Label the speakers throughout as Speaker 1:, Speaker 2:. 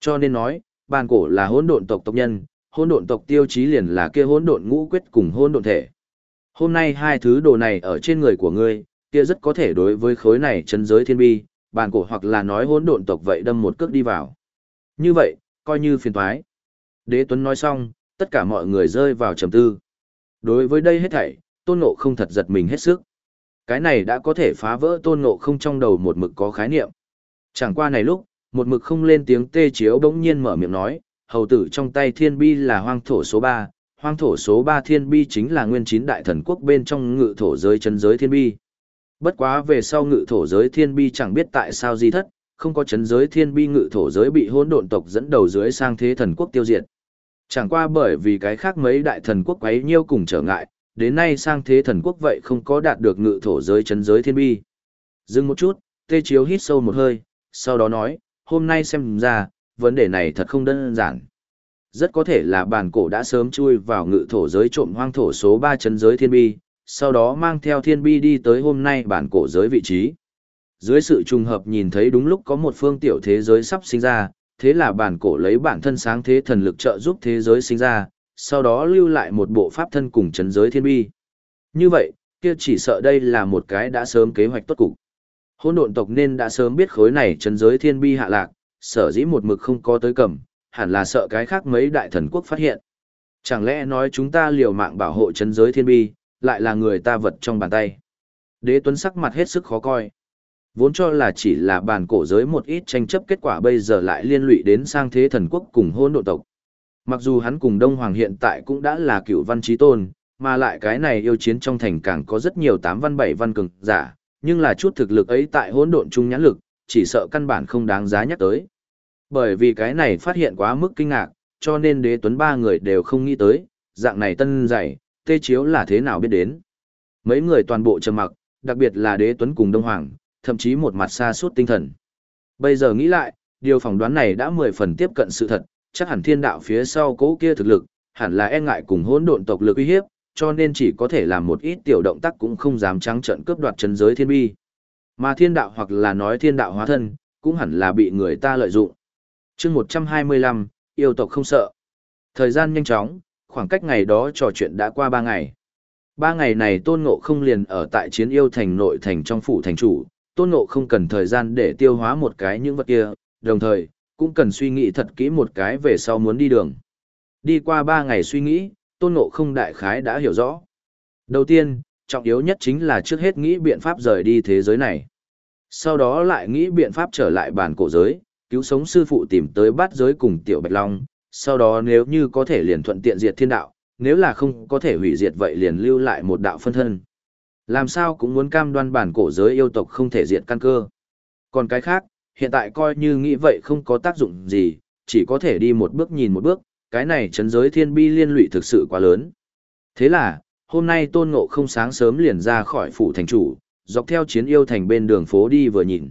Speaker 1: Cho nên nói, bàn cổ là hỗn độn tộc tộc nhân, hỗn độn tộc tiêu chí liền là kia hỗn độn ngũ quyết cùng hỗn độn thể. Hôm nay hai thứ đồ này ở trên người của ngươi, kia rất có thể đối với khối này chân giới thiên bi, bàn cổ hoặc là nói hỗn độn tộc vậy đâm một cước đi vào. Như vậy, coi như phiền toái. Đế Tuấn nói xong, tất cả mọi người rơi vào trầm tư. Đối với đây hết thảy, Tôn Ngộ không thật giật mình hết sức. Cái này đã có thể phá vỡ Tôn Ngộ không trong đầu một mực có khái niệm. Chẳng qua này lúc, một mực không lên tiếng tê chiếu bỗng nhiên mở miệng nói, hầu tử trong tay thiên bi là hoang thổ số 3, hoang thổ số 3 thiên bi chính là nguyên chín đại thần quốc bên trong ngự thổ giới chân giới thiên bi. Bất quá về sau ngự thổ giới thiên bi chẳng biết tại sao di thất, không có chấn giới thiên bi ngự thổ giới bị hỗn độn tộc dẫn đầu dưới sang thế thần quốc tiêu diệt. Chẳng qua bởi vì cái khác mấy đại thần quốc quấy nhiêu cùng trở ngại, đến nay sang thế thần quốc vậy không có đạt được ngự thổ giới chấn giới thiên bi. Dừng một chút, tê chiếu hít sâu một hơi, sau đó nói, hôm nay xem ra, vấn đề này thật không đơn giản. Rất có thể là bản cổ đã sớm chui vào ngự thổ giới trộm hoang thổ số 3 chấn giới thiên bi, sau đó mang theo thiên bi đi tới hôm nay bản cổ giới vị trí. Dưới sự trùng hợp nhìn thấy đúng lúc có một phương tiểu thế giới sắp sinh ra, thế là bản cổ lấy bản thân sáng thế thần lực trợ giúp thế giới sinh ra, sau đó lưu lại một bộ pháp thân cùng chấn giới thiên bi. Như vậy, kia chỉ sợ đây là một cái đã sớm kế hoạch tốt cục. Hôn độn tộc nên đã sớm biết khối này chấn giới thiên bi hạ lạc, sở dĩ một mực không có tới cầm, hẳn là sợ cái khác mấy đại thần quốc phát hiện. Chẳng lẽ nói chúng ta liều mạng bảo hộ chấn giới thiên bi, lại là người ta vật trong bàn tay. Đế Tuấn sắc mặt hết sức khó coi. Vốn cho là chỉ là bàn cổ giới một ít tranh chấp kết quả bây giờ lại liên lụy đến sang thế thần quốc cùng hôn độ tộc. Mặc dù hắn cùng Đông Hoàng hiện tại cũng đã là cựu văn trí tôn, mà lại cái này yêu chiến trong thành càng có rất nhiều tám văn bảy văn cường giả, nhưng là chút thực lực ấy tại hỗn độn trung nhãn lực, chỉ sợ căn bản không đáng giá nhắc tới. Bởi vì cái này phát hiện quá mức kinh ngạc, cho nên đế tuấn ba người đều không nghĩ tới, dạng này tân dày, tê chiếu là thế nào biết đến. Mấy người toàn bộ trầm mặc, đặc biệt là đế tuấn cùng Đông Hoàng, thậm chí một mặt xa suốt tinh thần. Bây giờ nghĩ lại, điều phỏng đoán này đã mười phần tiếp cận sự thật, chắc hẳn thiên đạo phía sau cố kia thực lực, hẳn là e ngại cùng hỗn độn tộc lực uy hiếp, cho nên chỉ có thể làm một ít tiểu động tác cũng không dám trắng trợn cướp đoạt chân giới thiên bi. Mà thiên đạo hoặc là nói thiên đạo hóa thân, cũng hẳn là bị người ta lợi dụng. chương 125, yêu tộc không sợ. Thời gian nhanh chóng, khoảng cách ngày đó trò chuyện đã qua ba ngày. Ba ngày này tôn ngộ không liền ở tại chiến yêu thành nội thành trong phủ thành chủ, tôn ngộ không cần thời gian để tiêu hóa một cái những vật kia, đồng thời, cũng cần suy nghĩ thật kỹ một cái về sau muốn đi đường. Đi qua ba ngày suy nghĩ, tôn ngộ không đại khái đã hiểu rõ. Đầu tiên, trọng yếu nhất chính là trước hết nghĩ biện pháp rời đi thế giới này. Sau đó lại nghĩ biện pháp trở lại bản cổ giới, cứu sống sư phụ tìm tới bát giới cùng tiểu bạch long, sau đó nếu như có thể liền thuận tiện diệt thiên đạo, nếu là không có thể hủy diệt vậy liền lưu lại một đạo phân thân. Làm sao cũng muốn cam đoan bản cổ giới yêu tộc không thể diệt căn cơ. Còn cái khác, hiện tại coi như nghĩ vậy không có tác dụng gì, chỉ có thể đi một bước nhìn một bước, cái này chấn giới thiên bi liên lụy thực sự quá lớn. Thế là, hôm nay tôn ngộ không sáng sớm liền ra khỏi phủ thành chủ, dọc theo chiến yêu thành bên đường phố đi vừa nhìn.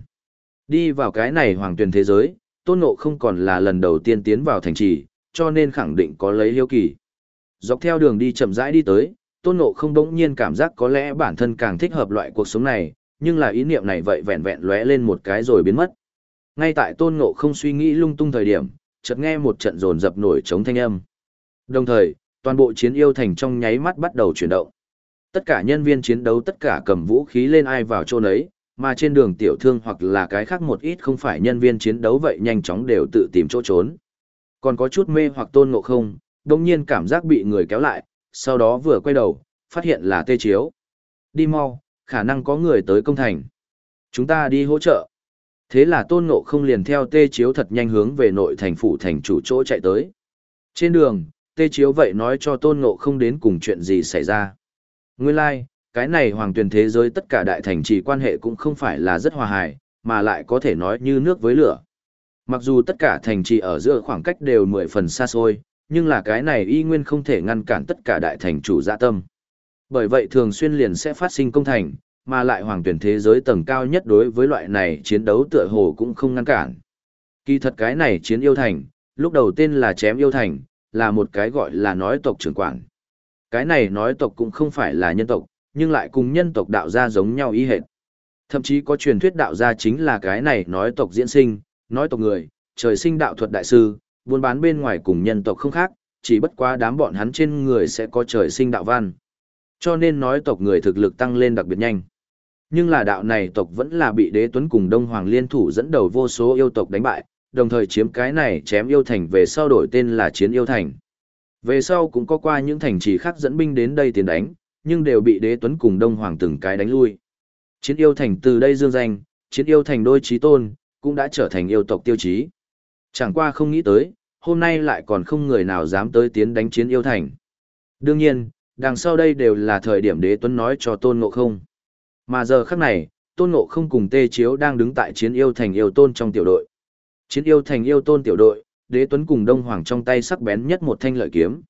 Speaker 1: Đi vào cái này hoàng tuyển thế giới, tôn ngộ không còn là lần đầu tiên tiến vào thành trì, cho nên khẳng định có lấy hiếu kỳ. Dọc theo đường đi chậm rãi đi tới, tôn ngộ không đống nhiên cảm giác có lẽ bản thân càng thích hợp loại cuộc sống này, nhưng là ý niệm này vậy vẹn vẹn lóe lên một cái rồi biến mất. Ngay tại tôn ngộ không suy nghĩ lung tung thời điểm, chợt nghe một trận rồn dập nổi chống thanh âm. Đồng thời, toàn bộ chiến yêu thành trong nháy mắt bắt đầu chuyển động. Tất cả nhân viên chiến đấu tất cả cầm vũ khí lên ai vào chỗ nấy, mà trên đường tiểu thương hoặc là cái khác một ít không phải nhân viên chiến đấu vậy nhanh chóng đều tự tìm chỗ trốn. Còn có chút mê hoặc tôn ngộ không, đồng nhiên cảm giác bị người kéo lại, sau đó vừa quay đầu, phát hiện là tê chiếu. Đi mau, khả năng có người tới công thành. Chúng ta đi hỗ trợ. Thế là tôn ngộ không liền theo tê chiếu thật nhanh hướng về nội thành phủ thành chủ chỗ chạy tới. Trên đường, tê chiếu vậy nói cho tôn ngộ không đến cùng chuyện gì xảy ra. Nguyên lai, like, cái này hoàng tuyển thế giới tất cả đại thành trì quan hệ cũng không phải là rất hòa hài, mà lại có thể nói như nước với lửa. Mặc dù tất cả thành trì ở giữa khoảng cách đều mười phần xa xôi, nhưng là cái này y nguyên không thể ngăn cản tất cả đại thành chủ dạ tâm. Bởi vậy thường xuyên liền sẽ phát sinh công thành, mà lại hoàng tuyển thế giới tầng cao nhất đối với loại này chiến đấu tựa hồ cũng không ngăn cản. Kỳ thật cái này chiến yêu thành, lúc đầu tên là chém yêu thành, là một cái gọi là nói tộc trưởng quản. Cái này nói tộc cũng không phải là nhân tộc, nhưng lại cùng nhân tộc đạo gia giống nhau ý hệt. Thậm chí có truyền thuyết đạo gia chính là cái này nói tộc diễn sinh, nói tộc người, trời sinh đạo thuật đại sư, buôn bán bên ngoài cùng nhân tộc không khác, chỉ bất quá đám bọn hắn trên người sẽ có trời sinh đạo văn. Cho nên nói tộc người thực lực tăng lên đặc biệt nhanh. Nhưng là đạo này tộc vẫn là bị đế tuấn cùng Đông Hoàng liên thủ dẫn đầu vô số yêu tộc đánh bại, đồng thời chiếm cái này chém yêu thành về sau đổi tên là chiến yêu thành. Về sau cũng có qua những thành trì khác dẫn binh đến đây tiến đánh, nhưng đều bị đế tuấn cùng Đông Hoàng từng cái đánh lui. Chiến yêu thành từ đây dương danh, chiến yêu thành đôi trí tôn, cũng đã trở thành yêu tộc tiêu chí. Chẳng qua không nghĩ tới, hôm nay lại còn không người nào dám tới tiến đánh chiến yêu thành. Đương nhiên, đằng sau đây đều là thời điểm đế tuấn nói cho tôn ngộ không. Mà giờ khắc này, tôn ngộ không cùng tê chiếu đang đứng tại chiến yêu thành yêu tôn trong tiểu đội. Chiến yêu thành yêu tôn tiểu đội, đế tuấn cùng đông hoàng trong tay sắc bén nhất một thanh lợi kiếm.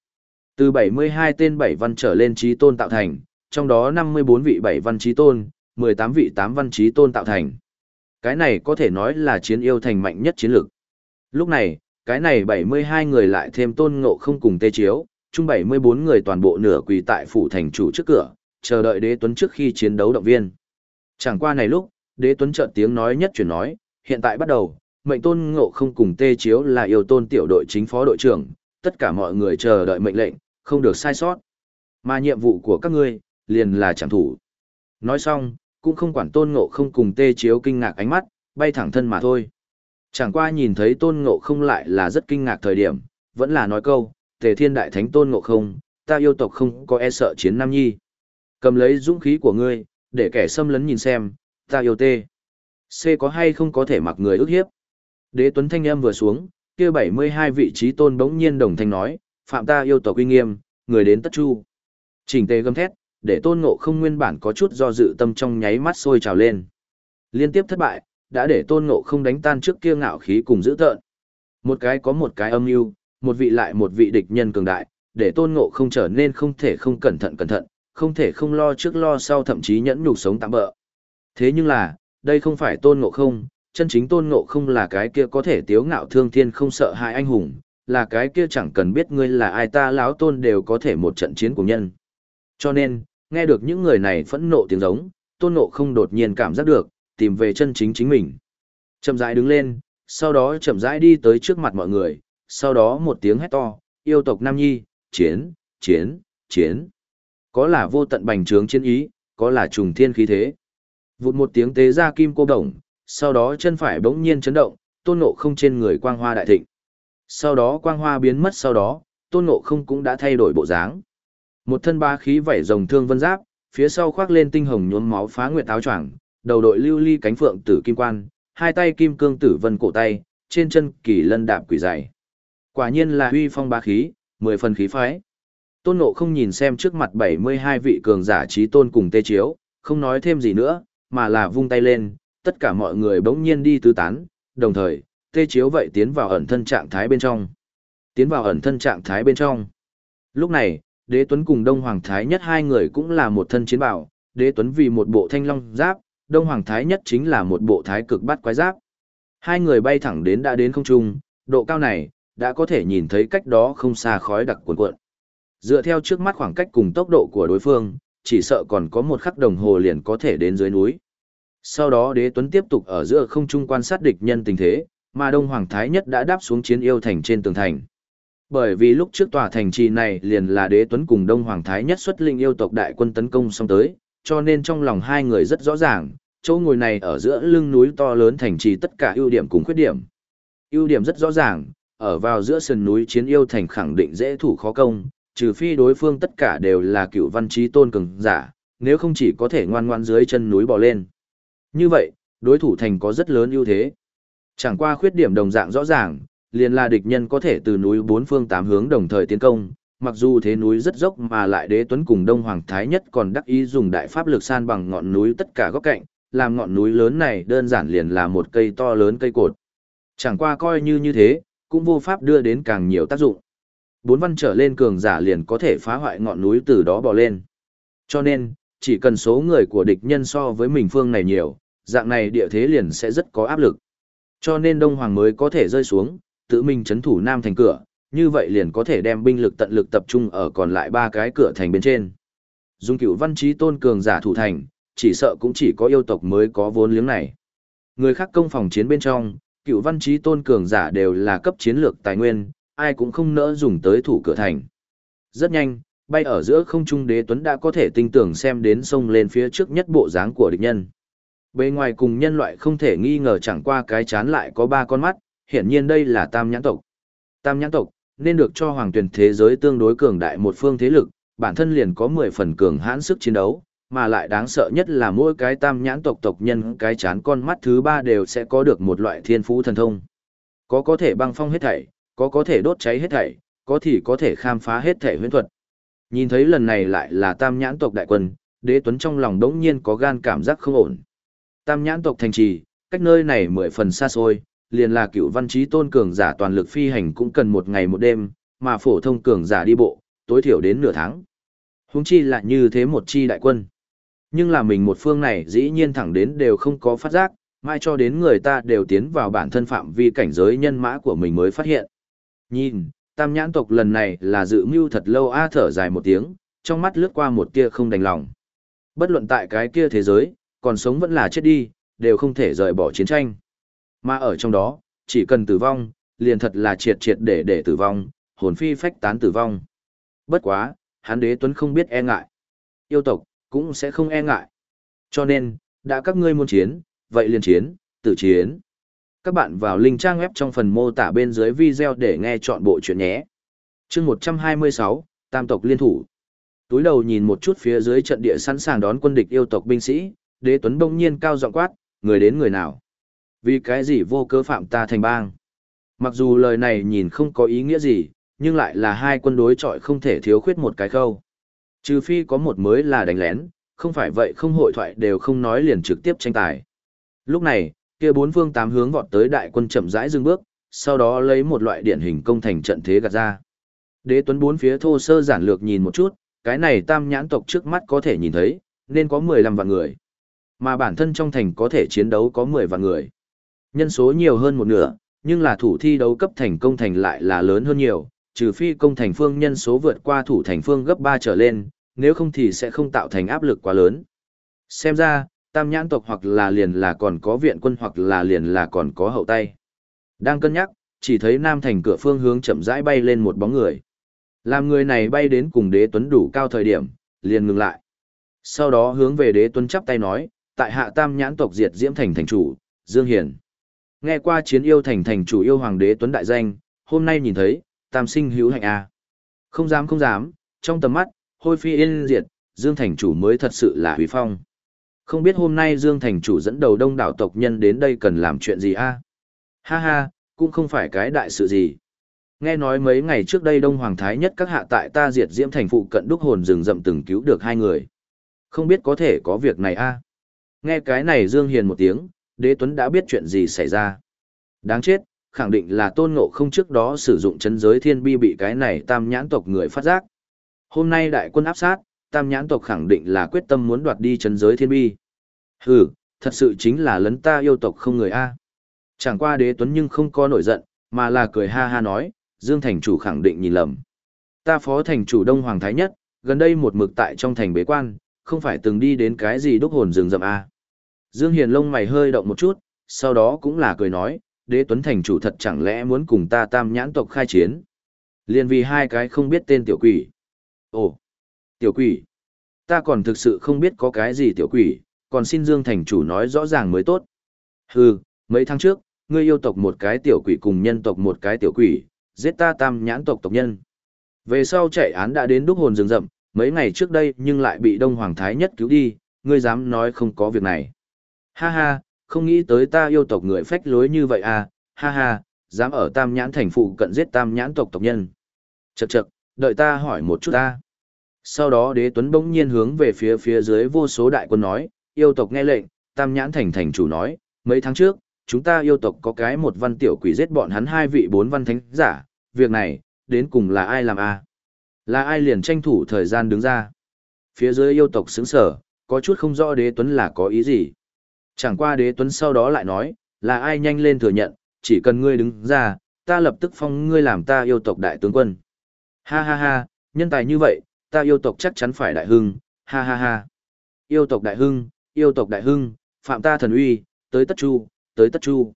Speaker 1: Từ 72 tên bảy văn trở lên trí tôn tạo thành, trong đó 54 vị bảy văn trí tôn, 18 vị tám văn trí tôn tạo thành. Cái này có thể nói là chiến yêu thành mạnh nhất chiến lược. Lúc này, cái này 72 người lại thêm tôn ngộ không cùng tê chiếu, chung 74 người toàn bộ nửa quỳ tại phủ thành chủ trước cửa, chờ đợi đế tuấn trước khi chiến đấu động viên. Chẳng qua này lúc, đế tuấn chợt tiếng nói nhất chuyển nói, hiện tại bắt đầu, mệnh tôn ngộ không cùng tê chiếu là yêu tôn tiểu đội chính phó đội trưởng, tất cả mọi người chờ đợi mệnh lệnh, không được sai sót. Mà nhiệm vụ của các ngươi, liền là chẳng thủ. Nói xong, cũng không quản tôn ngộ không cùng tê chiếu kinh ngạc ánh mắt, bay thẳng thân mà thôi. Chẳng qua nhìn thấy tôn ngộ không lại là rất kinh ngạc thời điểm, vẫn là nói câu, tề thiên đại thánh tôn ngộ không, ta yêu tộc không có e sợ chiến nam nhi. Cầm lấy dũng khí của ngươi, để kẻ xâm lấn nhìn xem, ta yêu tê. C có hay không có thể mặc người ức hiếp. Đế tuấn thanh âm vừa xuống, kia 72 vị trí tôn bỗng nhiên đồng thanh nói, phạm ta yêu tộc uy nghiêm, người đến tất chu. Chỉnh tề gầm thét, để tôn ngộ không nguyên bản có chút do dự tâm trong nháy mắt sôi trào lên. Liên tiếp thất bại, đã để tôn ngộ không đánh tan trước kia ngạo khí cùng dữ tợn. Một cái có một cái âm mưu một vị lại một vị địch nhân cường đại, để tôn ngộ không trở nên không thể không cẩn thận cẩn thận, không thể không lo trước lo sau thậm chí nhẫn nhục sống tạm bỡ. Thế nhưng là, đây không phải tôn ngộ không, chân chính tôn ngộ không là cái kia có thể tiếu ngạo thương thiên không sợ hại anh hùng, là cái kia chẳng cần biết ngươi là ai ta láo tôn đều có thể một trận chiến của nhân. Cho nên, nghe được những người này phẫn nộ tiếng giống, tôn ngộ không đột nhiên cảm giác được, tìm về chân chính chính mình. Chậm rãi đứng lên, sau đó chậm rãi đi tới trước mặt mọi người, sau đó một tiếng hét to, yêu tộc Nam Nhi, chiến, chiến, chiến. Có là vô tận bành trướng chiến ý, có là trùng thiên khí thế. Vụt một tiếng tế ra kim cô đồng, sau đó chân phải bỗng nhiên chấn động, tôn ngộ không trên người quang hoa đại thịnh. Sau đó quang hoa biến mất sau đó, tôn ngộ không cũng đã thay đổi bộ dáng. Một thân ba khí vảy rồng thương vân giáp, phía sau khoác lên tinh hồng nhuốm máu phá nguyệt áo choàng, đầu đội lưu ly cánh phượng tử kim quan, hai tay kim cương tử vân cổ tay, trên chân kỳ lân đạp quỷ dày. Quả nhiên là huy phong ba khí, mười phần khí phái. Tôn Ngộ không nhìn xem trước mặt 72 vị cường giả trí tôn cùng tê chiếu, không nói thêm gì nữa, mà là vung tay lên, tất cả mọi người bỗng nhiên đi tứ tán, đồng thời, tê chiếu vậy tiến vào ẩn thân trạng thái bên trong. Tiến vào ẩn thân trạng thái bên trong. Lúc này, đế tuấn cùng Đông Hoàng Thái nhất hai người cũng là một thân chiến bảo, đế tuấn vì một bộ thanh long giáp, Đông Hoàng Thái nhất chính là một bộ thái cực bát quái giáp. Hai người bay thẳng đến đã đến không trung, độ cao này, đã có thể nhìn thấy cách đó không xa khói đặc cuồn cuộn. Dựa theo trước mắt khoảng cách cùng tốc độ của đối phương, chỉ sợ còn có một khắc đồng hồ liền có thể đến dưới núi. Sau đó đế tuấn tiếp tục ở giữa không trung quan sát địch nhân tình thế, mà Đông Hoàng Thái Nhất đã đáp xuống chiến yêu thành trên tường thành. Bởi vì lúc trước tòa thành trì này liền là đế tuấn cùng Đông Hoàng Thái Nhất xuất linh yêu tộc đại quân tấn công xong tới, cho nên trong lòng hai người rất rõ ràng, chỗ ngồi này ở giữa lưng núi to lớn thành trì tất cả ưu điểm cùng khuyết điểm. Ưu điểm rất rõ ràng, ở vào giữa sườn núi chiến yêu thành khẳng định dễ thủ khó công, trừ phi đối phương tất cả đều là cựu văn trí tôn cường giả, nếu không chỉ có thể ngoan ngoan dưới chân núi bò lên. Như vậy, đối thủ thành có rất lớn ưu thế. Chẳng qua khuyết điểm đồng dạng rõ ràng, liền là địch nhân có thể từ núi bốn phương tám hướng đồng thời tiến công, mặc dù thế núi rất dốc mà lại đế tuấn cùng đông hoàng thái nhất còn đắc ý dùng đại pháp lực san bằng ngọn núi tất cả góc cạnh, làm ngọn núi lớn này đơn giản liền là một cây to lớn cây cột. Chẳng qua coi như như thế, cũng vô pháp đưa đến càng nhiều tác dụng. Bốn văn trở lên cường giả liền có thể phá hoại ngọn núi từ đó bò lên. Cho nên, chỉ cần số người của địch nhân so với mình phương này nhiều, dạng này địa thế liền sẽ rất có áp lực. Cho nên Đông Hoàng mới có thể rơi xuống, tự mình chấn thủ Nam thành cửa, như vậy liền có thể đem binh lực tận lực tập trung ở còn lại ba cái cửa thành bên trên. Dung cửu văn trí tôn cường giả thủ thành, chỉ sợ cũng chỉ có yêu tộc mới có vốn liếng này. Người khác công phòng chiến bên trong, cựu văn trí tôn cường giả đều là cấp chiến lược tài nguyên, ai cũng không nỡ dùng tới thủ cửa thành. Rất nhanh, bay ở giữa không trung đế tuấn đã có thể tinh tưởng xem đến sông lên phía trước nhất bộ dáng của địch nhân. Bề ngoài cùng nhân loại không thể nghi ngờ chẳng qua cái chán lại có ba con mắt, hiển nhiên đây là tam nhãn tộc. Tam nhãn tộc, nên được cho hoàng tuyển thế giới tương đối cường đại một phương thế lực, bản thân liền có 10 phần cường hãn sức chiến đấu, mà lại đáng sợ nhất là mỗi cái tam nhãn tộc tộc nhân cái chán con mắt thứ ba đều sẽ có được một loại thiên phú thần thông. Có có thể băng phong hết thảy, có có thể đốt cháy hết thảy, có thì có thể khám phá hết thảy huyễn thuật. Nhìn thấy lần này lại là tam nhãn tộc đại quân, đế tuấn trong lòng đống nhiên có gan cảm giác không ổn. Tam nhãn tộc thành trì, cách nơi này mười phần xa xôi, liền là cựu văn trí tôn cường giả toàn lực phi hành cũng cần một ngày một đêm, mà phổ thông cường giả đi bộ, tối thiểu đến nửa tháng. huống chi lại như thế một chi đại quân. Nhưng là mình một phương này dĩ nhiên thẳng đến đều không có phát giác, mai cho đến người ta đều tiến vào bản thân phạm vi cảnh giới nhân mã của mình mới phát hiện. Nhìn, tam nhãn tộc lần này là dự mưu thật lâu a thở dài một tiếng, trong mắt lướt qua một tia không đành lòng. Bất luận tại cái kia thế giới, còn sống vẫn là chết đi, đều không thể rời bỏ chiến tranh. Mà ở trong đó, chỉ cần tử vong, liền thật là triệt triệt để để tử vong, hồn phi phách tán tử vong. Bất quá, hán đế tuấn không biết e ngại. Yêu tộc, cũng sẽ không e ngại. Cho nên, đã các ngươi muốn chiến, vậy liền chiến, tử chiến. Các bạn vào link trang web trong phần mô tả bên dưới video để nghe chọn bộ chuyện nhé. chương 126, Tam tộc liên thủ. Túi đầu nhìn một chút phía dưới trận địa sẵn sàng đón quân địch yêu tộc binh sĩ, đế tuấn bỗng nhiên cao giọng quát, người đến người nào. Vì cái gì vô cớ phạm ta thành bang. Mặc dù lời này nhìn không có ý nghĩa gì, nhưng lại là hai quân đối chọi không thể thiếu khuyết một cái khâu. Trừ phi có một mới là đánh lén, không phải vậy không hội thoại đều không nói liền trực tiếp tranh tài. Lúc này, kia bốn phương tám hướng vọt tới đại quân chậm rãi dừng bước, sau đó lấy một loại điển hình công thành trận thế gạt ra. Đế tuấn bốn phía thô sơ giản lược nhìn một chút, cái này tam nhãn tộc trước mắt có thể nhìn thấy, nên có 15 vạn người. Mà bản thân trong thành có thể chiến đấu có 10 vạn người. Nhân số nhiều hơn một nửa, nhưng là thủ thi đấu cấp thành công thành lại là lớn hơn nhiều, trừ phi công thành phương nhân số vượt qua thủ thành phương gấp 3 trở lên, nếu không thì sẽ không tạo thành áp lực quá lớn. Xem ra, tam nhãn tộc hoặc là liền là còn có viện quân hoặc là liền là còn có hậu tay. Đang cân nhắc, chỉ thấy nam thành cửa phương hướng chậm rãi bay lên một bóng người. Làm người này bay đến cùng đế tuấn đủ cao thời điểm, liền ngừng lại. Sau đó hướng về đế tuấn chắp tay nói, tại hạ tam nhãn tộc diệt diễm thành thành chủ, Dương Hiền. Nghe qua chiến yêu thành thành chủ yêu hoàng đế tuấn đại danh, hôm nay nhìn thấy, tam sinh hữu hạnh a. Không dám không dám, trong tầm mắt, hôi phi yên diệt, Dương thành chủ mới thật sự là huy phong. Không biết hôm nay Dương thành chủ dẫn đầu đông đảo tộc nhân đến đây cần làm chuyện gì a? Ha ha, cũng không phải cái đại sự gì. Nghe nói mấy ngày trước đây Đông Hoàng Thái nhất các hạ tại ta diệt diễm thành phụ cận đúc hồn rừng rậm từng cứu được hai người. Không biết có thể có việc này a? Nghe cái này Dương Hiền một tiếng, đế tuấn đã biết chuyện gì xảy ra. Đáng chết, khẳng định là tôn ngộ không trước đó sử dụng chấn giới thiên bi bị cái này tam nhãn tộc người phát giác. Hôm nay đại quân áp sát, tam nhãn tộc khẳng định là quyết tâm muốn đoạt đi chấn giới thiên bi. Hừ, thật sự chính là lấn ta yêu tộc không người A. Chẳng qua đế tuấn nhưng không có nổi giận, mà là cười ha ha nói, Dương thành chủ khẳng định nhìn lầm. Ta phó thành chủ Đông Hoàng Thái Nhất, gần đây một mực tại trong thành bế quan, không phải từng đi đến cái gì đúc hồn rừng rậm A. Dương Hiền lông mày hơi động một chút, sau đó cũng là cười nói, đế tuấn thành chủ thật chẳng lẽ muốn cùng ta tam nhãn tộc khai chiến. Liên vì hai cái không biết tên tiểu quỷ. Ồ, tiểu quỷ. Ta còn thực sự không biết có cái gì tiểu quỷ, còn xin Dương thành chủ nói rõ ràng mới tốt. Hừ, mấy tháng trước, ngươi yêu tộc một cái tiểu quỷ cùng nhân tộc một cái tiểu quỷ, giết ta tam nhãn tộc tộc nhân. Về sau chạy án đã đến đúc hồn rừng rậm, mấy ngày trước đây nhưng lại bị Đông Hoàng Thái Nhất cứu đi, ngươi dám nói không có việc này. Ha ha, không nghĩ tới ta yêu tộc người phách lối như vậy à, ha ha, dám ở tam nhãn thành phụ cận giết tam nhãn tộc tộc nhân. Chậc chậc, đợi ta hỏi một chút ta. Sau đó đế tuấn bỗng nhiên hướng về phía phía dưới vô số đại quân nói, yêu tộc nghe lệnh, tam nhãn thành thành chủ nói, mấy tháng trước, chúng ta yêu tộc có cái một văn tiểu quỷ giết bọn hắn hai vị bốn văn thánh giả, việc này, đến cùng là ai làm a à? Là ai liền tranh thủ thời gian đứng ra? Phía dưới yêu tộc xứng sở, có chút không rõ đế tuấn là có ý gì. Chẳng qua đế tuấn sau đó lại nói, là ai nhanh lên thừa nhận, chỉ cần ngươi đứng ra, ta lập tức phong ngươi làm ta yêu tộc đại tướng quân. Ha ha ha, nhân tài như vậy, ta yêu tộc chắc chắn phải đại hưng, ha ha ha. Yêu tộc đại hưng, yêu tộc đại hưng, phạm ta thần uy, tới tất chu, tới tất chu.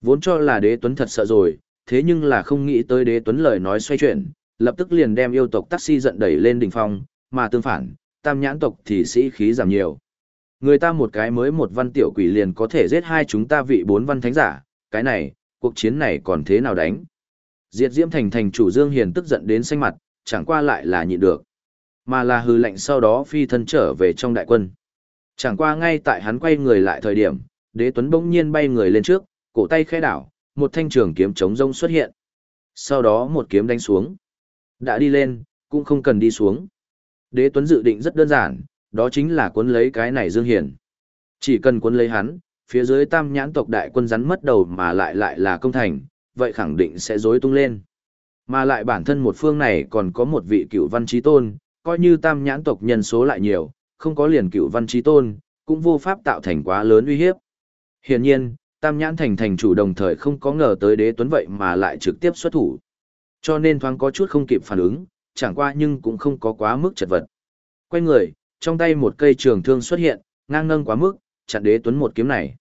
Speaker 1: Vốn cho là đế tuấn thật sợ rồi, thế nhưng là không nghĩ tới đế tuấn lời nói xoay chuyển, lập tức liền đem yêu tộc taxi giận đẩy lên đỉnh phong, mà tương phản, tam nhãn tộc thì sĩ khí giảm nhiều. Người ta một cái mới một văn tiểu quỷ liền có thể giết hai chúng ta vị bốn văn thánh giả, cái này, cuộc chiến này còn thế nào đánh? Diệt Diễm Thành thành chủ Dương Hiền tức giận đến xanh mặt, chẳng qua lại là nhịn được. Mà là hư lệnh sau đó phi thân trở về trong đại quân. Chẳng qua ngay tại hắn quay người lại thời điểm, đế tuấn bỗng nhiên bay người lên trước, cổ tay khẽ đảo, một thanh trường kiếm chống rông xuất hiện. Sau đó một kiếm đánh xuống. Đã đi lên, cũng không cần đi xuống. Đế tuấn dự định rất đơn giản, đó chính là cuốn lấy cái này Dương hiển. Chỉ cần cuốn lấy hắn, phía dưới tam nhãn tộc đại quân rắn mất đầu mà lại lại là công thành, vậy khẳng định sẽ rối tung lên. Mà lại bản thân một phương này còn có một vị cựu văn trí tôn, coi như tam nhãn tộc nhân số lại nhiều, không có liền cựu văn trí tôn, cũng vô pháp tạo thành quá lớn uy hiếp. Hiển nhiên, tam nhãn thành thành chủ đồng thời không có ngờ tới đế tuấn vậy mà lại trực tiếp xuất thủ. Cho nên thoáng có chút không kịp phản ứng, chẳng qua nhưng cũng không có quá mức chật vật. Quay người, trong tay một cây trường thương xuất hiện, ngang nâng quá mức, chặn đế tuấn một kiếm này.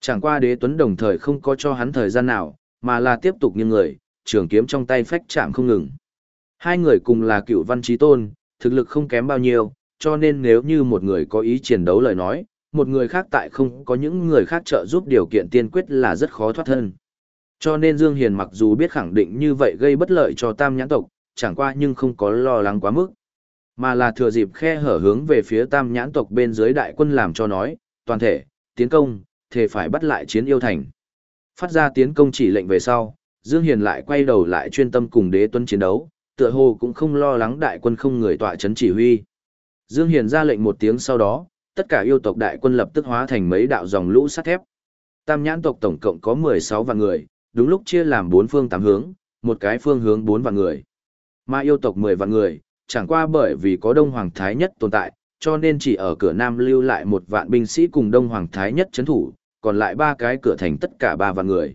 Speaker 1: Chẳng qua đế tuấn đồng thời không có cho hắn thời gian nào, mà là tiếp tục như người, trường kiếm trong tay phách chạm không ngừng. Hai người cùng là cựu văn trí tôn, thực lực không kém bao nhiêu, cho nên nếu như một người có ý chiến đấu lời nói, một người khác tại không có những người khác trợ giúp điều kiện tiên quyết là rất khó thoát thân. Cho nên Dương Hiền mặc dù biết khẳng định như vậy gây bất lợi cho tam nhãn tộc, chẳng qua nhưng không có lo lắng quá mức. Mà là thừa dịp khe hở hướng về phía tam nhãn tộc bên dưới đại quân làm cho nói, toàn thể, tiến công, thề phải bắt lại chiến yêu thành. Phát ra tiến công chỉ lệnh về sau, Dương Hiền lại quay đầu lại chuyên tâm cùng đế tuấn chiến đấu, tựa hồ cũng không lo lắng đại quân không người tọa chấn chỉ huy. Dương Hiền ra lệnh một tiếng sau đó, tất cả yêu tộc đại quân lập tức hóa thành mấy đạo dòng lũ sắt thép. Tam nhãn tộc tổng cộng có 16 vạn người, đúng lúc chia làm bốn phương tám hướng, một cái phương hướng 4 vạn người. Mà yêu tộc 10 vạn người, chẳng qua bởi vì có Đông Hoàng Thái Nhất tồn tại, cho nên chỉ ở cửa Nam lưu lại một vạn binh sĩ cùng Đông Hoàng Thái Nhất chấn thủ, còn lại ba cái cửa thành tất cả ba vạn người.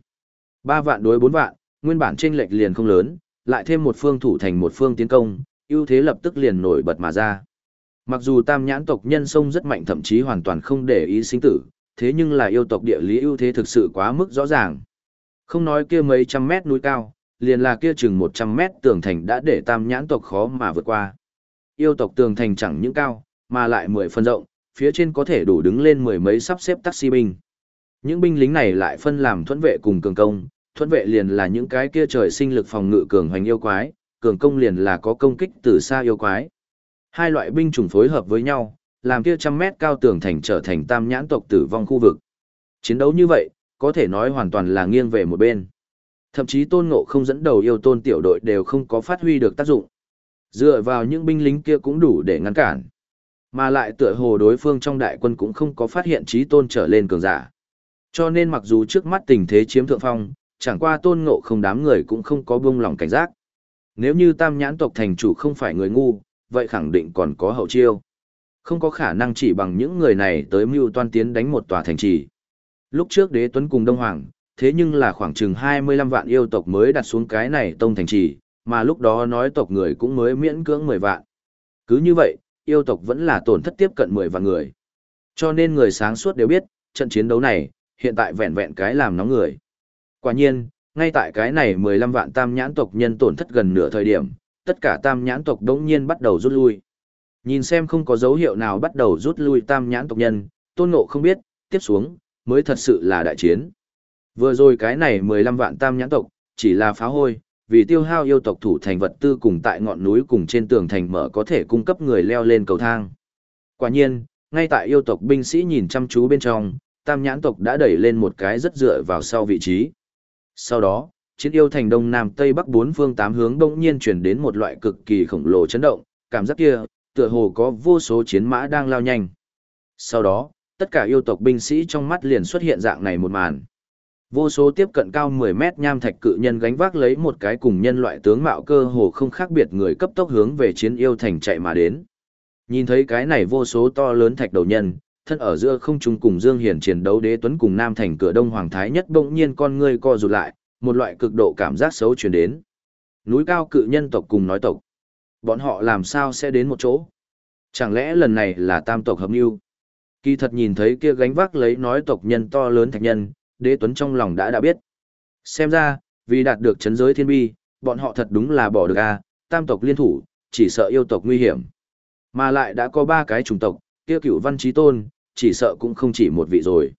Speaker 1: Ba vạn đối bốn vạn, nguyên bản chênh lệch liền không lớn, lại thêm một phương thủ thành một phương tiến công, ưu thế lập tức liền nổi bật mà ra. Mặc dù tam nhãn tộc nhân sông rất mạnh thậm chí hoàn toàn không để ý sinh tử, thế nhưng là yêu tộc địa lý ưu thế thực sự quá mức rõ ràng. Không nói kia mấy trăm mét núi cao, liền là kia chừng 100 mét tường thành đã để tam nhãn tộc khó mà vượt qua. Yêu tộc tường thành chẳng những cao, mà lại mười phân rộng, phía trên có thể đủ đứng lên mười mấy sắp xếp taxi binh. Những binh lính này lại phân làm thuẫn vệ cùng cường công, thuẫn vệ liền là những cái kia trời sinh lực phòng ngự cường hoành yêu quái, cường công liền là có công kích từ xa yêu quái. Hai loại binh chủng phối hợp với nhau, làm kia trăm mét cao tường thành trở thành tam nhãn tộc tử vong khu vực. Chiến đấu như vậy, có thể nói hoàn toàn là nghiêng về một bên. Thậm chí tôn ngộ không dẫn đầu yêu tôn tiểu đội đều không có phát huy được tác dụng. Dựa vào những binh lính kia cũng đủ để ngăn cản. Mà lại tựa hồ đối phương trong đại quân cũng không có phát hiện trí tôn trở lên cường giả. Cho nên mặc dù trước mắt tình thế chiếm thượng phong, chẳng qua tôn ngộ không đám người cũng không có buông lòng cảnh giác. Nếu như tam nhãn tộc thành chủ không phải người ngu, vậy khẳng định còn có hậu chiêu. Không có khả năng chỉ bằng những người này tới mưu toan tiến đánh một tòa thành trì. Lúc trước đế tuấn cùng Đông Hoàng, thế nhưng là khoảng chừng 25 vạn yêu tộc mới đặt xuống cái này tông thành trì, mà lúc đó nói tộc người cũng mới miễn cưỡng 10 vạn. Cứ như vậy, yêu tộc vẫn là tổn thất tiếp cận 10 vạn người. Cho nên người sáng suốt đều biết, trận chiến đấu này, hiện tại vẹn vẹn cái làm nóng người. Quả nhiên, ngay tại cái này 15 vạn tam nhãn tộc nhân tổn thất gần nửa thời điểm, tất cả tam nhãn tộc đống nhiên bắt đầu rút lui. Nhìn xem không có dấu hiệu nào bắt đầu rút lui tam nhãn tộc nhân, tôn ngộ không biết, tiếp xuống, mới thật sự là đại chiến. Vừa rồi cái này 15 vạn tam nhãn tộc, chỉ là phá hôi, vì tiêu hao yêu tộc thủ thành vật tư cùng tại ngọn núi cùng trên tường thành mở có thể cung cấp người leo lên cầu thang. Quả nhiên, ngay tại yêu tộc binh sĩ nhìn chăm chú bên trong, tam nhãn tộc đã đẩy lên một cái rất dựa vào sau vị trí. Sau đó, chiến yêu thành đông nam tây bắc bốn phương tám hướng đông nhiên chuyển đến một loại cực kỳ khổng lồ chấn động, cảm giác kia, tựa hồ có vô số chiến mã đang lao nhanh. Sau đó, tất cả yêu tộc binh sĩ trong mắt liền xuất hiện dạng này một màn. Vô số tiếp cận cao 10 mét nham thạch cự nhân gánh vác lấy một cái cùng nhân loại tướng mạo cơ hồ không khác biệt người cấp tốc hướng về chiến yêu thành chạy mà đến. Nhìn thấy cái này vô số to lớn thạch đầu nhân, thân ở giữa không trung cùng Dương Hiển chiến đấu đế tuấn cùng Nam thành cửa Đông Hoàng Thái nhất bỗng nhiên con ngươi co rụt lại, một loại cực độ cảm giác xấu truyền đến. Núi cao cự nhân tộc cùng nói tộc. Bọn họ làm sao sẽ đến một chỗ? Chẳng lẽ lần này là tam tộc hợp lưu Kỳ thật nhìn thấy kia gánh vác lấy nói tộc nhân to lớn thạch nhân, đế tuấn trong lòng đã đã biết. Xem ra, vì đạt được chấn giới thiên bi, bọn họ thật đúng là bỏ được a, tam tộc liên thủ, chỉ sợ yêu tộc nguy hiểm. Mà lại đã có ba cái chủng tộc, kia cựu văn trí tôn, chỉ sợ cũng không chỉ một vị rồi.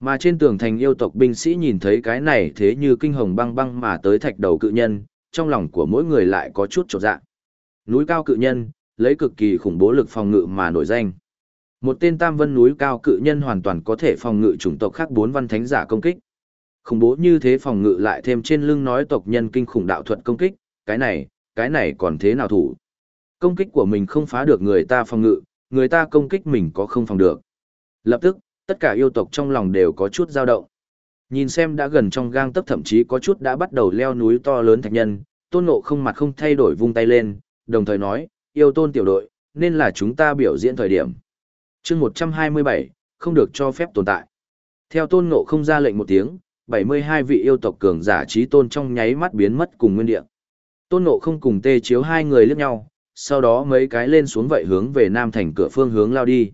Speaker 1: Mà trên tường thành yêu tộc binh sĩ nhìn thấy cái này thế như kinh hồng băng băng mà tới thạch đầu cự nhân, trong lòng của mỗi người lại có chút trột dạ. Núi cao cự nhân, lấy cực kỳ khủng bố lực phòng ngự mà nổi danh. Một tên tam vân núi cao cự nhân hoàn toàn có thể phòng ngự chủng tộc khác bốn văn thánh giả công kích. Khủng bố như thế phòng ngự lại thêm trên lưng nói tộc nhân kinh khủng đạo thuật công kích, cái này, cái này còn thế nào thủ. Công kích của mình không phá được người ta phòng ngự, người ta công kích mình có không phòng được. Lập tức, tất cả yêu tộc trong lòng đều có chút dao động. Nhìn xem đã gần trong gang tấc thậm chí có chút đã bắt đầu leo núi to lớn thạch nhân, tôn ngộ không mặt không thay đổi vung tay lên, đồng thời nói, yêu tôn tiểu đội, nên là chúng ta biểu diễn thời điểm. chương 127, không được cho phép tồn tại. Theo tôn ngộ không ra lệnh một tiếng, 72 vị yêu tộc cường giả trí tôn trong nháy mắt biến mất cùng nguyên địa. Tôn ngộ không cùng tê chiếu hai người liếc nhau, sau đó mấy cái lên xuống vậy hướng về nam thành cửa phương hướng lao đi.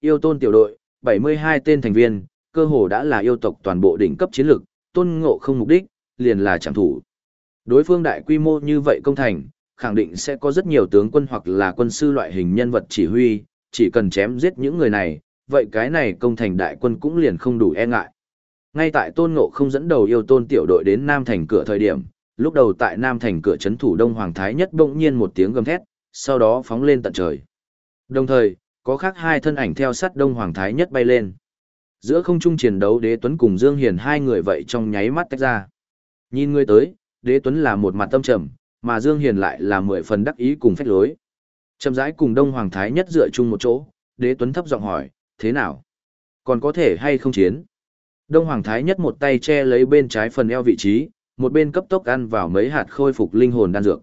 Speaker 1: Yêu tôn tiểu đội, 72 tên thành viên, cơ hồ đã là yêu tộc toàn bộ đỉnh cấp chiến lực, tôn ngộ không mục đích, liền là chẳng thủ. Đối phương đại quy mô như vậy công thành, khẳng định sẽ có rất nhiều tướng quân hoặc là quân sư loại hình nhân vật chỉ huy, chỉ cần chém giết những người này, vậy cái này công thành đại quân cũng liền không đủ e ngại. Ngay tại tôn ngộ không dẫn đầu yêu tôn tiểu đội đến Nam Thành cửa thời điểm, lúc đầu tại Nam Thành cửa Trấn thủ Đông Hoàng Thái nhất bỗng nhiên một tiếng gầm thét, sau đó phóng lên tận trời. Đồng thời, có khác hai thân ảnh theo sát Đông Hoàng Thái nhất bay lên. Giữa không trung chiến đấu đế tuấn cùng Dương Hiền hai người vậy trong nháy mắt tách ra. Nhìn người tới, đế tuấn là một mặt tâm trầm, mà Dương Hiền lại là mười phần đắc ý cùng phách lối. Chậm rãi cùng Đông Hoàng Thái nhất dựa chung một chỗ, đế tuấn thấp giọng hỏi, thế nào? Còn có thể hay không chiến? Đông Hoàng Thái nhất một tay che lấy bên trái phần eo vị trí, một bên cấp tốc ăn vào mấy hạt khôi phục linh hồn đan dược.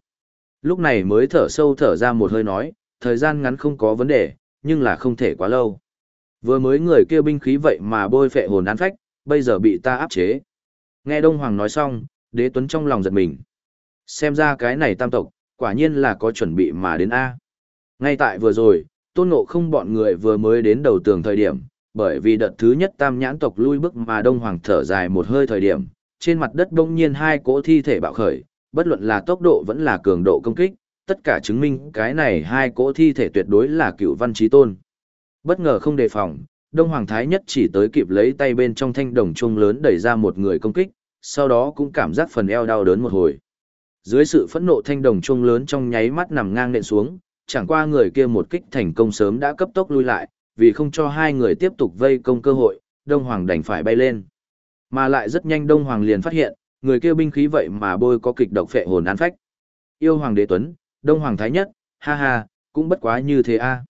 Speaker 1: Lúc này mới thở sâu thở ra một hơi nói, thời gian ngắn không có vấn đề, nhưng là không thể quá lâu. Vừa mới người kia binh khí vậy mà bôi phệ hồn an phách, bây giờ bị ta áp chế. Nghe Đông Hoàng nói xong, đế tuấn trong lòng giật mình. Xem ra cái này tam tộc, quả nhiên là có chuẩn bị mà đến A. Ngay tại vừa rồi, tôn ngộ không bọn người vừa mới đến đầu tường thời điểm, bởi vì đợt thứ nhất tam nhãn tộc lui bước mà Đông Hoàng thở dài một hơi thời điểm, trên mặt đất bỗng nhiên hai cỗ thi thể bạo khởi, bất luận là tốc độ vẫn là cường độ công kích, tất cả chứng minh cái này hai cỗ thi thể tuyệt đối là cựu văn trí tôn. Bất ngờ không đề phòng, Đông Hoàng Thái nhất chỉ tới kịp lấy tay bên trong thanh đồng chuông lớn đẩy ra một người công kích, sau đó cũng cảm giác phần eo đau đớn một hồi. Dưới sự phẫn nộ thanh đồng chuông lớn trong nháy mắt nằm ngang nện xuống, chẳng qua người kia một kích thành công sớm đã cấp tốc lui lại, vì không cho hai người tiếp tục vây công cơ hội, Đông Hoàng đành phải bay lên. Mà lại rất nhanh Đông Hoàng liền phát hiện, người kia binh khí vậy mà bôi có kịch độc phệ hồn an phách. Yêu Hoàng đế tuấn, Đông Hoàng thái nhất, ha ha, cũng bất quá như thế a.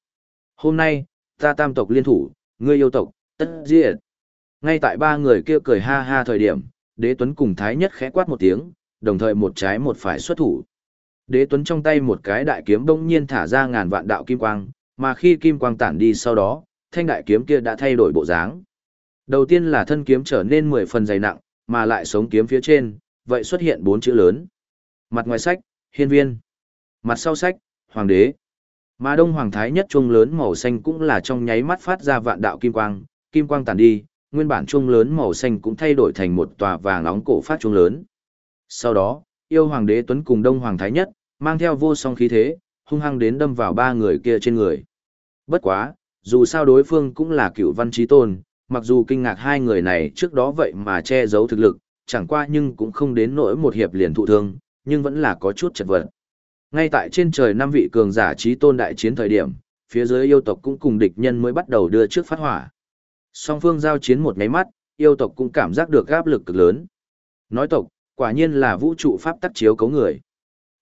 Speaker 1: Hôm nay, ta tam tộc liên thủ, ngươi yêu tộc, tất diệt. Ngay tại ba người kia cười ha ha thời điểm, đế tuấn cùng thái nhất khẽ quát một tiếng, đồng thời một trái một phải xuất thủ. Đế tuấn trong tay một cái đại kiếm bỗng nhiên thả ra ngàn vạn đạo kim quang, mà khi kim quang tản đi sau đó, thanh đại kiếm kia đã thay đổi bộ dáng. Đầu tiên là thân kiếm trở nên mười phần dày nặng, mà lại sống kiếm phía trên, vậy xuất hiện bốn chữ lớn. Mặt ngoài sách, hiên viên. Mặt sau sách, hoàng đế. Mà đông hoàng thái nhất chuông lớn màu xanh cũng là trong nháy mắt phát ra vạn đạo kim quang, kim quang tàn đi, nguyên bản chuông lớn màu xanh cũng thay đổi thành một tòa vàng nóng cổ phát chuông lớn. Sau đó, yêu hoàng đế tuấn cùng đông hoàng thái nhất, mang theo vô song khí thế, hung hăng đến đâm vào ba người kia trên người. Bất quá, dù sao đối phương cũng là cựu văn trí tôn, mặc dù kinh ngạc hai người này trước đó vậy mà che giấu thực lực, chẳng qua nhưng cũng không đến nỗi một hiệp liền thụ thương, nhưng vẫn là có chút chật vật. Ngay tại trên trời năm vị cường giả trí tôn đại chiến thời điểm, phía dưới yêu tộc cũng cùng địch nhân mới bắt đầu đưa trước phát hỏa. Song phương giao chiến một nháy mắt, yêu tộc cũng cảm giác được áp lực cực lớn. Nói tộc, quả nhiên là vũ trụ pháp tắc chiếu cấu người.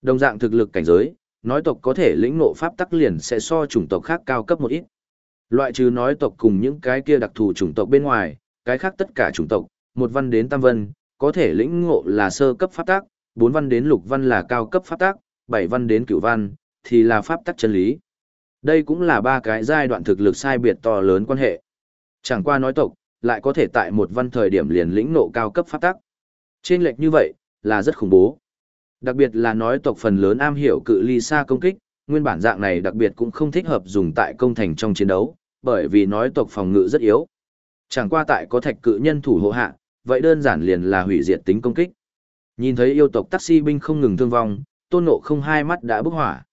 Speaker 1: Đồng dạng thực lực cảnh giới, nói tộc có thể lĩnh ngộ pháp tắc liền sẽ so chủng tộc khác cao cấp một ít. Loại trừ nói tộc cùng những cái kia đặc thù chủng tộc bên ngoài, cái khác tất cả chủng tộc, một văn đến tam văn, có thể lĩnh ngộ là sơ cấp pháp tác, bốn văn đến lục văn là cao cấp pháp tác, bảy văn đến cửu văn, thì là pháp tắc chân lý. Đây cũng là ba cái giai đoạn thực lực sai biệt to lớn quan hệ. Chẳng qua nói tộc, lại có thể tại một văn thời điểm liền lĩnh ngộ cao cấp pháp tắc. Trên lệch như vậy, là rất khủng bố. Đặc biệt là nói tộc phần lớn am hiểu cự ly xa công kích, nguyên bản dạng này đặc biệt cũng không thích hợp dùng tại công thành trong chiến đấu, bởi vì nói tộc phòng ngự rất yếu. Chẳng qua tại có thạch cự nhân thủ hộ hạ, vậy đơn giản liền là hủy diệt tính công kích. Nhìn thấy yêu tộc taxi binh không ngừng thương vong, tôn nộ không hai mắt đã bốc hỏa.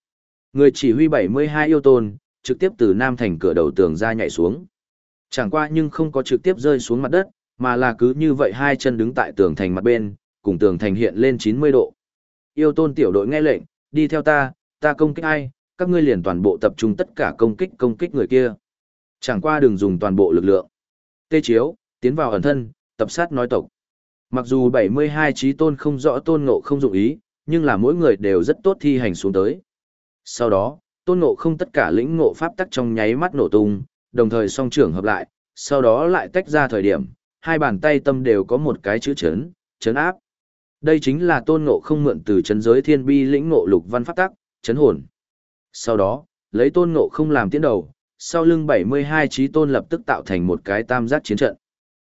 Speaker 1: Người chỉ huy 72 yêu tôn, trực tiếp từ Nam Thành cửa đầu tường ra nhảy xuống. Chẳng qua nhưng không có trực tiếp rơi xuống mặt đất, mà là cứ như vậy hai chân đứng tại tường thành mặt bên, cùng tường thành hiện lên 90 độ. Yêu tôn tiểu đội nghe lệnh, đi theo ta, ta công kích ai, các ngươi liền toàn bộ tập trung tất cả công kích công kích người kia. Chẳng qua đừng dùng toàn bộ lực lượng. Tê chiếu, tiến vào ẩn thân, tập sát nói tộc. Mặc dù 72 trí tôn không rõ tôn ngộ không dụng ý, nhưng là mỗi người đều rất tốt thi hành xuống tới. Sau đó, tôn ngộ không tất cả lĩnh ngộ pháp tắc trong nháy mắt nổ tung, đồng thời song trưởng hợp lại, sau đó lại tách ra thời điểm, hai bàn tay tâm đều có một cái chữ chấn, chấn áp. Đây chính là tôn ngộ không mượn từ chấn giới thiên bi lĩnh ngộ lục văn pháp tắc, chấn hồn. Sau đó, lấy tôn ngộ không làm tiến đầu, sau lưng 72 trí tôn lập tức tạo thành một cái tam giác chiến trận.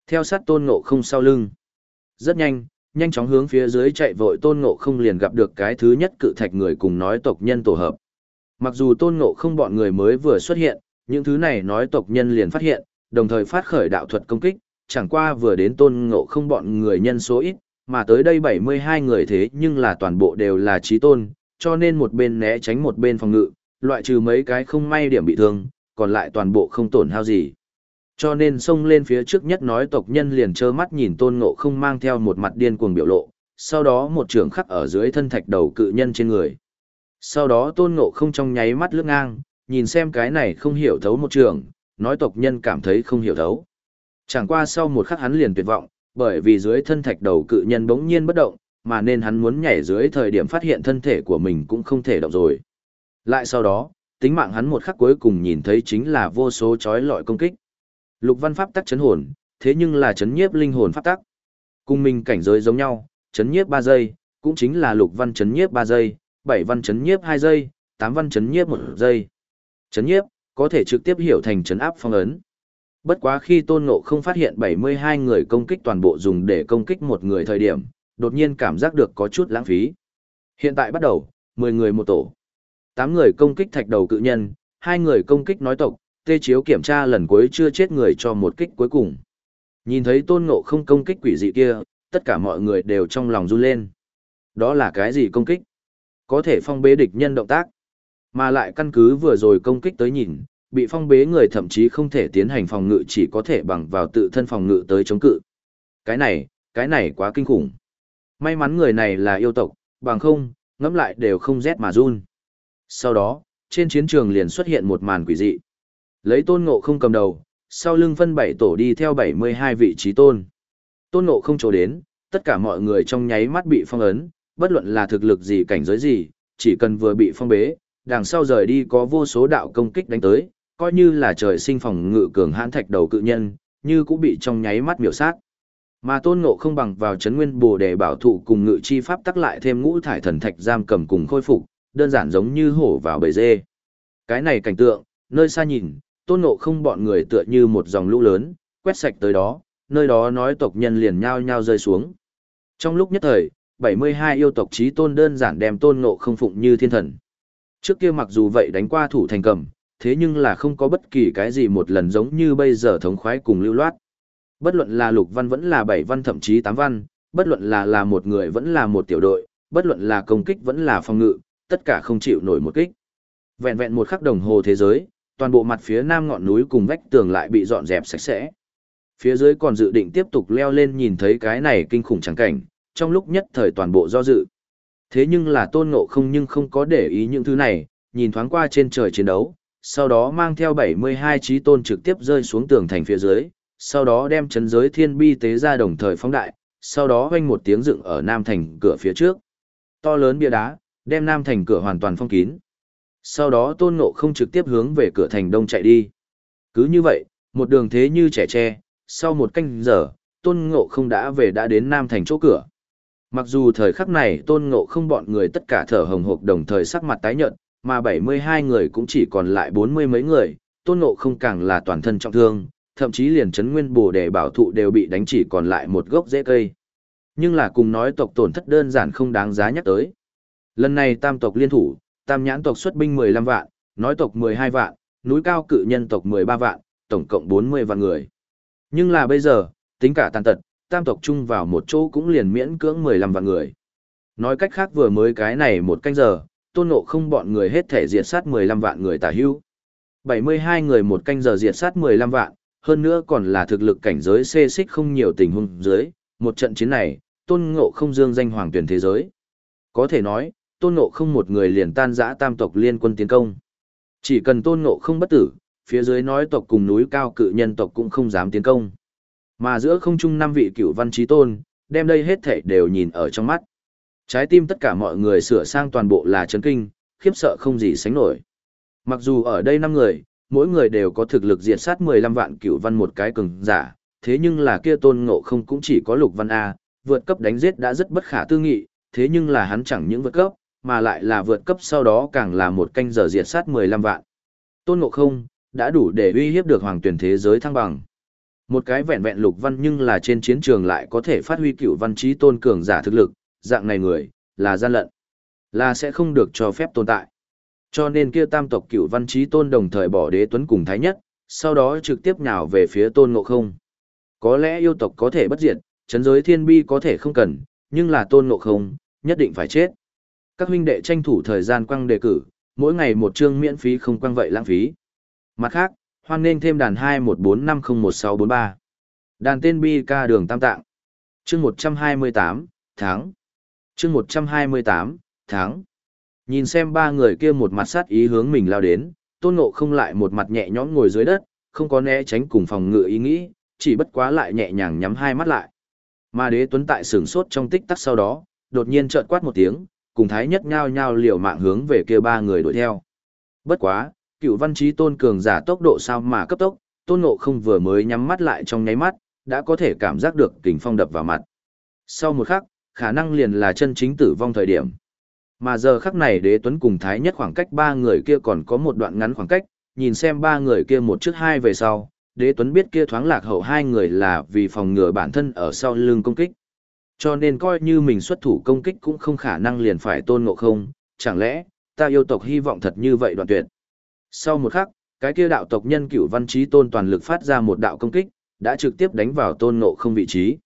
Speaker 1: Theo sát tôn ngộ không sau lưng. Rất nhanh, nhanh chóng hướng phía dưới chạy vội tôn ngộ không liền gặp được cái thứ nhất cự thạch người cùng nói tộc nhân tổ hợp. Mặc dù tôn ngộ không bọn người mới vừa xuất hiện, những thứ này nói tộc nhân liền phát hiện, đồng thời phát khởi đạo thuật công kích, chẳng qua vừa đến tôn ngộ không bọn người nhân số ít, mà tới đây 72 người thế nhưng là toàn bộ đều là trí tôn, cho nên một bên né tránh một bên phòng ngự, loại trừ mấy cái không may điểm bị thương, còn lại toàn bộ không tổn hao gì. Cho nên xông lên phía trước nhất nói tộc nhân liền trơ mắt nhìn tôn ngộ không mang theo một mặt điên cuồng biểu lộ, sau đó một trường khắc ở dưới thân thạch đầu cự nhân trên người. Sau đó tôn ngộ không trong nháy mắt lướt ngang, nhìn xem cái này không hiểu thấu một trường, nói tộc nhân cảm thấy không hiểu thấu. Chẳng qua sau một khắc hắn liền tuyệt vọng, bởi vì dưới thân thạch đầu cự nhân bỗng nhiên bất động, mà nên hắn muốn nhảy dưới thời điểm phát hiện thân thể của mình cũng không thể động rồi. Lại sau đó, tính mạng hắn một khắc cuối cùng nhìn thấy chính là vô số chói lọi công kích. Lục văn pháp tắc chấn hồn, thế nhưng là chấn nhiếp linh hồn pháp tắc. Cùng mình cảnh giới giống nhau, chấn nhiếp 3 giây, cũng chính là lục văn chấn nhiếp 3 giây, 7 văn chấn nhiếp 2 giây, 8 văn chấn nhiếp 1 giây. Chấn nhiếp, có thể trực tiếp hiểu thành chấn áp phong ấn. Bất quá khi Tôn Ngộ không phát hiện 72 người công kích toàn bộ dùng để công kích một người thời điểm, đột nhiên cảm giác được có chút lãng phí. Hiện tại bắt đầu, 10 người một tổ. Tám người công kích thạch đầu cự nhân, hai người công kích nói tộc, tê chiếu kiểm tra lần cuối chưa chết người cho một kích cuối cùng. Nhìn thấy Tôn Ngộ không công kích quỷ dị kia, tất cả mọi người đều trong lòng run lên. Đó là cái gì công kích? Có thể phong bế địch nhân động tác. Mà lại căn cứ vừa rồi công kích tới nhìn, bị phong bế người thậm chí không thể tiến hành phòng ngự chỉ có thể bằng vào tự thân phòng ngự tới chống cự. Cái này, cái này quá kinh khủng. May mắn người này là yêu tộc, bằng không, ngẫm lại đều không rét mà run. Sau đó, trên chiến trường liền xuất hiện một màn quỷ dị. Lấy tôn ngộ không cầm đầu, sau lưng phân bảy tổ đi theo 72 vị trí tôn. Tôn ngộ không chỗ đến, tất cả mọi người trong nháy mắt bị phong ấn, bất luận là thực lực gì cảnh giới gì, chỉ cần vừa bị phong bế, đằng sau rời đi có vô số đạo công kích đánh tới, coi như là trời sinh phòng ngự cường hãn thạch đầu cự nhân, như cũng bị trong nháy mắt miểu sát. Mà tôn ngộ không bằng vào chấn nguyên bồ để bảo thủ cùng ngự chi pháp tắc lại thêm ngũ thải thần thạch giam cầm cùng khôi phục, đơn giản giống như hổ vào bầy dê. Cái này cảnh tượng, nơi xa nhìn, tôn ngộ không bọn người tựa như một dòng lũ lớn, quét sạch tới đó, nơi đó nói tộc nhân liền nhao nhao rơi xuống. Trong lúc nhất thời, 72 yêu tộc trí tôn đơn giản đem tôn ngộ không phụng như thiên thần. Trước kia mặc dù vậy đánh qua thủ thành cầm, thế nhưng là không có bất kỳ cái gì một lần giống như bây giờ thống khoái cùng lưu loát. Bất luận là lục văn vẫn là bảy văn thậm chí tám văn, bất luận là là một người vẫn là một tiểu đội, bất luận là công kích vẫn là phòng ngự, tất cả không chịu nổi một kích. Vẹn vẹn một khắc đồng hồ thế giới, toàn bộ mặt phía nam ngọn núi cùng vách tường lại bị dọn dẹp sạch sẽ. Phía dưới còn dự định tiếp tục leo lên nhìn thấy cái này kinh khủng chẳng cảnh, trong lúc nhất thời toàn bộ do dự. Thế nhưng là tôn ngộ không nhưng không có để ý những thứ này, nhìn thoáng qua trên trời chiến đấu, sau đó mang theo 72 trí tôn trực tiếp rơi xuống tường thành phía dưới, sau đó đem chấn giới thiên bi tế ra đồng thời phóng đại, sau đó hoanh một tiếng dựng ở nam thành cửa phía trước. To lớn bia đá, đem nam thành cửa hoàn toàn phong kín. Sau đó tôn ngộ không trực tiếp hướng về cửa thành đông chạy đi. Cứ như vậy, một đường thế như trẻ tre, sau một canh giờ, tôn ngộ không đã về đã đến nam thành chỗ cửa. Mặc dù thời khắc này tôn ngộ không bọn người tất cả thở hồng hộc đồng thời sắc mặt tái nhợt, mà 72 người cũng chỉ còn lại 40 mấy người, tôn ngộ không càng là toàn thân trọng thương, thậm chí liền chấn nguyên bồ đề bảo thụ đều bị đánh chỉ còn lại một gốc rễ cây. Nhưng là cùng nói tộc tổn thất đơn giản không đáng giá nhắc tới. Lần này tam tộc liên thủ, tam nhãn tộc xuất binh 15 vạn, nói tộc 12 vạn, núi cao cự nhân tộc 13 vạn, tổng cộng 40 vạn người. Nhưng là bây giờ, tính cả tàn tật, tam tộc chung vào một chỗ cũng liền miễn cưỡng 15 vạn người. Nói cách khác vừa mới cái này một canh giờ, tôn ngộ không bọn người hết thể diệt sát 15 vạn người tả hữu. 72 người một canh giờ diệt sát 15 vạn, hơn nữa còn là thực lực cảnh giới xê xích không nhiều tình huống dưới, một trận chiến này, tôn ngộ không dương danh hoàng tuyển thế giới. Có thể nói, tôn ngộ không một người liền tan giã tam tộc liên quân tiến công. Chỉ cần tôn ngộ không bất tử, phía dưới nói tộc cùng núi cao cự nhân tộc cũng không dám tiến công. Mà giữa không trung năm vị cựu văn trí tôn, đem đây hết thể đều nhìn ở trong mắt. Trái tim tất cả mọi người sửa sang toàn bộ là chấn kinh, khiếp sợ không gì sánh nổi. Mặc dù ở đây năm người, mỗi người đều có thực lực diệt sát 15 vạn cựu văn một cái cường giả, thế nhưng là kia tôn ngộ không cũng chỉ có lục văn A, vượt cấp đánh giết đã rất bất khả tư nghị, thế nhưng là hắn chẳng những vượt cấp, mà lại là vượt cấp sau đó càng là một canh giờ diệt sát 15 vạn. Tôn ngộ không, đã đủ để uy hiếp được hoàng tuyển thế giới thăng bằng. Một cái vẹn vẹn lục văn nhưng là trên chiến trường lại có thể phát huy cựu văn trí tôn cường giả thực lực, dạng này người, là gian lận, là sẽ không được cho phép tồn tại. Cho nên kia tam tộc cựu văn trí tôn đồng thời bỏ đế tuấn cùng thái nhất, sau đó trực tiếp nhào về phía tôn ngộ không. Có lẽ yêu tộc có thể bất diệt, chấn giới thiên bi có thể không cần, nhưng là tôn ngộ không, nhất định phải chết. Các huynh đệ tranh thủ thời gian quăng đề cử, mỗi ngày một chương miễn phí không quăng vậy lãng phí. Mặt khác, hoan nên thêm đàn 214501643. Đàn tên bi ca đường tam tạng. Chương 128, tháng. Chương 128, tháng. Nhìn xem ba người kia một mặt sát ý hướng mình lao đến, tôn ngộ không lại một mặt nhẹ nhõm ngồi dưới đất, không có né tránh cùng phòng ngự ý nghĩ, chỉ bất quá lại nhẹ nhàng nhắm hai mắt lại. Mà đế tuấn tại sửng sốt trong tích tắc sau đó, đột nhiên trợn quát một tiếng, cùng thái nhất nhao nhao liều mạng hướng về kia ba người đuổi theo. Bất quá, cựu văn trí tôn cường giả tốc độ sao mà cấp tốc, tôn ngộ không vừa mới nhắm mắt lại trong nháy mắt, đã có thể cảm giác được kình phong đập vào mặt. Sau một khắc, khả năng liền là chân chính tử vong thời điểm. Mà giờ khắc này đế tuấn cùng thái nhất khoảng cách ba người kia còn có một đoạn ngắn khoảng cách, nhìn xem ba người kia một trước hai về sau, đế tuấn biết kia thoáng lạc hậu hai người là vì phòng ngừa bản thân ở sau lưng công kích. Cho nên coi như mình xuất thủ công kích cũng không khả năng liền phải tôn ngộ không, chẳng lẽ, ta yêu tộc hy vọng thật như vậy đoạn tuyệt. Sau một khắc, cái kia đạo tộc nhân cửu văn trí tôn toàn lực phát ra một đạo công kích, đã trực tiếp đánh vào tôn ngộ không vị trí.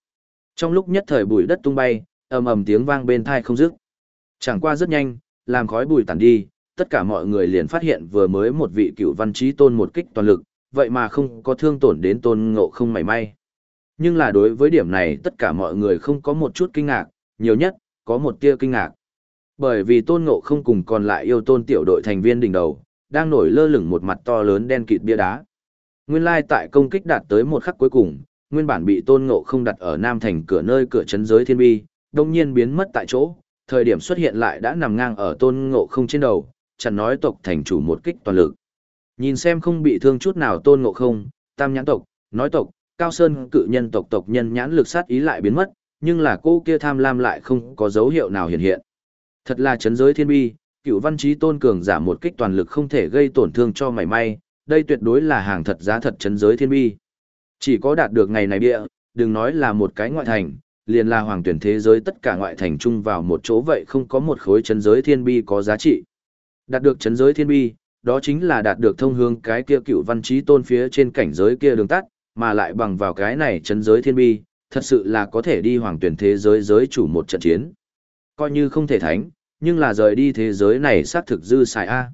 Speaker 1: Trong lúc nhất thời bụi đất tung bay, ầm ầm tiếng vang bên thai không dứt. Chẳng qua rất nhanh, làm khói bụi tàn đi, tất cả mọi người liền phát hiện vừa mới một vị cựu văn trí tôn một kích toàn lực, vậy mà không có thương tổn đến tôn ngộ không mảy may. Nhưng là đối với điểm này tất cả mọi người không có một chút kinh ngạc, nhiều nhất, có một tia kinh ngạc. Bởi vì tôn ngộ không cùng còn lại yêu tôn tiểu đội thành viên đỉnh đầu, đang nổi lơ lửng một mặt to lớn đen kịt bia đá. Nguyên lai tại công kích đạt tới một khắc cuối cùng, nguyên bản bị tôn ngộ không đặt ở nam thành cửa nơi cửa chấn giới thiên bi, đồng nhiên biến mất tại chỗ, thời điểm xuất hiện lại đã nằm ngang ở tôn ngộ không trên đầu, chẳng nói tộc thành chủ một kích toàn lực. Nhìn xem không bị thương chút nào tôn ngộ không, tam nhãn tộc, nói tộc, cao sơn cự nhân tộc tộc nhân nhãn lực sát ý lại biến mất, nhưng là cô kia tham lam lại không có dấu hiệu nào hiện hiện. Thật là chấn giới thiên bi, cựu văn trí tôn cường giả một kích toàn lực không thể gây tổn thương cho mảy may, đây tuyệt đối là hàng thật giá thật chấn giới thiên bi. Chỉ có đạt được ngày này địa, đừng nói là một cái ngoại thành, liền là hoàng tuyển thế giới tất cả ngoại thành chung vào một chỗ vậy không có một khối chấn giới thiên bi có giá trị. Đạt được chấn giới thiên bi, đó chính là đạt được thông hướng cái kia cựu văn trí tôn phía trên cảnh giới kia đường tắt, mà lại bằng vào cái này chấn giới thiên bi, thật sự là có thể đi hoàng tuyển thế giới giới chủ một trận chiến. Coi như không thể thánh, nhưng là rời đi thế giới này xác thực dư xài A.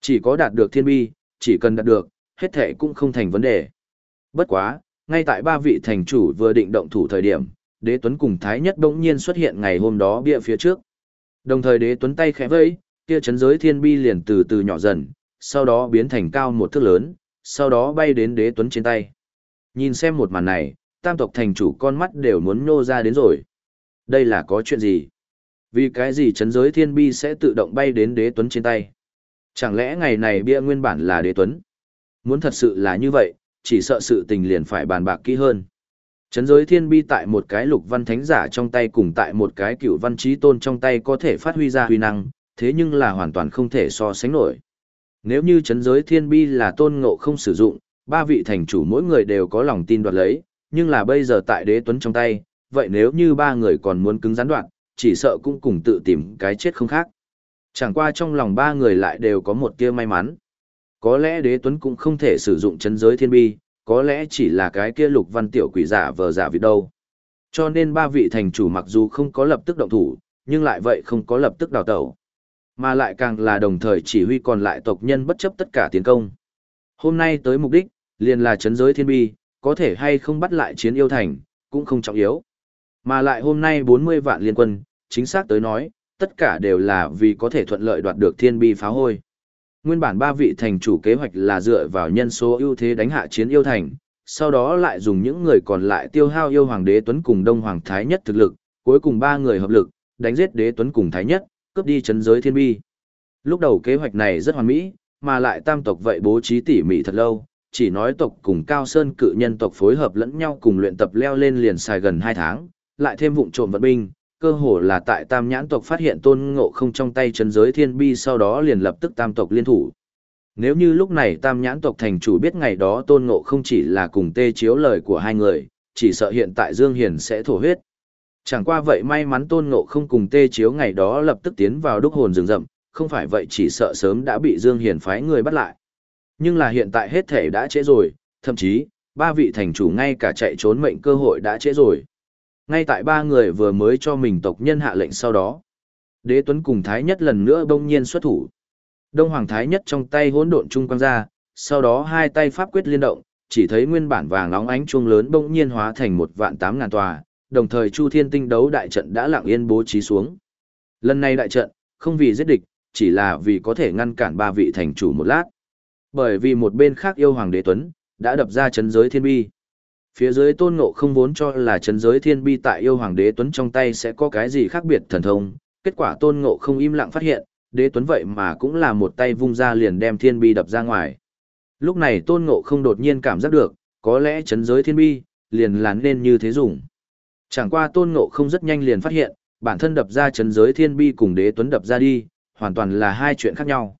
Speaker 1: Chỉ có đạt được thiên bi, chỉ cần đạt được, hết thể cũng không thành vấn đề. Bất quá, ngay tại ba vị thành chủ vừa định động thủ thời điểm, đế tuấn cùng thái nhất bỗng nhiên xuất hiện ngày hôm đó bia phía trước. Đồng thời đế tuấn tay khẽ vẫy, kia chấn giới thiên bi liền từ từ nhỏ dần, sau đó biến thành cao một thước lớn, sau đó bay đến đế tuấn trên tay. Nhìn xem một màn này, tam tộc thành chủ con mắt đều muốn nhô ra đến rồi. Đây là có chuyện gì? Vì cái gì chấn giới thiên bi sẽ tự động bay đến đế tuấn trên tay? Chẳng lẽ ngày này bia nguyên bản là đế tuấn? Muốn thật sự là như vậy, chỉ sợ sự tình liền phải bàn bạc kỹ hơn. Chấn giới thiên bi tại một cái lục văn thánh giả trong tay cùng tại một cái cựu văn trí tôn trong tay có thể phát huy ra huy năng, thế nhưng là hoàn toàn không thể so sánh nổi. Nếu như chấn giới thiên bi là tôn ngộ không sử dụng, ba vị thành chủ mỗi người đều có lòng tin đoạt lấy, nhưng là bây giờ tại đế tuấn trong tay, vậy nếu như ba người còn muốn cứng rắn đoạn, chỉ sợ cũng cùng tự tìm cái chết không khác. Chẳng qua trong lòng ba người lại đều có một kia may mắn. Có lẽ đế tuấn cũng không thể sử dụng chân giới thiên bi, có lẽ chỉ là cái kia lục văn tiểu quỷ giả vờ giả vịt đâu. Cho nên ba vị thành chủ mặc dù không có lập tức động thủ, nhưng lại vậy không có lập tức đào tẩu. Mà lại càng là đồng thời chỉ huy còn lại tộc nhân bất chấp tất cả tiến công. Hôm nay tới mục đích, liền là chấn giới thiên bi, có thể hay không bắt lại chiến yêu thành, cũng không trọng yếu. Mà lại hôm nay 40 vạn liên quân, chính xác tới nói, tất cả đều là vì có thể thuận lợi đoạt được thiên bi phá hôi. Nguyên bản ba vị thành chủ kế hoạch là dựa vào nhân số ưu thế đánh hạ chiến yêu thành, sau đó lại dùng những người còn lại tiêu hao yêu hoàng đế tuấn cùng đông hoàng thái nhất thực lực, cuối cùng ba người hợp lực, đánh giết đế tuấn cùng thái nhất, cướp đi chấn giới thiên bi. Lúc đầu kế hoạch này rất hoàn mỹ, mà lại tam tộc vậy bố trí tỉ mỉ thật lâu, chỉ nói tộc cùng cao sơn cự nhân tộc phối hợp lẫn nhau cùng luyện tập leo lên liền xài gần hai tháng, lại thêm vụn trộm vận binh, cơ hồ là tại tam nhãn tộc phát hiện tôn ngộ không trong tay chấn giới thiên bi sau đó liền lập tức tam tộc liên thủ. Nếu như lúc này tam nhãn tộc thành chủ biết ngày đó tôn ngộ không chỉ là cùng tê chiếu lời của hai người, chỉ sợ hiện tại Dương Hiền sẽ thổ huyết. Chẳng qua vậy may mắn tôn ngộ không cùng tê chiếu ngày đó lập tức tiến vào đúc hồn rừng rậm, không phải vậy chỉ sợ sớm đã bị Dương Hiền phái người bắt lại. Nhưng là hiện tại hết thể đã trễ rồi, thậm chí, ba vị thành chủ ngay cả chạy trốn mệnh cơ hội đã trễ rồi. Ngay tại ba người vừa mới cho mình tộc nhân hạ lệnh sau đó. Đế Tuấn cùng Thái Nhất lần nữa bỗng nhiên xuất thủ. Đông Hoàng Thái Nhất trong tay hỗn độn trung quang ra, sau đó hai tay pháp quyết liên động, chỉ thấy nguyên bản vàng nóng ánh chuông lớn bỗng nhiên hóa thành một vạn tám ngàn tòa, đồng thời Chu Thiên Tinh đấu đại trận đã lặng yên bố trí xuống. Lần này đại trận, không vì giết địch, chỉ là vì có thể ngăn cản ba vị thành chủ một lát. Bởi vì một bên khác yêu hoàng đế tuấn, đã đập ra chấn giới thiên bi. Phía dưới tôn ngộ không vốn cho là chấn giới thiên bi tại yêu hoàng đế tuấn trong tay sẽ có cái gì khác biệt thần thông, kết quả tôn ngộ không im lặng phát hiện, đế tuấn vậy mà cũng là một tay vung ra liền đem thiên bi đập ra ngoài. Lúc này tôn ngộ không đột nhiên cảm giác được, có lẽ chấn giới thiên bi, liền là nên như thế dùng. Chẳng qua tôn ngộ không rất nhanh liền phát hiện, bản thân đập ra chấn giới thiên bi cùng đế tuấn đập ra đi, hoàn toàn là hai chuyện khác nhau.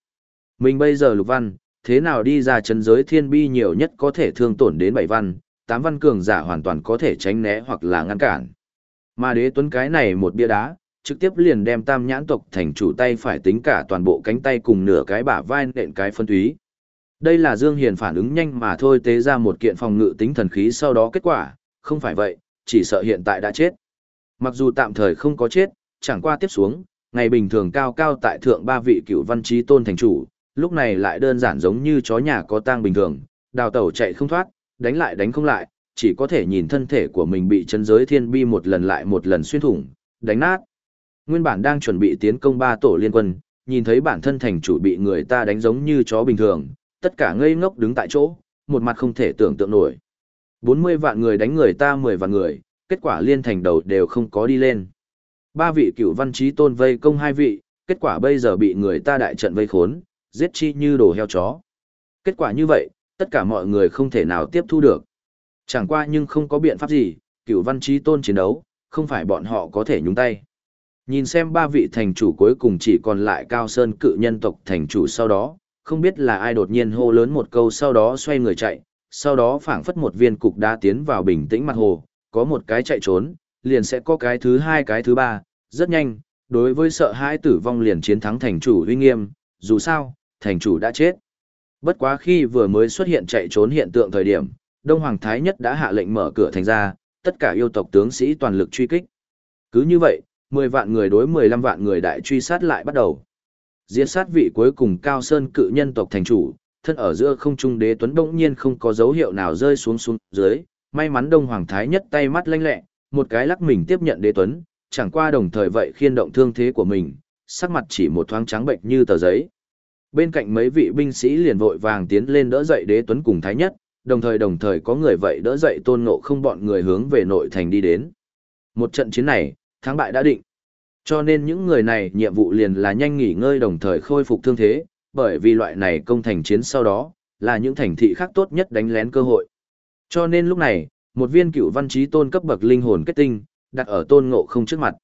Speaker 1: Mình bây giờ lục văn, thế nào đi ra chấn giới thiên bi nhiều nhất có thể thương tổn đến bảy văn, tám văn cường giả hoàn toàn có thể tránh né hoặc là ngăn cản. Mà đế tuấn cái này một bia đá, trực tiếp liền đem tam nhãn tộc thành chủ tay phải tính cả toàn bộ cánh tay cùng nửa cái bả vai nện cái phân túy. Đây là Dương Hiền phản ứng nhanh mà thôi tế ra một kiện phòng ngự tính thần khí sau đó kết quả, không phải vậy, chỉ sợ hiện tại đã chết. Mặc dù tạm thời không có chết, chẳng qua tiếp xuống, ngày bình thường cao cao tại thượng ba vị cựu văn trí tôn thành chủ, lúc này lại đơn giản giống như chó nhà có tang bình thường, đào tẩu chạy không thoát, đánh lại đánh không lại, chỉ có thể nhìn thân thể của mình bị chân giới thiên bi một lần lại một lần xuyên thủng, đánh nát. Nguyên bản đang chuẩn bị tiến công ba tổ liên quân, nhìn thấy bản thân thành chủ bị người ta đánh giống như chó bình thường, tất cả ngây ngốc đứng tại chỗ, một mặt không thể tưởng tượng nổi. 40 vạn người đánh người ta 10 vạn người, kết quả liên thành đầu đều không có đi lên. Ba vị cựu văn trí tôn vây công hai vị, kết quả bây giờ bị người ta đại trận vây khốn, giết chi như đồ heo chó. Kết quả như vậy, tất cả mọi người không thể nào tiếp thu được. Chẳng qua nhưng không có biện pháp gì, cựu văn trí tôn chiến đấu, không phải bọn họ có thể nhúng tay. Nhìn xem ba vị thành chủ cuối cùng chỉ còn lại cao sơn cự nhân tộc thành chủ sau đó, không biết là ai đột nhiên hô lớn một câu sau đó xoay người chạy, sau đó phảng phất một viên cục đá tiến vào bình tĩnh mặt hồ, có một cái chạy trốn, liền sẽ có cái thứ hai cái thứ ba, rất nhanh, đối với sợ hãi tử vong liền chiến thắng thành chủ uy nghiêm, dù sao, thành chủ đã chết. Bất quá khi vừa mới xuất hiện chạy trốn hiện tượng thời điểm, Đông Hoàng Thái Nhất đã hạ lệnh mở cửa thành ra, tất cả yêu tộc tướng sĩ toàn lực truy kích. Cứ như vậy, 10 vạn người đối 15 vạn người đại truy sát lại bắt đầu. Diệt sát vị cuối cùng Cao Sơn cự nhân tộc thành chủ, thân ở giữa không trung đế tuấn đông nhiên không có dấu hiệu nào rơi xuống xuống dưới, may mắn Đông Hoàng Thái Nhất tay mắt lanh lẹ, một cái lắc mình tiếp nhận đế tuấn, chẳng qua đồng thời vậy khiên động thương thế của mình, sắc mặt chỉ một thoáng trắng bệnh như tờ giấy. Bên cạnh mấy vị binh sĩ liền vội vàng tiến lên đỡ dậy đế tuấn cùng thái nhất, đồng thời đồng thời có người vậy đỡ dậy tôn ngộ không bọn người hướng về nội thành đi đến. Một trận chiến này, thắng bại đã định. Cho nên những người này nhiệm vụ liền là nhanh nghỉ ngơi đồng thời khôi phục thương thế, bởi vì loại này công thành chiến sau đó, là những thành thị khác tốt nhất đánh lén cơ hội. Cho nên lúc này, một viên cựu văn trí tôn cấp bậc linh hồn kết tinh, đặt ở tôn ngộ không trước mặt.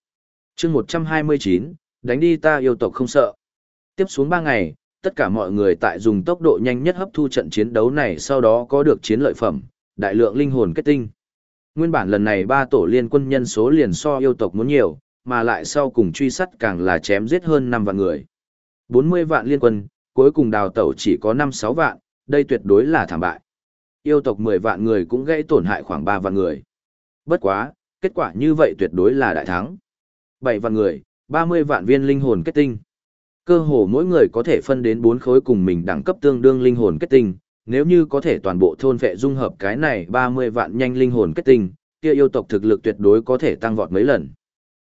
Speaker 1: chương 129, đánh đi ta yêu tộc không sợ. Tiếp xuống 3 ngày, tất cả mọi người tại dùng tốc độ nhanh nhất hấp thu trận chiến đấu này sau đó có được chiến lợi phẩm, đại lượng linh hồn kết tinh. Nguyên bản lần này ba tổ liên quân nhân số liền so yêu tộc muốn nhiều, mà lại sau cùng truy sát càng là chém giết hơn 5 vạn người. 40 vạn liên quân, cuối cùng đào tẩu chỉ có 5-6 vạn, đây tuyệt đối là thảm bại. Yêu tộc 10 vạn người cũng gây tổn hại khoảng 3 vạn người. Bất quá, Kết quả như vậy tuyệt đối là đại thắng. 7 vạn người, 30 vạn viên linh hồn kết tinh. Cơ hồ mỗi người có thể phân đến bốn khối cùng mình đẳng cấp tương đương linh hồn kết tinh, nếu như có thể toàn bộ thôn vệ dung hợp cái này 30 vạn nhanh linh hồn kết tinh, kia yêu tộc thực lực tuyệt đối có thể tăng vọt mấy lần.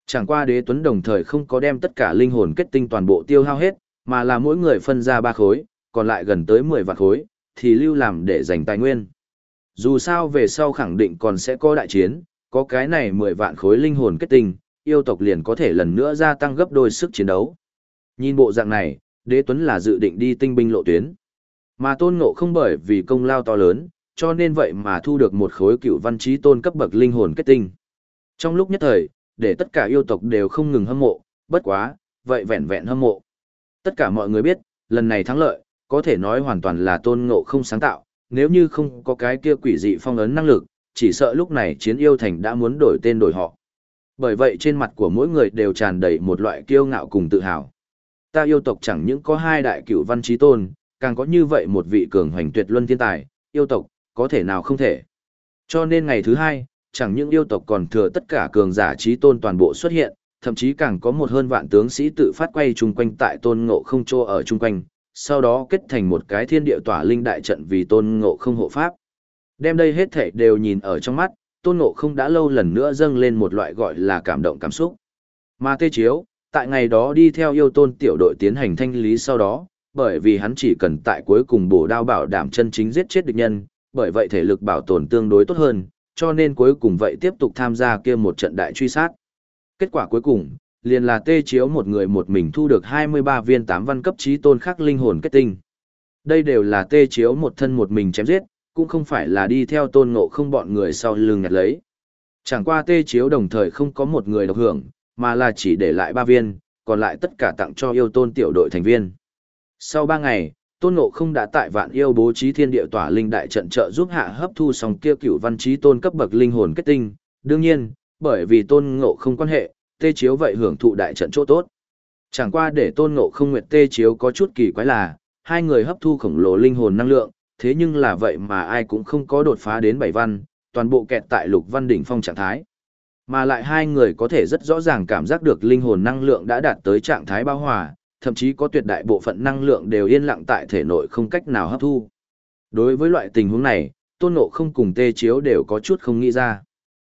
Speaker 1: Chẳng qua đế tuấn đồng thời không có đem tất cả linh hồn kết tinh toàn bộ tiêu hao hết, mà là mỗi người phân ra ba khối, còn lại gần tới 10 vạn khối, thì lưu làm để dành tài nguyên. Dù sao về sau khẳng định còn sẽ có đại chiến, có cái này 10 vạn khối linh hồn kết tinh, yêu tộc liền có thể lần nữa gia tăng gấp đôi sức chiến đấu. Nhìn bộ dạng này, đế tuấn là dự định đi tinh binh lộ tuyến. Mà tôn ngộ không bởi vì công lao to lớn, cho nên vậy mà thu được một khối cựu văn trí tôn cấp bậc linh hồn kết tinh. Trong lúc nhất thời, để tất cả yêu tộc đều không ngừng hâm mộ, bất quá, vậy vẹn vẹn hâm mộ. Tất cả mọi người biết, lần này thắng lợi, có thể nói hoàn toàn là tôn ngộ không sáng tạo, nếu như không có cái kia quỷ dị phong ấn năng lực, chỉ sợ lúc này chiến yêu thành đã muốn đổi tên đổi họ. Bởi vậy trên mặt của mỗi người đều tràn đầy một loại kiêu ngạo cùng tự hào. Ta yêu tộc chẳng những có hai đại cựu văn trí tôn, càng có như vậy một vị cường hoành tuyệt luân thiên tài, yêu tộc, có thể nào không thể. Cho nên ngày thứ hai, chẳng những yêu tộc còn thừa tất cả cường giả trí tôn toàn bộ xuất hiện, thậm chí càng có một hơn vạn tướng sĩ tự phát quay chung quanh tại tôn ngộ không trô ở chung quanh, sau đó kết thành một cái thiên địa tỏa linh đại trận vì tôn ngộ không hộ pháp. Đem đây hết thể đều nhìn ở trong mắt, tôn ngộ không đã lâu lần nữa dâng lên một loại gọi là cảm động cảm xúc. Mà tê chiếu, tại ngày đó đi theo yêu tôn tiểu đội tiến hành thanh lý sau đó, bởi vì hắn chỉ cần tại cuối cùng bổ đao bảo đảm chân chính giết chết địch nhân, bởi vậy thể lực bảo tồn tương đối tốt hơn, cho nên cuối cùng vậy tiếp tục tham gia kia một trận đại truy sát. Kết quả cuối cùng, liền là tê chiếu một người một mình thu được 23 viên 8 văn cấp trí tôn khắc linh hồn kết tinh. Đây đều là tê chiếu một thân một mình chém giết, cũng không phải là đi theo tôn ngộ không bọn người sau lưng nhặt lấy. Chẳng qua tê chiếu đồng thời không có một người độc hưởng, mà là chỉ để lại ba viên, còn lại tất cả tặng cho yêu tôn tiểu đội thành viên. Sau ba ngày, tôn ngộ không đã tại vạn yêu bố trí thiên địa tỏa linh đại trận trợ giúp hạ hấp thu xong kia cửu văn trí tôn cấp bậc linh hồn kết tinh. Đương nhiên, bởi vì tôn ngộ không quan hệ, tê chiếu vậy hưởng thụ đại trận chỗ tốt. Chẳng qua để tôn ngộ không nguyệt tê chiếu có chút kỳ quái là, hai người hấp thu khổng lồ linh hồn năng lượng, thế nhưng là vậy mà ai cũng không có đột phá đến bảy văn, toàn bộ kẹt tại lục văn đỉnh phong trạng thái. Mà lại hai người có thể rất rõ ràng cảm giác được linh hồn năng lượng đã đạt tới trạng thái bao hòa, thậm chí có tuyệt đại bộ phận năng lượng đều yên lặng tại thể nội không cách nào hấp thu. Đối với loại tình huống này, tôn ngộ không cùng tê chiếu đều có chút không nghĩ ra.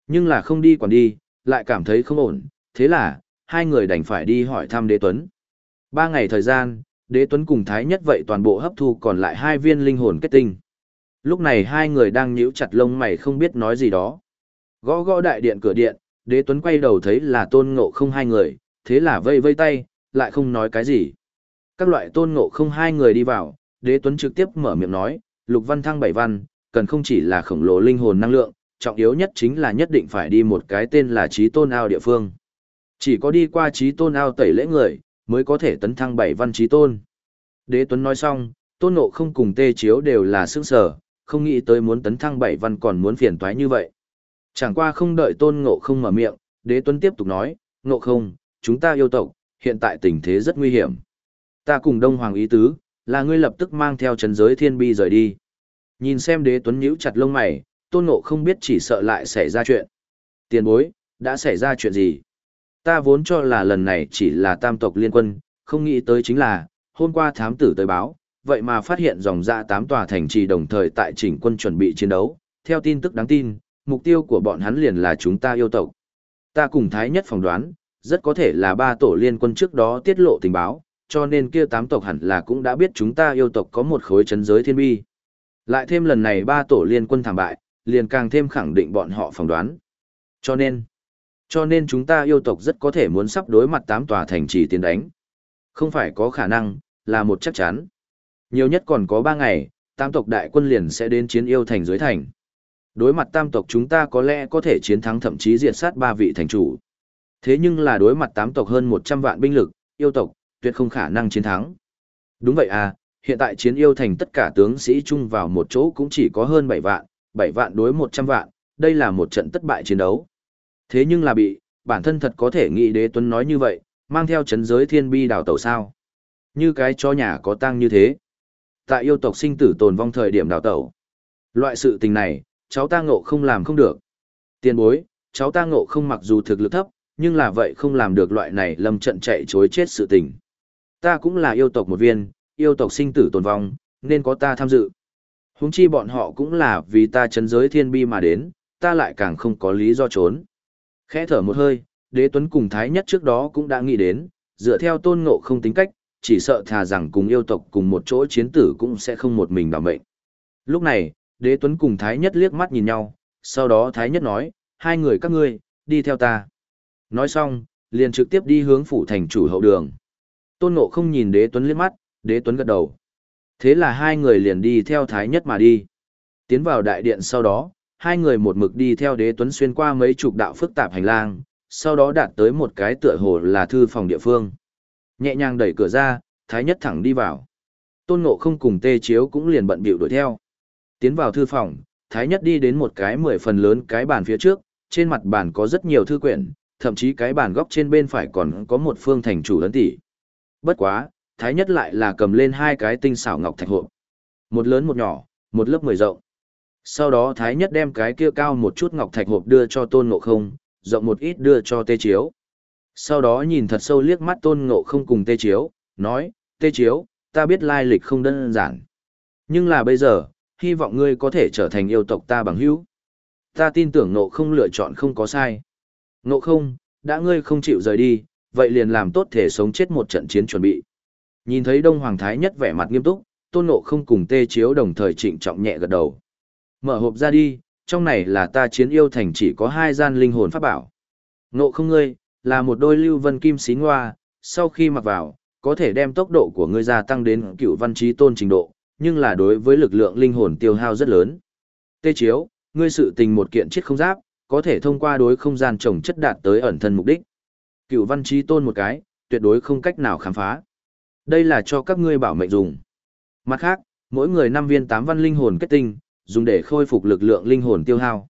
Speaker 1: Nhưng là không đi còn đi, lại cảm thấy không ổn, thế là, hai người đành phải đi hỏi thăm đế tuấn. Ba ngày thời gian, đế tuấn cùng thái nhất vậy toàn bộ hấp thu còn lại hai viên linh hồn kết tinh. Lúc này hai người đang nhíu chặt lông mày không biết nói gì đó. Gõ gõ đại điện cửa điện, đế tuấn quay đầu thấy là tôn ngộ không hai người, thế là vây vây tay, lại không nói cái gì. Các loại tôn ngộ không hai người đi vào, đế tuấn trực tiếp mở miệng nói, lục văn thăng bảy văn, cần không chỉ là khổng lồ linh hồn năng lượng, trọng yếu nhất chính là nhất định phải đi một cái tên là trí tôn ao địa phương. Chỉ có đi qua trí tôn ao tẩy lễ người, mới có thể tấn thăng bảy văn trí tôn. Đế Tuấn nói xong, tôn ngộ không cùng tê chiếu đều là sức sở, không nghĩ tới muốn tấn thăng bảy văn còn muốn phiền toái như vậy. Chẳng qua không đợi tôn ngộ không mở miệng, đế Tuấn tiếp tục nói, ngộ không, chúng ta yêu tộc, hiện tại tình thế rất nguy hiểm. Ta cùng Đông Hoàng ý tứ, là ngươi lập tức mang theo trấn giới thiên bi rời đi. Nhìn xem đế Tuấn nhíu chặt lông mày, tôn ngộ không biết chỉ sợ lại xảy ra chuyện. Tiền bối, đã xảy ra chuyện gì? Ta vốn cho là lần này chỉ là tam tộc liên quân, không nghĩ tới chính là, hôm qua thám tử tới báo, vậy mà phát hiện dòng dạ tám tòa thành trì đồng thời tại chỉnh quân chuẩn bị chiến đấu. Theo tin tức đáng tin, mục tiêu của bọn hắn liền là chúng ta yêu tộc. Ta cùng Thái nhất phỏng đoán, rất có thể là ba tổ liên quân trước đó tiết lộ tình báo, cho nên kia tám tộc hẳn là cũng đã biết chúng ta yêu tộc có một khối chấn giới thiên bi. Lại thêm lần này ba tổ liên quân thảm bại, liền càng thêm khẳng định bọn họ phỏng đoán. Cho nên, cho nên chúng ta yêu tộc rất có thể muốn sắp đối mặt tám tòa thành trì tiến đánh. Không phải có khả năng, là một chắc chắn. Nhiều nhất còn có ba ngày, tám tộc đại quân liền sẽ đến chiến yêu thành dưới thành. Đối mặt tam tộc chúng ta có lẽ có thể chiến thắng thậm chí diệt sát ba vị thành chủ. Thế nhưng là đối mặt tám tộc hơn 100 vạn binh lực, yêu tộc, tuyệt không khả năng chiến thắng. Đúng vậy à, hiện tại chiến yêu thành tất cả tướng sĩ chung vào một chỗ cũng chỉ có hơn 7 vạn, 7 vạn đối 100 vạn, đây là một trận thất bại chiến đấu. Thế nhưng là bị, bản thân thật có thể nghĩ đế tuấn nói như vậy, mang theo chấn giới thiên bi đào tẩu sao. Như cái cho nhà có tăng như thế. Tại yêu tộc sinh tử tồn vong thời điểm đào tẩu. Loại sự tình này, cháu ta ngộ không làm không được. Tiền bối, cháu ta ngộ không mặc dù thực lực thấp, nhưng là vậy không làm được loại này lâm trận chạy chối chết sự tình. Ta cũng là yêu tộc một viên, yêu tộc sinh tử tồn vong, nên có ta tham dự. Húng chi bọn họ cũng là vì ta chấn giới thiên bi mà đến, ta lại càng không có lý do trốn. Khẽ thở một hơi, đế tuấn cùng thái nhất trước đó cũng đã nghĩ đến, dựa theo tôn ngộ không tính cách, chỉ sợ thà rằng cùng yêu tộc cùng một chỗ chiến tử cũng sẽ không một mình đảm mệnh. Lúc này, đế tuấn cùng thái nhất liếc mắt nhìn nhau, sau đó thái nhất nói, hai người các ngươi, đi theo ta. Nói xong, liền trực tiếp đi hướng phủ thành chủ hậu đường. Tôn Nộ không nhìn đế tuấn liếc mắt, đế tuấn gật đầu. Thế là hai người liền đi theo thái nhất mà đi. Tiến vào đại điện sau đó, hai người một mực đi theo đế tuấn xuyên qua mấy chục đạo phức tạp hành lang, sau đó đạt tới một cái tựa hồ là thư phòng địa phương. Nhẹ nhàng đẩy cửa ra, thái nhất thẳng đi vào. Tôn Nộ không cùng tê chiếu cũng liền bận bịu đuổi theo. Tiến vào thư phòng, thái nhất đi đến một cái mười phần lớn cái bàn phía trước, trên mặt bàn có rất nhiều thư quyển, thậm chí cái bàn góc trên bên phải còn có một phương thành chủ lớn tỷ. Bất quá, thái nhất lại là cầm lên hai cái tinh xảo ngọc thạch hộp. Một lớn một nhỏ, một lớp mười rộng. Sau đó thái nhất đem cái kia cao một chút ngọc thạch hộp đưa cho tôn ngộ không, rộng một ít đưa cho tê chiếu. Sau đó nhìn thật sâu liếc mắt tôn ngộ không cùng tê chiếu, nói, tê chiếu, ta biết lai lịch không đơn giản. Nhưng là bây giờ, hy vọng ngươi có thể trở thành yêu tộc ta bằng hữu. Ta tin tưởng ngộ không lựa chọn không có sai. Ngộ không, đã ngươi không chịu rời đi, vậy liền làm tốt thể sống chết một trận chiến chuẩn bị. Nhìn thấy Đông Hoàng Thái nhất vẻ mặt nghiêm túc, tôn ngộ không cùng tê chiếu đồng thời trịnh trọng nhẹ gật đầu. Mở hộp ra đi, trong này là ta chiến yêu thành chỉ có hai gian linh hồn pháp bảo. Ngộ không ngươi, là một đôi lưu vân kim xí ngoa, sau khi mặc vào, có thể đem tốc độ của ngươi gia tăng đến cựu văn trí tôn trình độ, nhưng là đối với lực lượng linh hồn tiêu hao rất lớn. Tê chiếu, ngươi sự tình một kiện chiếc không giáp, có thể thông qua đối không gian trồng chất đạt tới ẩn thân mục đích. Cựu văn trí tôn một cái, tuyệt đối không cách nào khám phá. Đây là cho các ngươi bảo mệnh dùng. Mặt khác, mỗi người năm viên tám văn linh hồn kết tinh, dùng để khôi phục lực lượng linh hồn tiêu hao.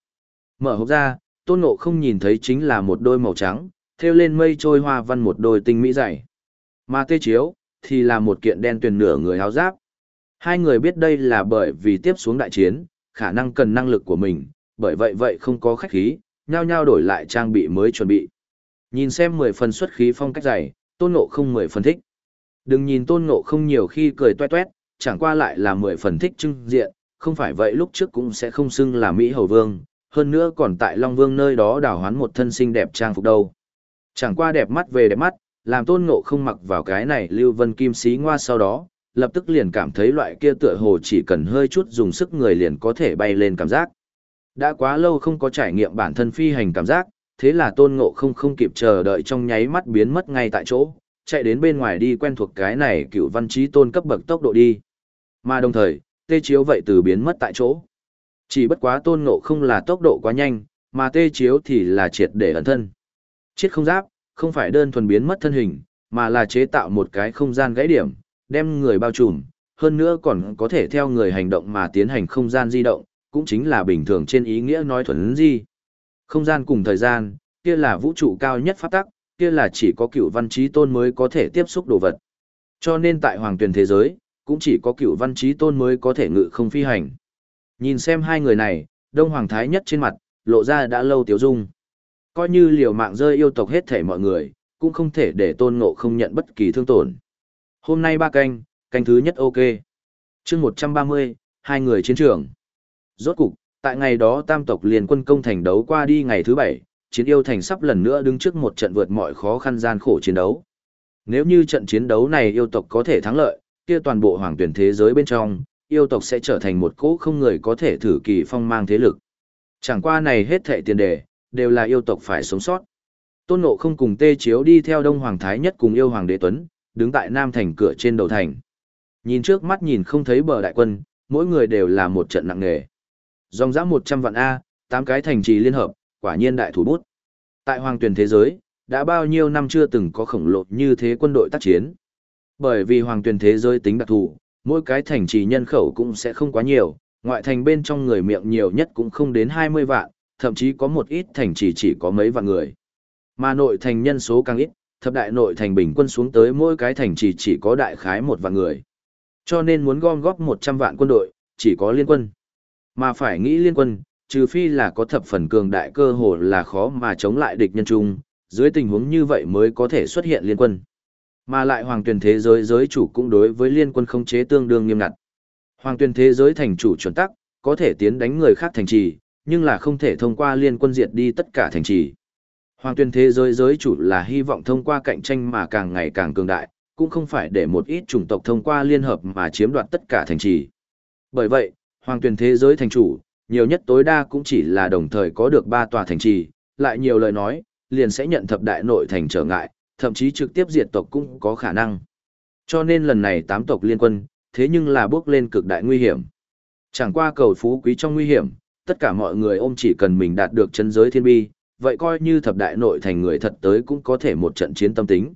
Speaker 1: Mở hộp ra, tôn ngộ không nhìn thấy chính là một đôi màu trắng, theo lên mây trôi hoa văn một đôi tinh mỹ dày. Mà tê chiếu, thì là một kiện đen tuyền nửa người áo giáp. Hai người biết đây là bởi vì tiếp xuống đại chiến, khả năng cần năng lực của mình, bởi vậy vậy không có khách khí, nhau nhau đổi lại trang bị mới chuẩn bị. Nhìn xem 10 phần xuất khí phong cách dày, tôn ngộ không 10 phần thích. Đừng nhìn tôn ngộ không nhiều khi cười toét toét, chẳng qua lại là 10 phần thích trưng diện, không phải vậy lúc trước cũng sẽ không xưng là Mỹ Hầu Vương, hơn nữa còn tại Long Vương nơi đó đào hoán một thân xinh đẹp trang phục đâu. Chẳng qua đẹp mắt về đẹp mắt, làm tôn ngộ không mặc vào cái này lưu vân kim xí ngoa sau đó, lập tức liền cảm thấy loại kia tựa hồ chỉ cần hơi chút dùng sức người liền có thể bay lên cảm giác. Đã quá lâu không có trải nghiệm bản thân phi hành cảm giác, thế là tôn ngộ không không kịp chờ đợi trong nháy mắt biến mất ngay tại chỗ, chạy đến bên ngoài đi quen thuộc cái này cựu văn trí tôn cấp bậc tốc độ đi. Mà đồng thời, tê chiếu vậy từ biến mất tại chỗ. Chỉ bất quá tôn ngộ không là tốc độ quá nhanh, mà tê chiếu thì là triệt để ẩn thân. Chiết không giáp, không phải đơn thuần biến mất thân hình, mà là chế tạo một cái không gian gãy điểm, đem người bao trùm, hơn nữa còn có thể theo người hành động mà tiến hành không gian di động, cũng chính là bình thường trên ý nghĩa nói thuần di. Không gian cùng thời gian, kia là vũ trụ cao nhất pháp tắc, kia là chỉ có cựu văn trí tôn mới có thể tiếp xúc đồ vật. Cho nên tại hoàng tuyển thế giới, cũng chỉ có cựu văn trí tôn mới có thể ngự không phi hành. Nhìn xem hai người này, Đông Hoàng Thái nhất trên mặt, lộ ra đã lâu tiếu dung. Coi như liều mạng rơi yêu tộc hết thể mọi người, cũng không thể để tôn ngộ không nhận bất kỳ thương tổn. Hôm nay ba canh, canh thứ nhất ok. chương 130, hai người chiến trường. Rốt cục, tại ngày đó tam tộc liền quân công thành đấu qua đi ngày thứ bảy, chiến yêu thành sắp lần nữa đứng trước một trận vượt mọi khó khăn gian khổ chiến đấu. Nếu như trận chiến đấu này yêu tộc có thể thắng lợi, kia toàn bộ hoàng tuyển thế giới bên trong, yêu tộc sẽ trở thành một cỗ không người có thể thử kỳ phong mang thế lực. Chẳng qua này hết thệ tiền đề, đều là yêu tộc phải sống sót. Tôn Ngộ không cùng Tê Chiếu đi theo Đông Hoàng Thái Nhất cùng yêu Hoàng Đế Tuấn, đứng tại Nam Thành cửa trên đầu thành. Nhìn trước mắt nhìn không thấy bờ đại quân, mỗi người đều là một trận nặng nề. Dòng dã 100 vạn A, 8 cái thành trì liên hợp, quả nhiên đại thủ bút. Tại hoàng tuyển thế giới, đã bao nhiêu năm chưa từng có khổng lồ như thế quân đội tác chiến. Bởi vì hoàng tuyển thế giới tính đặc thù, mỗi cái thành trì nhân khẩu cũng sẽ không quá nhiều, ngoại thành bên trong người miệng nhiều nhất cũng không đến 20 vạn, thậm chí có một ít thành trì chỉ có mấy vạn người. Mà nội thành nhân số càng ít, thập đại nội thành bình quân xuống tới mỗi cái thành trì chỉ có đại khái một vạn người. Cho nên muốn gom góp 100 vạn quân đội, chỉ có liên quân. Mà phải nghĩ liên quân, trừ phi là có thập phần cường đại cơ hồ là khó mà chống lại địch nhân chung, dưới tình huống như vậy mới có thể xuất hiện liên quân. Mà lại hoàng tuyển thế giới giới chủ cũng đối với liên quân không chế tương đương nghiêm ngặt. Hoàng tuyển thế giới thành chủ chuẩn tắc, có thể tiến đánh người khác thành trì, nhưng là không thể thông qua liên quân diệt đi tất cả thành trì. Hoàng Tuyên thế giới giới chủ là hy vọng thông qua cạnh tranh mà càng ngày càng cường đại, cũng không phải để một ít chủng tộc thông qua liên hợp mà chiếm đoạt tất cả thành trì. Bởi vậy, hoàng Tuyên thế giới thành chủ, nhiều nhất tối đa cũng chỉ là đồng thời có được ba tòa thành trì, lại nhiều lời nói, liền sẽ nhận thập đại nội thành trở ngại, thậm chí trực tiếp diệt tộc cũng có khả năng. Cho nên lần này tám tộc liên quân, thế nhưng là bước lên cực đại nguy hiểm. Chẳng qua cầu phú quý trong nguy hiểm, tất cả mọi người ôm chỉ cần mình đạt được chân giới thiên bi, vậy coi như thập đại nội thành người thật tới cũng có thể một trận chiến tâm tính.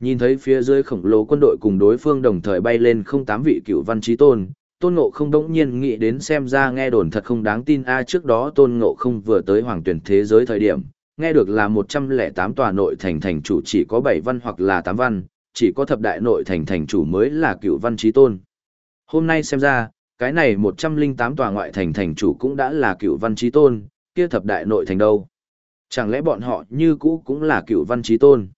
Speaker 1: Nhìn thấy phía dưới khổng lồ quân đội cùng đối phương đồng thời bay lên không tám vị cựu văn trí tôn, tôn ngộ không đống nhiên nghĩ đến xem ra nghe đồn thật không đáng tin a à, trước đó tôn ngộ không vừa tới hoàng tuyển thế giới thời điểm, nghe được là 108 tòa nội thành thành chủ chỉ có 7 văn hoặc là 8 văn, chỉ có thập đại nội thành thành chủ mới là cựu văn trí tôn. Hôm nay xem ra, cái này 108 tòa ngoại thành thành chủ cũng đã là cựu văn trí tôn, kia thập đại nội thành đâu. Chẳng lẽ bọn họ như cũ cũng là cựu văn trí tôn?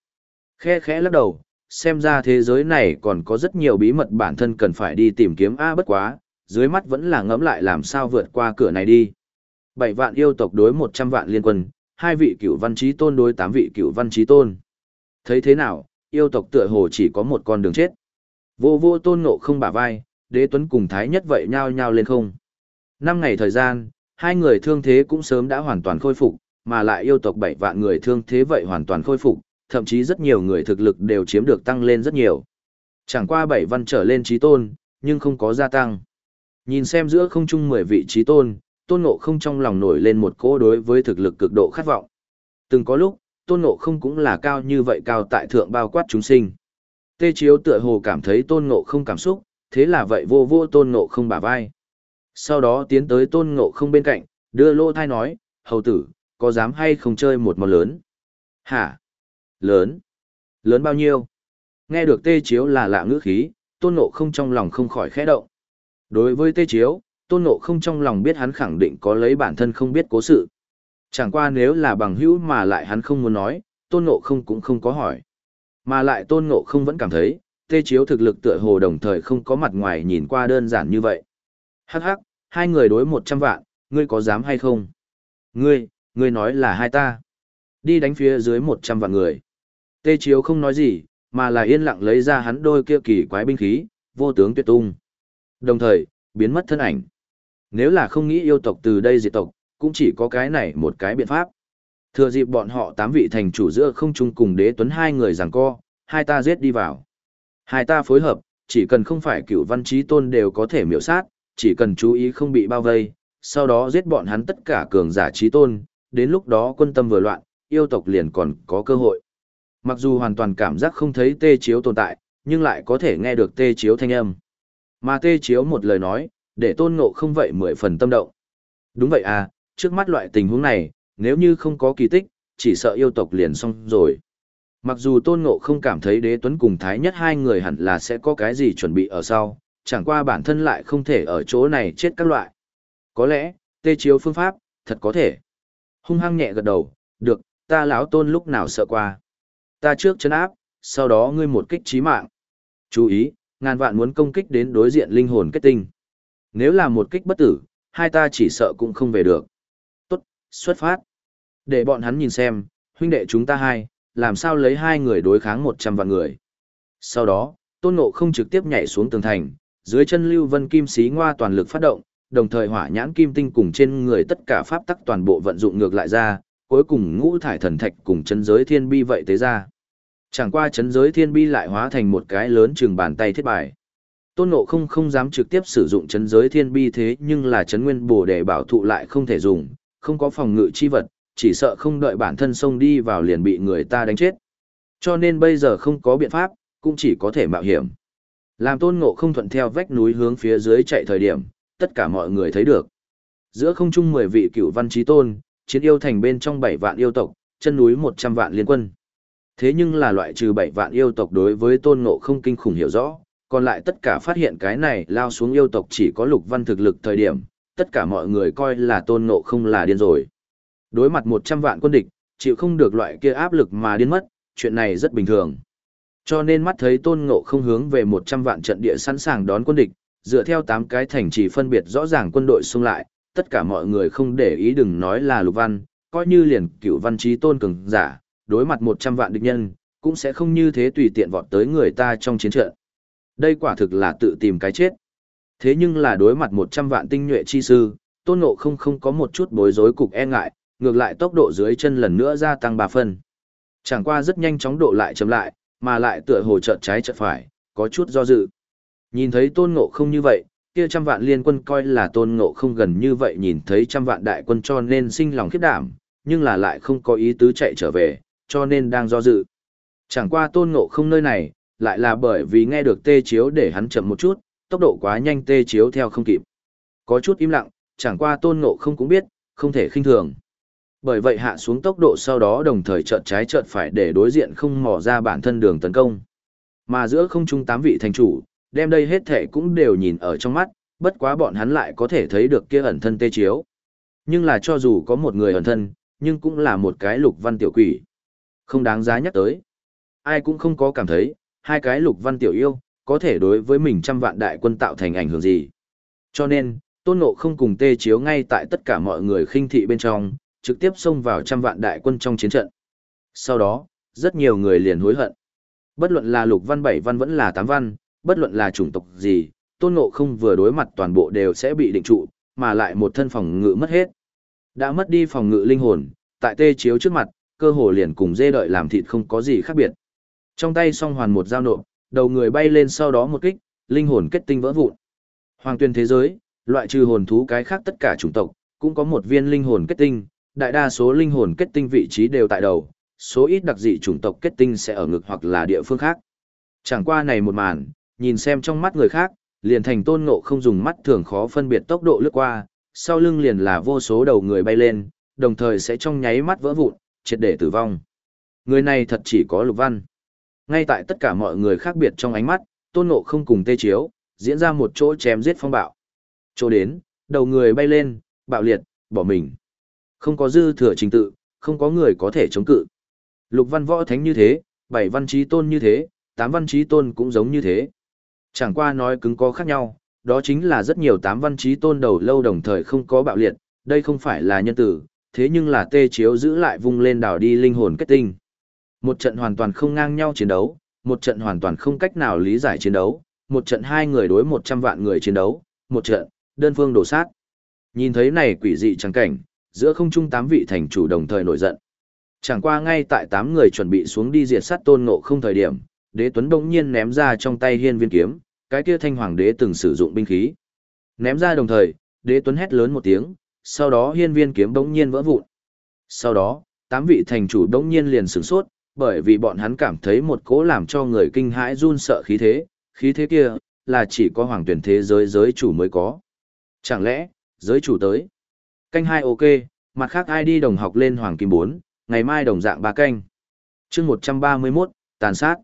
Speaker 1: Khe khẽ lắc đầu, xem ra thế giới này còn có rất nhiều bí mật bản thân cần phải đi tìm kiếm A bất quá, dưới mắt vẫn là ngẫm lại làm sao vượt qua cửa này đi. Bảy vạn yêu tộc đối 100 vạn liên quân, hai vị cựu văn trí tôn đối tám vị cựu văn trí tôn. Thấy thế nào, yêu tộc tựa hồ chỉ có một con đường chết. Vô vô tôn ngộ không bả vai, đế tuấn cùng thái nhất vậy nhao nhao lên không. Năm ngày thời gian, hai người thương thế cũng sớm đã hoàn toàn khôi phục, mà lại yêu tộc bảy vạn người thương thế vậy hoàn toàn khôi phục, thậm chí rất nhiều người thực lực đều chiếm được tăng lên rất nhiều. Chẳng qua bảy văn trở lên trí tôn, nhưng không có gia tăng. Nhìn xem giữa không trung mười vị trí tôn, tôn ngộ không trong lòng nổi lên một cỗ đối với thực lực cực độ khát vọng. Từng có lúc, tôn ngộ không cũng là cao như vậy cao tại thượng bao quát chúng sinh. Tê chiếu tựa hồ cảm thấy tôn ngộ không cảm xúc, thế là vậy vô vô tôn ngộ không bả vai. Sau đó tiến tới tôn ngộ không bên cạnh, đưa lô thai nói, hầu tử, có dám hay không chơi một món lớn? Hả? Lớn? Lớn bao nhiêu? Nghe được tê chiếu là lạ ngữ khí, tôn ngộ không trong lòng không khỏi khẽ động. Đối với tê chiếu, tôn ngộ không trong lòng biết hắn khẳng định có lấy bản thân không biết cố sự. Chẳng qua nếu là bằng hữu mà lại hắn không muốn nói, tôn ngộ không cũng không có hỏi. Mà lại tôn ngộ không vẫn cảm thấy, tê chiếu thực lực tựa hồ đồng thời không có mặt ngoài nhìn qua đơn giản như vậy. Hắc hắc, hai người đối một trăm vạn, ngươi có dám hay không? Ngươi, ngươi nói là hai ta. Đi đánh phía dưới một trăm vạn người. Tê chiếu không nói gì, mà là yên lặng lấy ra hắn đôi kia kỳ quái binh khí, vô tướng tuyệt tung. Đồng thời, biến mất thân ảnh. Nếu là không nghĩ yêu tộc từ đây diệt tộc, cũng chỉ có cái này một cái biện pháp. Thừa dịp bọn họ tám vị thành chủ giữa không chung cùng đế tuấn hai người giằng co, hai ta giết đi vào. Hai ta phối hợp, chỉ cần không phải cựu văn trí tôn đều có thể miểu sát, chỉ cần chú ý không bị bao vây, sau đó giết bọn hắn tất cả cường giả trí tôn, đến lúc đó quân tâm vừa loạn, yêu tộc liền còn có cơ hội. Mặc dù hoàn toàn cảm giác không thấy tê chiếu tồn tại, nhưng lại có thể nghe được tê chiếu thanh âm. Mà tê chiếu một lời nói, để tôn ngộ không vậy mười phần tâm động. Đúng vậy à, trước mắt loại tình huống này, nếu như không có kỳ tích, chỉ sợ yêu tộc liền xong rồi. Mặc dù tôn ngộ không cảm thấy đế tuấn cùng thái nhất hai người hẳn là sẽ có cái gì chuẩn bị ở sau, chẳng qua bản thân lại không thể ở chỗ này chết các loại. Có lẽ, tê chiếu phương pháp, thật có thể. Hung hăng nhẹ gật đầu, được, ta lão tôn lúc nào sợ qua. Ta trước chân áp, sau đó ngươi một kích trí mạng. Chú ý, ngàn vạn muốn công kích đến đối diện linh hồn kết tinh. Nếu là một kích bất tử, hai ta chỉ sợ cũng không về được. Tốt, xuất phát. Để bọn hắn nhìn xem, huynh đệ chúng ta hai, làm sao lấy hai người đối kháng một trăm vạn người. Sau đó, tôn ngộ không trực tiếp nhảy xuống tường thành, dưới chân lưu vân kim xí ngoa toàn lực phát động, đồng thời hỏa nhãn kim tinh cùng trên người tất cả pháp tắc toàn bộ vận dụng ngược lại ra, cuối cùng ngũ thải thần thạch cùng chân giới thiên bi vậy tế ra. Chẳng qua chấn giới thiên bi lại hóa thành một cái lớn chừng bàn tay thiết bài. Tôn Ngộ không không dám trực tiếp sử dụng chấn giới thiên bi thế nhưng là chấn nguyên bổ để bảo thụ lại không thể dùng, không có phòng ngự chi vật, chỉ sợ không đợi bản thân xông đi vào liền bị người ta đánh chết. Cho nên bây giờ không có biện pháp, cũng chỉ có thể mạo hiểm. Làm tôn ngộ không thuận theo vách núi hướng phía dưới chạy thời điểm, tất cả mọi người thấy được. Giữa không trung 10 vị cựu văn trí tôn, chiến yêu thành bên trong 7 vạn yêu tộc, chân núi 100 vạn liên quân. Thế nhưng là loại trừ 7 vạn yêu tộc đối với tôn ngộ không kinh khủng hiểu rõ, còn lại tất cả phát hiện cái này lao xuống yêu tộc chỉ có lục văn thực lực thời điểm, tất cả mọi người coi là tôn ngộ không là điên rồi. Đối mặt 100 vạn quân địch, chịu không được loại kia áp lực mà điên mất, chuyện này rất bình thường. Cho nên mắt thấy tôn ngộ không hướng về 100 vạn trận địa sẵn sàng đón quân địch, dựa theo 8 cái thành trì phân biệt rõ ràng quân đội xung lại, tất cả mọi người không để ý đừng nói là lục văn, coi như liền cựu văn trí tôn cường giả, đối mặt 100 vạn địch nhân, cũng sẽ không như thế tùy tiện vọt tới người ta trong chiến trận. Đây quả thực là tự tìm cái chết. Thế nhưng là đối mặt 100 vạn tinh nhuệ chi sư, tôn ngộ không không có một chút bối rối cục e ngại, ngược lại tốc độ dưới chân lần nữa gia tăng 3 phần Chẳng qua rất nhanh chóng độ lại chậm lại, mà lại tựa hồ chợt trái chợt phải, có chút do dự. Nhìn thấy tôn ngộ không như vậy, kia trăm vạn liên quân coi là tôn ngộ không gần như vậy nhìn thấy trăm vạn đại quân cho nên sinh lòng khiếp đảm, nhưng là lại không có ý tứ chạy trở về, cho nên đang do dự. Chẳng qua tôn ngộ không nơi này, lại là bởi vì nghe được tê chiếu để hắn chậm một chút, tốc độ quá nhanh tê chiếu theo không kịp. Có chút im lặng, chẳng qua tôn ngộ không cũng biết, không thể khinh thường. Bởi vậy hạ xuống tốc độ sau đó đồng thời chợt trái chợt phải để đối diện không mò ra bản thân đường tấn công. Mà giữa không trung tám vị thành chủ, đem đây hết thể cũng đều nhìn ở trong mắt, bất quá bọn hắn lại có thể thấy được kia ẩn thân tê chiếu. Nhưng là cho dù có một người ẩn thân, nhưng cũng là một cái lục văn tiểu quỷ. Không đáng giá nhắc tới. Ai cũng không có cảm thấy, hai cái lục văn tiểu yêu, có thể đối với mình trăm vạn đại quân tạo thành ảnh hưởng gì. Cho nên, tôn ngộ không cùng tê chiếu ngay tại tất cả mọi người khinh thị bên trong, trực tiếp xông vào trăm vạn đại quân trong chiến trận. Sau đó, rất nhiều người liền hối hận. Bất luận là lục văn bảy văn vẫn là tám văn, bất luận là chủng tộc gì, tôn ngộ không vừa đối mặt toàn bộ đều sẽ bị định trụ, mà lại một thân phòng ngự mất hết. Đã mất đi phòng ngự linh hồn, tại tê chiếu trước mặt, cơ hồ liền cùng dê đợi làm thịt không có gì khác biệt. Trong tay song hoàn một dao nộp, đầu người bay lên sau đó một kích, linh hồn kết tinh vỡ vụn. Hoàng tuyên thế giới, loại trừ hồn thú cái khác tất cả chủng tộc, cũng có một viên linh hồn kết tinh, đại đa số linh hồn kết tinh vị trí đều tại đầu, số ít đặc dị chủng tộc kết tinh sẽ ở ngực hoặc là địa phương khác. Chẳng qua này một màn, nhìn xem trong mắt người khác, liền thành tôn ngộ không dùng mắt thường khó phân biệt tốc độ lướt qua, sau lưng liền là vô số đầu người bay lên, đồng thời sẽ trong nháy mắt vỡ vụn, triệt để tử vong. Người này thật chỉ có lục văn. Ngay tại tất cả mọi người khác biệt trong ánh mắt, tôn ngộ không cùng tê chiếu, diễn ra một chỗ chém giết phong bạo. Chỗ đến, đầu người bay lên, bạo liệt, bỏ mình. Không có dư thừa trình tự, không có người có thể chống cự. Lục văn võ thánh như thế, bảy văn trí tôn như thế, tám văn trí tôn cũng giống như thế. Chẳng qua nói cứng có khác nhau, đó chính là rất nhiều tám văn trí tôn đầu lâu đồng thời không có bạo liệt, đây không phải là nhân tử, thế nhưng là tê chiếu giữ lại vung lên đảo đi linh hồn kết tinh. Một trận hoàn toàn không ngang nhau chiến đấu, một trận hoàn toàn không cách nào lý giải chiến đấu, một trận hai người đối một trăm vạn người chiến đấu, một trận, đơn phương đổ sát. Nhìn thấy này quỷ dị trắng cảnh, giữa không trung tám vị thành chủ đồng thời nổi giận. Chẳng qua ngay tại tám người chuẩn bị xuống đi diệt sát tôn ngộ không thời điểm, đế tuấn đông nhiên ném ra trong tay hiên viên kiếm, cái kia thanh hoàng đế từng sử dụng binh khí. Ném ra đồng thời, đế tuấn hét lớn một tiếng, sau đó hiên viên kiếm bỗng nhiên vỡ vụn. Sau đó, tám vị thành chủ bỗng nhiên liền sửng sốt, bởi vì bọn hắn cảm thấy một cỗ làm cho người kinh hãi run sợ khí thế, khí thế kia, là chỉ có hoàng tuyển thế giới giới chủ mới có. Chẳng lẽ, giới chủ tới? Canh hai ok, mặt khác ai đi đồng học lên hoàng kim 4, ngày mai đồng dạng ba canh. chương 131, tàn sát.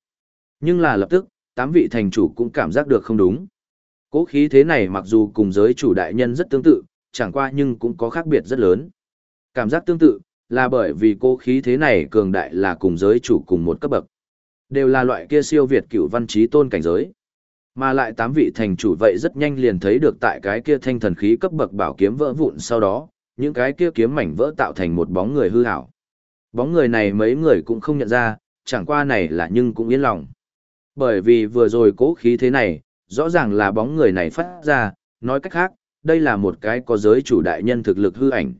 Speaker 1: Nhưng là lập tức, tám vị thành chủ cũng cảm giác được không đúng. Cố khí thế này mặc dù cùng giới chủ đại nhân rất tương tự, chẳng qua nhưng cũng có khác biệt rất lớn. Cảm giác tương tự, là bởi vì cố khí thế này cường đại là cùng giới chủ cùng một cấp bậc. Đều là loại kia siêu việt cửu văn trí tôn cảnh giới. Mà lại tám vị thành chủ vậy rất nhanh liền thấy được tại cái kia thanh thần khí cấp bậc bảo kiếm vỡ vụn sau đó, những cái kia kiếm mảnh vỡ tạo thành một bóng người hư hảo. Bóng người này mấy người cũng không nhận ra, chẳng qua này là nhưng cũng yên lòng. Bởi vì vừa rồi cố khí thế này, rõ ràng là bóng người này phát ra, nói cách khác, đây là một cái có giới chủ đại nhân thực lực hư ảnh.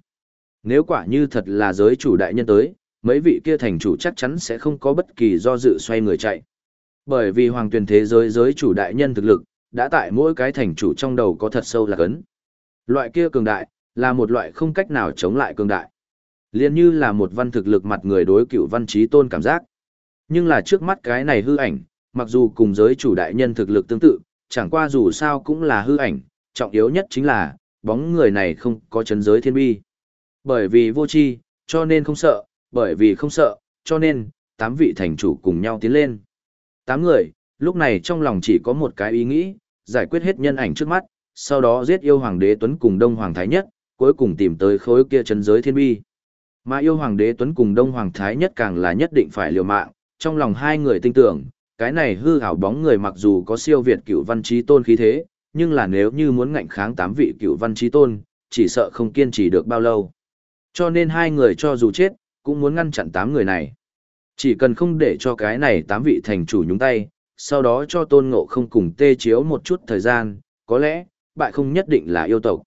Speaker 1: Nếu quả như thật là giới chủ đại nhân tới, mấy vị kia thành chủ chắc chắn sẽ không có bất kỳ do dự xoay người chạy. Bởi vì hoàng tuyển thế giới giới chủ đại nhân thực lực, đã tại mỗi cái thành chủ trong đầu có thật sâu là cấn. Loại kia cường đại, là một loại không cách nào chống lại cường đại. Liên như là một văn thực lực mặt người đối cựu văn trí tôn cảm giác. Nhưng là trước mắt cái này hư ảnh, mặc dù cùng giới chủ đại nhân thực lực tương tự, chẳng qua dù sao cũng là hư ảnh, trọng yếu nhất chính là, bóng người này không có chấn giới thiên bi. Bởi vì vô chi, cho nên không sợ, bởi vì không sợ, cho nên, tám vị thành chủ cùng nhau tiến lên. Tám người, lúc này trong lòng chỉ có một cái ý nghĩ, giải quyết hết nhân ảnh trước mắt, sau đó giết yêu hoàng đế Tuấn cùng Đông Hoàng Thái Nhất, cuối cùng tìm tới khối kia chân giới thiên bi. Mà yêu hoàng đế Tuấn cùng Đông Hoàng Thái Nhất càng là nhất định phải liều mạng, trong lòng hai người tin tưởng, cái này hư hảo bóng người mặc dù có siêu việt cựu văn trí tôn khí thế, nhưng là nếu như muốn ngạnh kháng tám vị cựu văn trí tôn, chỉ sợ không kiên trì được bao lâu. Cho nên hai người cho dù chết, cũng muốn ngăn chặn tám người này. Chỉ cần không để cho cái này tám vị thành chủ nhúng tay, sau đó cho tôn ngộ không cùng tê chiếu một chút thời gian, có lẽ, bại không nhất định là yêu tộc.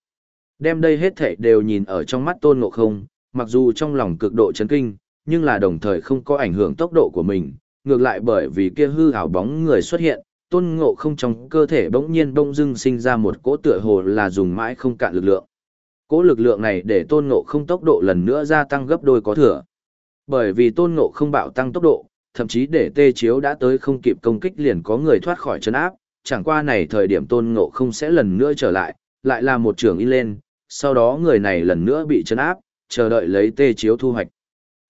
Speaker 1: Đem đây hết thảy đều nhìn ở trong mắt tôn ngộ không, mặc dù trong lòng cực độ chấn kinh, nhưng là đồng thời không có ảnh hưởng tốc độ của mình, ngược lại bởi vì kia hư ảo bóng người xuất hiện, tôn ngộ không trong cơ thể bỗng nhiên bỗng dưng sinh ra một cỗ tựa hồ là dùng mãi không cạn lực lượng. Cỗ lực lượng này để tôn ngộ không tốc độ lần nữa gia tăng gấp đôi có thừa. Bởi vì tôn ngộ không bạo tăng tốc độ, thậm chí để tê chiếu đã tới không kịp công kích liền có người thoát khỏi chân áp, chẳng qua này thời điểm tôn ngộ không sẽ lần nữa trở lại, lại là một trường in lên, sau đó người này lần nữa bị chân áp, chờ đợi lấy tê chiếu thu hoạch.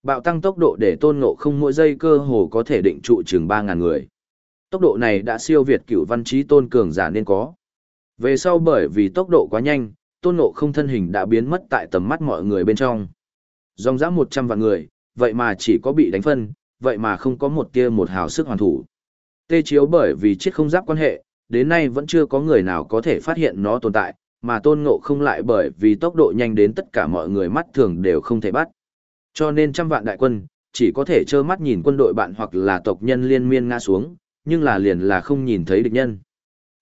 Speaker 1: Bạo tăng tốc độ để tôn ngộ không mỗi giây cơ hồ có thể định trụ chừng 3.000 người. Tốc độ này đã siêu việt cửu văn trí tôn cường giả nên có. Về sau bởi vì tốc độ quá nhanh, tôn ngộ không thân hình đã biến mất tại tầm mắt mọi người bên trong. Dòng dã 100 vạn người, vậy mà chỉ có bị đánh phân, vậy mà không có một tia một hào sức hoàn thủ. Tê chiếu bởi vì chết không giáp quan hệ, đến nay vẫn chưa có người nào có thể phát hiện nó tồn tại, mà tôn ngộ không lại bởi vì tốc độ nhanh đến tất cả mọi người mắt thường đều không thể bắt. Cho nên trăm vạn đại quân, chỉ có thể trơ mắt nhìn quân đội bạn hoặc là tộc nhân liên miên ngã xuống, nhưng là liền là không nhìn thấy địch nhân.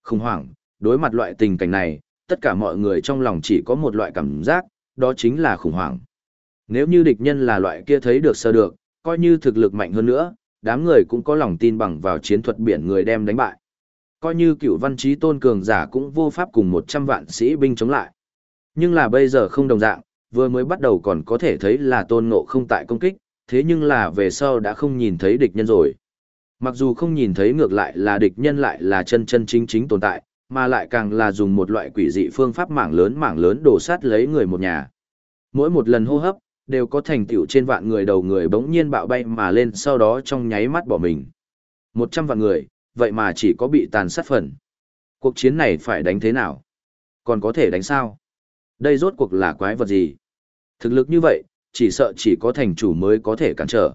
Speaker 1: Khủng hoảng, đối mặt loại tình cảnh này, tất cả mọi người trong lòng chỉ có một loại cảm giác, đó chính là khủng hoảng. Nếu như địch nhân là loại kia thấy được sơ được, coi như thực lực mạnh hơn nữa, đám người cũng có lòng tin bằng vào chiến thuật biển người đem đánh bại. Coi như cựu văn trí tôn cường giả cũng vô pháp cùng 100 vạn sĩ binh chống lại. Nhưng là bây giờ không đồng dạng, vừa mới bắt đầu còn có thể thấy là tôn ngộ không tại công kích, thế nhưng là về sau đã không nhìn thấy địch nhân rồi. Mặc dù không nhìn thấy ngược lại là địch nhân lại là chân chân chính chính tồn tại, mà lại càng là dùng một loại quỷ dị phương pháp mảng lớn mảng lớn đổ sát lấy người một nhà. Mỗi một lần hô hấp, đều có thành tựu trên vạn người đầu người bỗng nhiên bạo bay mà lên sau đó trong nháy mắt bỏ mình. Một trăm vạn người, vậy mà chỉ có bị tàn sát phần. Cuộc chiến này phải đánh thế nào? Còn có thể đánh sao? Đây rốt cuộc là quái vật gì? Thực lực như vậy, chỉ sợ chỉ có thành chủ mới có thể cản trở.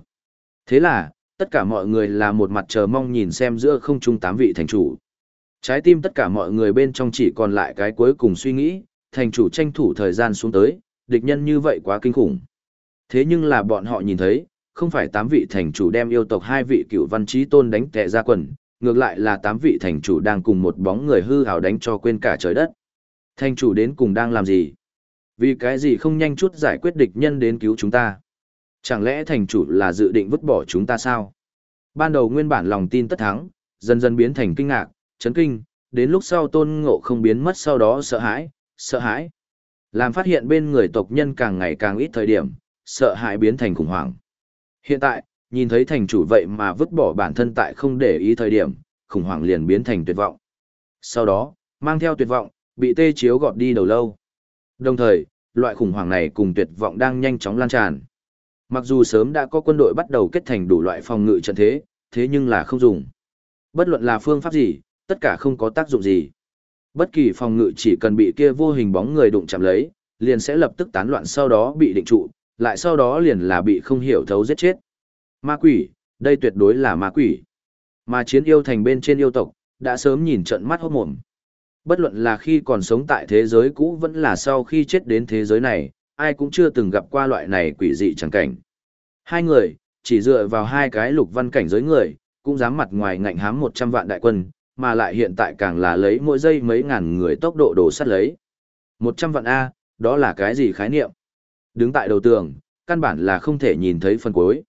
Speaker 1: Thế là, tất cả mọi người là một mặt chờ mong nhìn xem giữa không trung tám vị thành chủ. Trái tim tất cả mọi người bên trong chỉ còn lại cái cuối cùng suy nghĩ, thành chủ tranh thủ thời gian xuống tới, địch nhân như vậy quá kinh khủng. Thế nhưng là bọn họ nhìn thấy, không phải tám vị thành chủ đem yêu tộc hai vị cựu văn trí tôn đánh tệ ra quần, ngược lại là tám vị thành chủ đang cùng một bóng người hư hào đánh cho quên cả trời đất. Thành chủ đến cùng đang làm gì? Vì cái gì không nhanh chút giải quyết địch nhân đến cứu chúng ta? Chẳng lẽ thành chủ là dự định vứt bỏ chúng ta sao? Ban đầu nguyên bản lòng tin tất thắng, dần dần biến thành kinh ngạc, chấn kinh, đến lúc sau tôn ngộ không biến mất sau đó sợ hãi, sợ hãi. Làm phát hiện bên người tộc nhân càng ngày càng ít thời điểm, sợ hãi biến thành khủng hoảng. Hiện tại, nhìn thấy thành chủ vậy mà vứt bỏ bản thân tại không để ý thời điểm, khủng hoảng liền biến thành tuyệt vọng. Sau đó, mang theo tuyệt vọng, bị tê chiếu gọt đi đầu lâu. Đồng thời, loại khủng hoảng này cùng tuyệt vọng đang nhanh chóng lan tràn. Mặc dù sớm đã có quân đội bắt đầu kết thành đủ loại phòng ngự trận thế, thế nhưng là không dùng. Bất luận là phương pháp gì, tất cả không có tác dụng gì. Bất kỳ phòng ngự chỉ cần bị kia vô hình bóng người đụng chạm lấy, liền sẽ lập tức tán loạn sau đó bị định trụ, lại sau đó liền là bị không hiểu thấu giết chết. Ma quỷ, đây tuyệt đối là ma quỷ. Mà chiến yêu thành bên trên yêu tộc, đã sớm nhìn trận mắt hốt mồm. Bất luận là khi còn sống tại thế giới cũ vẫn là sau khi chết đến thế giới này, ai cũng chưa từng gặp qua loại này quỷ dị chẳng cảnh. Hai người, chỉ dựa vào hai cái lục văn cảnh giới người, cũng dám mặt ngoài ngạnh hám 100 vạn đại quân, mà lại hiện tại càng là lấy mỗi giây mấy ngàn người tốc độ đổ sắt lấy. 100 vạn A, đó là cái gì khái niệm? Đứng tại đầu tường, căn bản là không thể nhìn thấy phần cuối.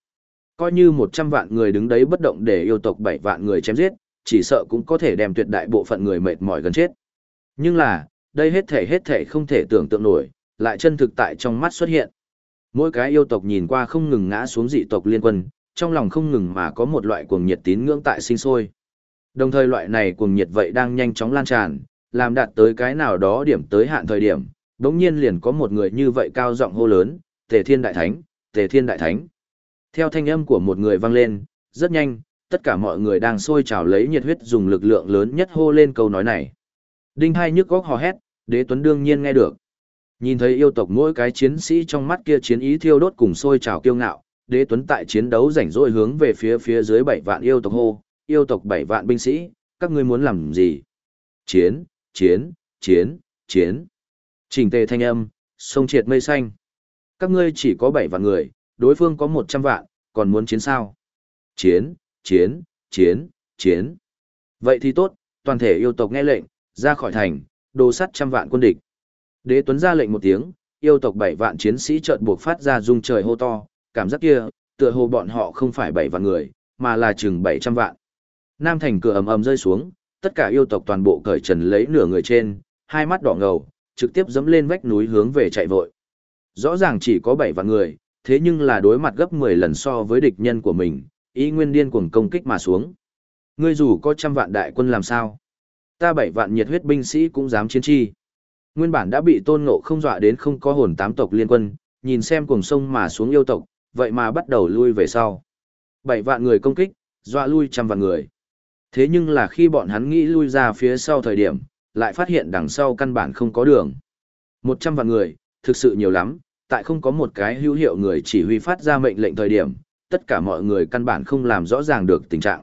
Speaker 1: Coi như 100 vạn người đứng đấy bất động để yêu tộc 7 vạn người chém giết, chỉ sợ cũng có thể đem tuyệt đại bộ phận người mệt mỏi gần chết. Nhưng là, đây hết thể hết thể không thể tưởng tượng nổi, lại chân thực tại trong mắt xuất hiện. Mỗi cái yêu tộc nhìn qua không ngừng ngã xuống dị tộc liên quân, trong lòng không ngừng mà có một loại cuồng nhiệt tín ngưỡng tại sinh sôi. Đồng thời loại này cuồng nhiệt vậy đang nhanh chóng lan tràn, làm đạt tới cái nào đó điểm tới hạn thời điểm, đống nhiên liền có một người như vậy cao giọng hô lớn, Tề Thiên Đại Thánh, Tề Thiên Đại Thánh. Theo thanh âm của một người vang lên, rất nhanh, tất cả mọi người đang sôi trào lấy nhiệt huyết dùng lực lượng lớn nhất hô lên câu nói này. Đinh hai nhức góc hò hét, đế tuấn đương nhiên nghe được. Nhìn thấy yêu tộc mỗi cái chiến sĩ trong mắt kia chiến ý thiêu đốt cùng sôi trào kiêu ngạo, đế tuấn tại chiến đấu rảnh rỗi hướng về phía phía dưới bảy vạn yêu tộc hô, yêu tộc bảy vạn binh sĩ, các ngươi muốn làm gì? Chiến, chiến, chiến, chiến. Trình tề thanh âm, sông triệt mây xanh. Các ngươi chỉ có bảy vạn người, đối phương có một trăm vạn, còn muốn chiến sao? Chiến, chiến, chiến, chiến. Vậy thì tốt, toàn thể yêu tộc nghe lệnh, ra khỏi thành, đồ sắt trăm vạn quân địch. Đế Tuấn ra lệnh một tiếng, yêu tộc bảy vạn chiến sĩ chợt buộc phát ra rung trời hô to, cảm giác kia, tựa hồ bọn họ không phải bảy vạn người, mà là chừng bảy trăm vạn. Nam thành cửa ầm ầm rơi xuống, tất cả yêu tộc toàn bộ cởi trần lấy nửa người trên, hai mắt đỏ ngầu, trực tiếp dẫm lên vách núi hướng về chạy vội. Rõ ràng chỉ có bảy vạn người, thế nhưng là đối mặt gấp 10 lần so với địch nhân của mình, ý nguyên điên cuồng công kích mà xuống. Ngươi dù có trăm vạn đại quân làm sao? Ta bảy vạn nhiệt huyết binh sĩ cũng dám chiến chi. Nguyên bản đã bị tôn ngộ không dọa đến không có hồn tám tộc liên quân, nhìn xem cuồng sông mà xuống yêu tộc, vậy mà bắt đầu lui về sau. Bảy vạn người công kích, dọa lui trăm vạn người. Thế nhưng là khi bọn hắn nghĩ lui ra phía sau thời điểm, lại phát hiện đằng sau căn bản không có đường. Một trăm vạn người, thực sự nhiều lắm, tại không có một cái hữu hiệu người chỉ huy phát ra mệnh lệnh thời điểm, tất cả mọi người căn bản không làm rõ ràng được tình trạng.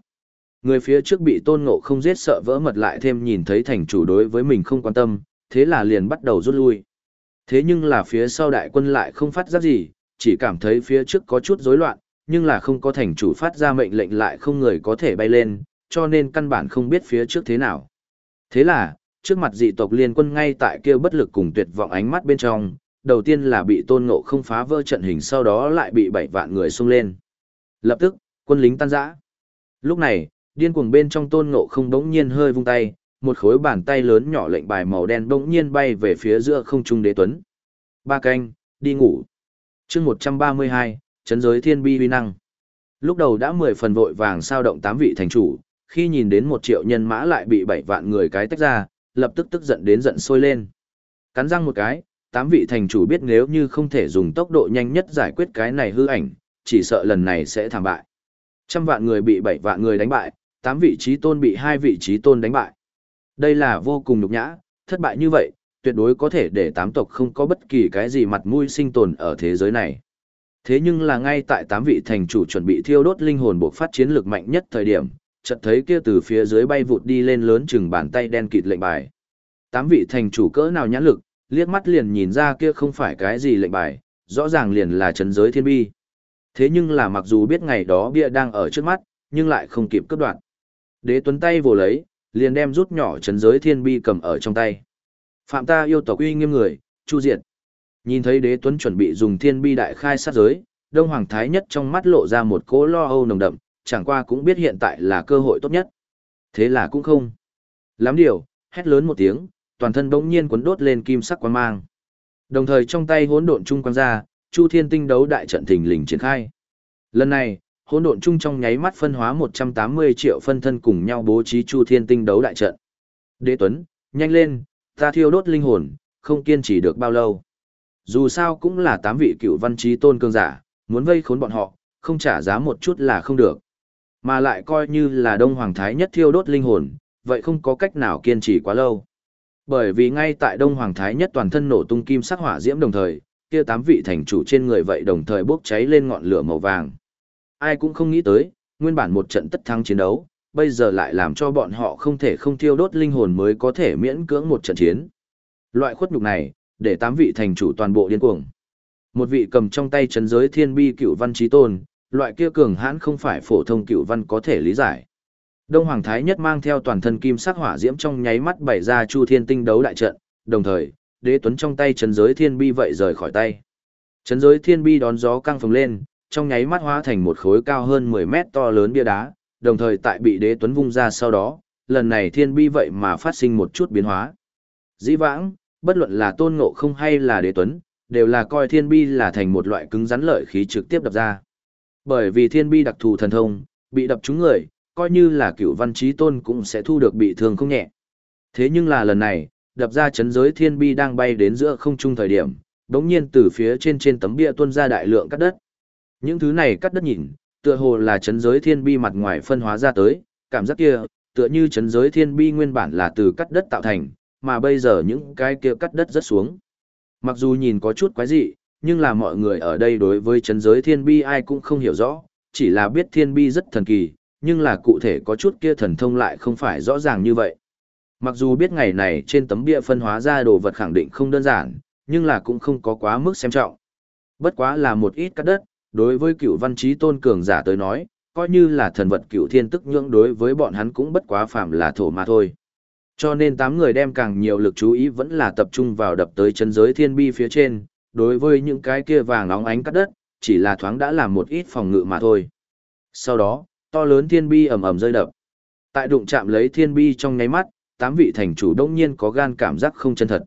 Speaker 1: Người phía trước bị tôn ngộ không giết sợ vỡ mật lại thêm nhìn thấy thành chủ đối với mình không quan tâm, thế là liền bắt đầu rút lui. Thế nhưng là phía sau đại quân lại không phát giác gì, chỉ cảm thấy phía trước có chút rối loạn, nhưng là không có thành chủ phát ra mệnh lệnh lại không người có thể bay lên, cho nên căn bản không biết phía trước thế nào. Thế là, trước mặt dị tộc liên quân ngay tại kia bất lực cùng tuyệt vọng ánh mắt bên trong, đầu tiên là bị tôn ngộ không phá vỡ trận hình sau đó lại bị bảy vạn người xung lên. Lập tức, quân lính tan rã. Lúc này, điên cuồng bên trong tôn ngộ không bỗng nhiên hơi vung tay, một khối bàn tay lớn nhỏ lệnh bài màu đen bỗng nhiên bay về phía giữa không trung đế tuấn. Ba canh, đi ngủ. chương 132, chấn giới thiên bi uy năng. Lúc đầu đã mười phần vội vàng sao động tám vị thành chủ, khi nhìn đến một triệu nhân mã lại bị bảy vạn người cái tách ra, lập tức tức giận đến giận sôi lên. Cắn răng một cái, tám vị thành chủ biết nếu như không thể dùng tốc độ nhanh nhất giải quyết cái này hư ảnh, chỉ sợ lần này sẽ thảm bại. Trăm vạn người bị bảy vạn người đánh bại, tám vị trí tôn bị hai vị trí tôn đánh bại. Đây là vô cùng nhục nhã, thất bại như vậy, tuyệt đối có thể để tám tộc không có bất kỳ cái gì mặt mũi sinh tồn ở thế giới này. Thế nhưng là ngay tại tám vị thành chủ chuẩn bị thiêu đốt linh hồn buộc phát chiến lực mạnh nhất thời điểm, chợt thấy kia từ phía dưới bay vụt đi lên lớn chừng bàn tay đen kịt lệnh bài. Tám vị thành chủ cỡ nào nhãn lực, liếc mắt liền nhìn ra kia không phải cái gì lệnh bài, rõ ràng liền là trấn giới thiên bi. Thế nhưng là mặc dù biết ngày đó bia đang ở trước mắt, nhưng lại không kịp cướp đoạn. Đế tuấn tay vồ lấy, liền đem rút nhỏ chấn giới thiên bi cầm ở trong tay. Phạm ta yêu tộc uy nghiêm người, chu diệt. Nhìn thấy đế tuấn chuẩn bị dùng thiên bi đại khai sát giới, đông hoàng thái nhất trong mắt lộ ra một cỗ lo âu nồng đậm, chẳng qua cũng biết hiện tại là cơ hội tốt nhất. Thế là cũng không. Lắm điều, hét lớn một tiếng, toàn thân bỗng nhiên cuốn đốt lên kim sắc quang mang. Đồng thời trong tay hỗn độn trung quang ra, Chu Thiên Tinh đấu đại trận thình lình triển khai. Lần này, hỗn độn chung trong nháy mắt phân hóa 180 triệu phân thân cùng nhau bố trí Chu Thiên Tinh đấu đại trận. Đế Tuấn, nhanh lên, ta thiêu đốt linh hồn, không kiên trì được bao lâu. Dù sao cũng là tám vị cựu văn trí tôn cường giả, muốn vây khốn bọn họ, không trả giá một chút là không được. Mà lại coi như là Đông Hoàng Thái nhất thiêu đốt linh hồn, vậy không có cách nào kiên trì quá lâu. Bởi vì ngay tại Đông Hoàng Thái nhất toàn thân nổ tung kim sắc hỏa diễm đồng thời, kia tám vị thành chủ trên người vậy đồng thời bốc cháy lên ngọn lửa màu vàng. Ai cũng không nghĩ tới, nguyên bản một trận tất thắng chiến đấu, bây giờ lại làm cho bọn họ không thể không thiêu đốt linh hồn mới có thể miễn cưỡng một trận chiến. Loại khuất nhục này, để tám vị thành chủ toàn bộ điên cuồng. Một vị cầm trong tay chấn giới thiên bi cựu văn trí tôn, loại kia cường hãn không phải phổ thông cựu văn có thể lý giải. Đông Hoàng Thái nhất mang theo toàn thân kim sắc hỏa diễm trong nháy mắt bày ra Chu Thiên Tinh đấu đại trận, đồng thời, Đế Tuấn trong tay chấn giới thiên bi vậy rời khỏi tay. Chấn giới thiên bi đón gió căng phồng lên, trong nháy mắt hóa thành một khối cao hơn 10 mét to lớn bia đá, đồng thời tại bị Đế Tuấn vung ra sau đó, lần này thiên bi vậy mà phát sinh một chút biến hóa. Dĩ vãng, bất luận là Tôn Ngộ không hay là Đế Tuấn, đều là coi thiên bi là thành một loại cứng rắn lợi khí trực tiếp đập ra. Bởi vì thiên bi đặc thù thần thông, bị đập trúng người, coi như là cựu văn trí tôn cũng sẽ thu được bị thương không nhẹ. Thế nhưng là lần này, đập ra chấn giới thiên bi đang bay đến giữa không trung thời điểm, đống nhiên từ phía trên trên tấm bia tuôn ra đại lượng cắt đất. Những thứ này cắt đất nhìn, tựa hồ là chấn giới thiên bi mặt ngoài phân hóa ra tới, cảm giác kia, tựa như chấn giới thiên bi nguyên bản là từ cắt đất tạo thành, mà bây giờ những cái kia cắt đất rất xuống. Mặc dù nhìn có chút quái dị, nhưng là mọi người ở đây đối với chấn giới thiên bi ai cũng không hiểu rõ, chỉ là biết thiên bi rất thần kỳ, nhưng là cụ thể có chút kia thần thông lại không phải rõ ràng như vậy. Mặc dù biết ngày này trên tấm bia phân hóa ra đồ vật khẳng định không đơn giản, nhưng là cũng không có quá mức xem trọng. Bất quá là một ít cắt đất, đối với cựu văn trí tôn cường giả tới nói, coi như là thần vật cựu thiên tức nhưỡng đối với bọn hắn cũng bất quá phạm là thổ mà thôi. Cho nên tám người đem càng nhiều lực chú ý vẫn là tập trung vào đập tới chân giới thiên bi phía trên, đối với những cái kia vàng nóng ánh cắt đất, chỉ là thoáng đã làm một ít phòng ngự mà thôi. Sau đó, to lớn thiên bi ầm ầm rơi đập. Tại đụng chạm lấy thiên bi trong nháy mắt, tám vị thành chủ đông nhiên có gan cảm giác không chân thật.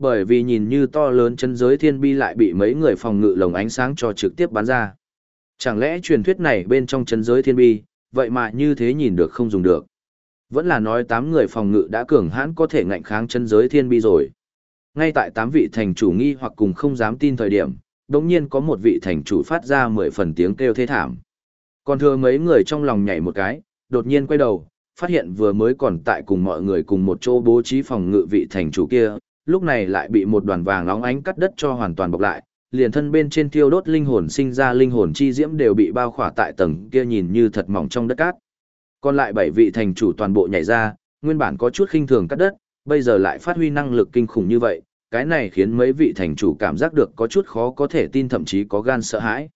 Speaker 1: Bởi vì nhìn như to lớn chân giới thiên bi lại bị mấy người phòng ngự lồng ánh sáng cho trực tiếp bắn ra. Chẳng lẽ truyền thuyết này bên trong chân giới thiên bi, vậy mà như thế nhìn được không dùng được. Vẫn là nói tám người phòng ngự đã cường hãn có thể ngạnh kháng chân giới thiên bi rồi. Ngay tại tám vị thành chủ nghi hoặc cùng không dám tin thời điểm, đột nhiên có một vị thành chủ phát ra mười phần tiếng kêu thê thảm. Còn thừa mấy người trong lòng nhảy một cái, đột nhiên quay đầu, phát hiện vừa mới còn tại cùng mọi người cùng một chỗ bố trí phòng ngự vị thành chủ kia, lúc này lại bị một đoàn vàng nóng ánh cắt đất cho hoàn toàn bọc lại, liền thân bên trên thiêu đốt linh hồn sinh ra linh hồn chi diễm đều bị bao khỏa tại tầng kia nhìn như thật mỏng trong đất cát. Còn lại bảy vị thành chủ toàn bộ nhảy ra, nguyên bản có chút khinh thường cắt đất, bây giờ lại phát huy năng lực kinh khủng như vậy, cái này khiến mấy vị thành chủ cảm giác được có chút khó có thể tin thậm chí có gan sợ hãi.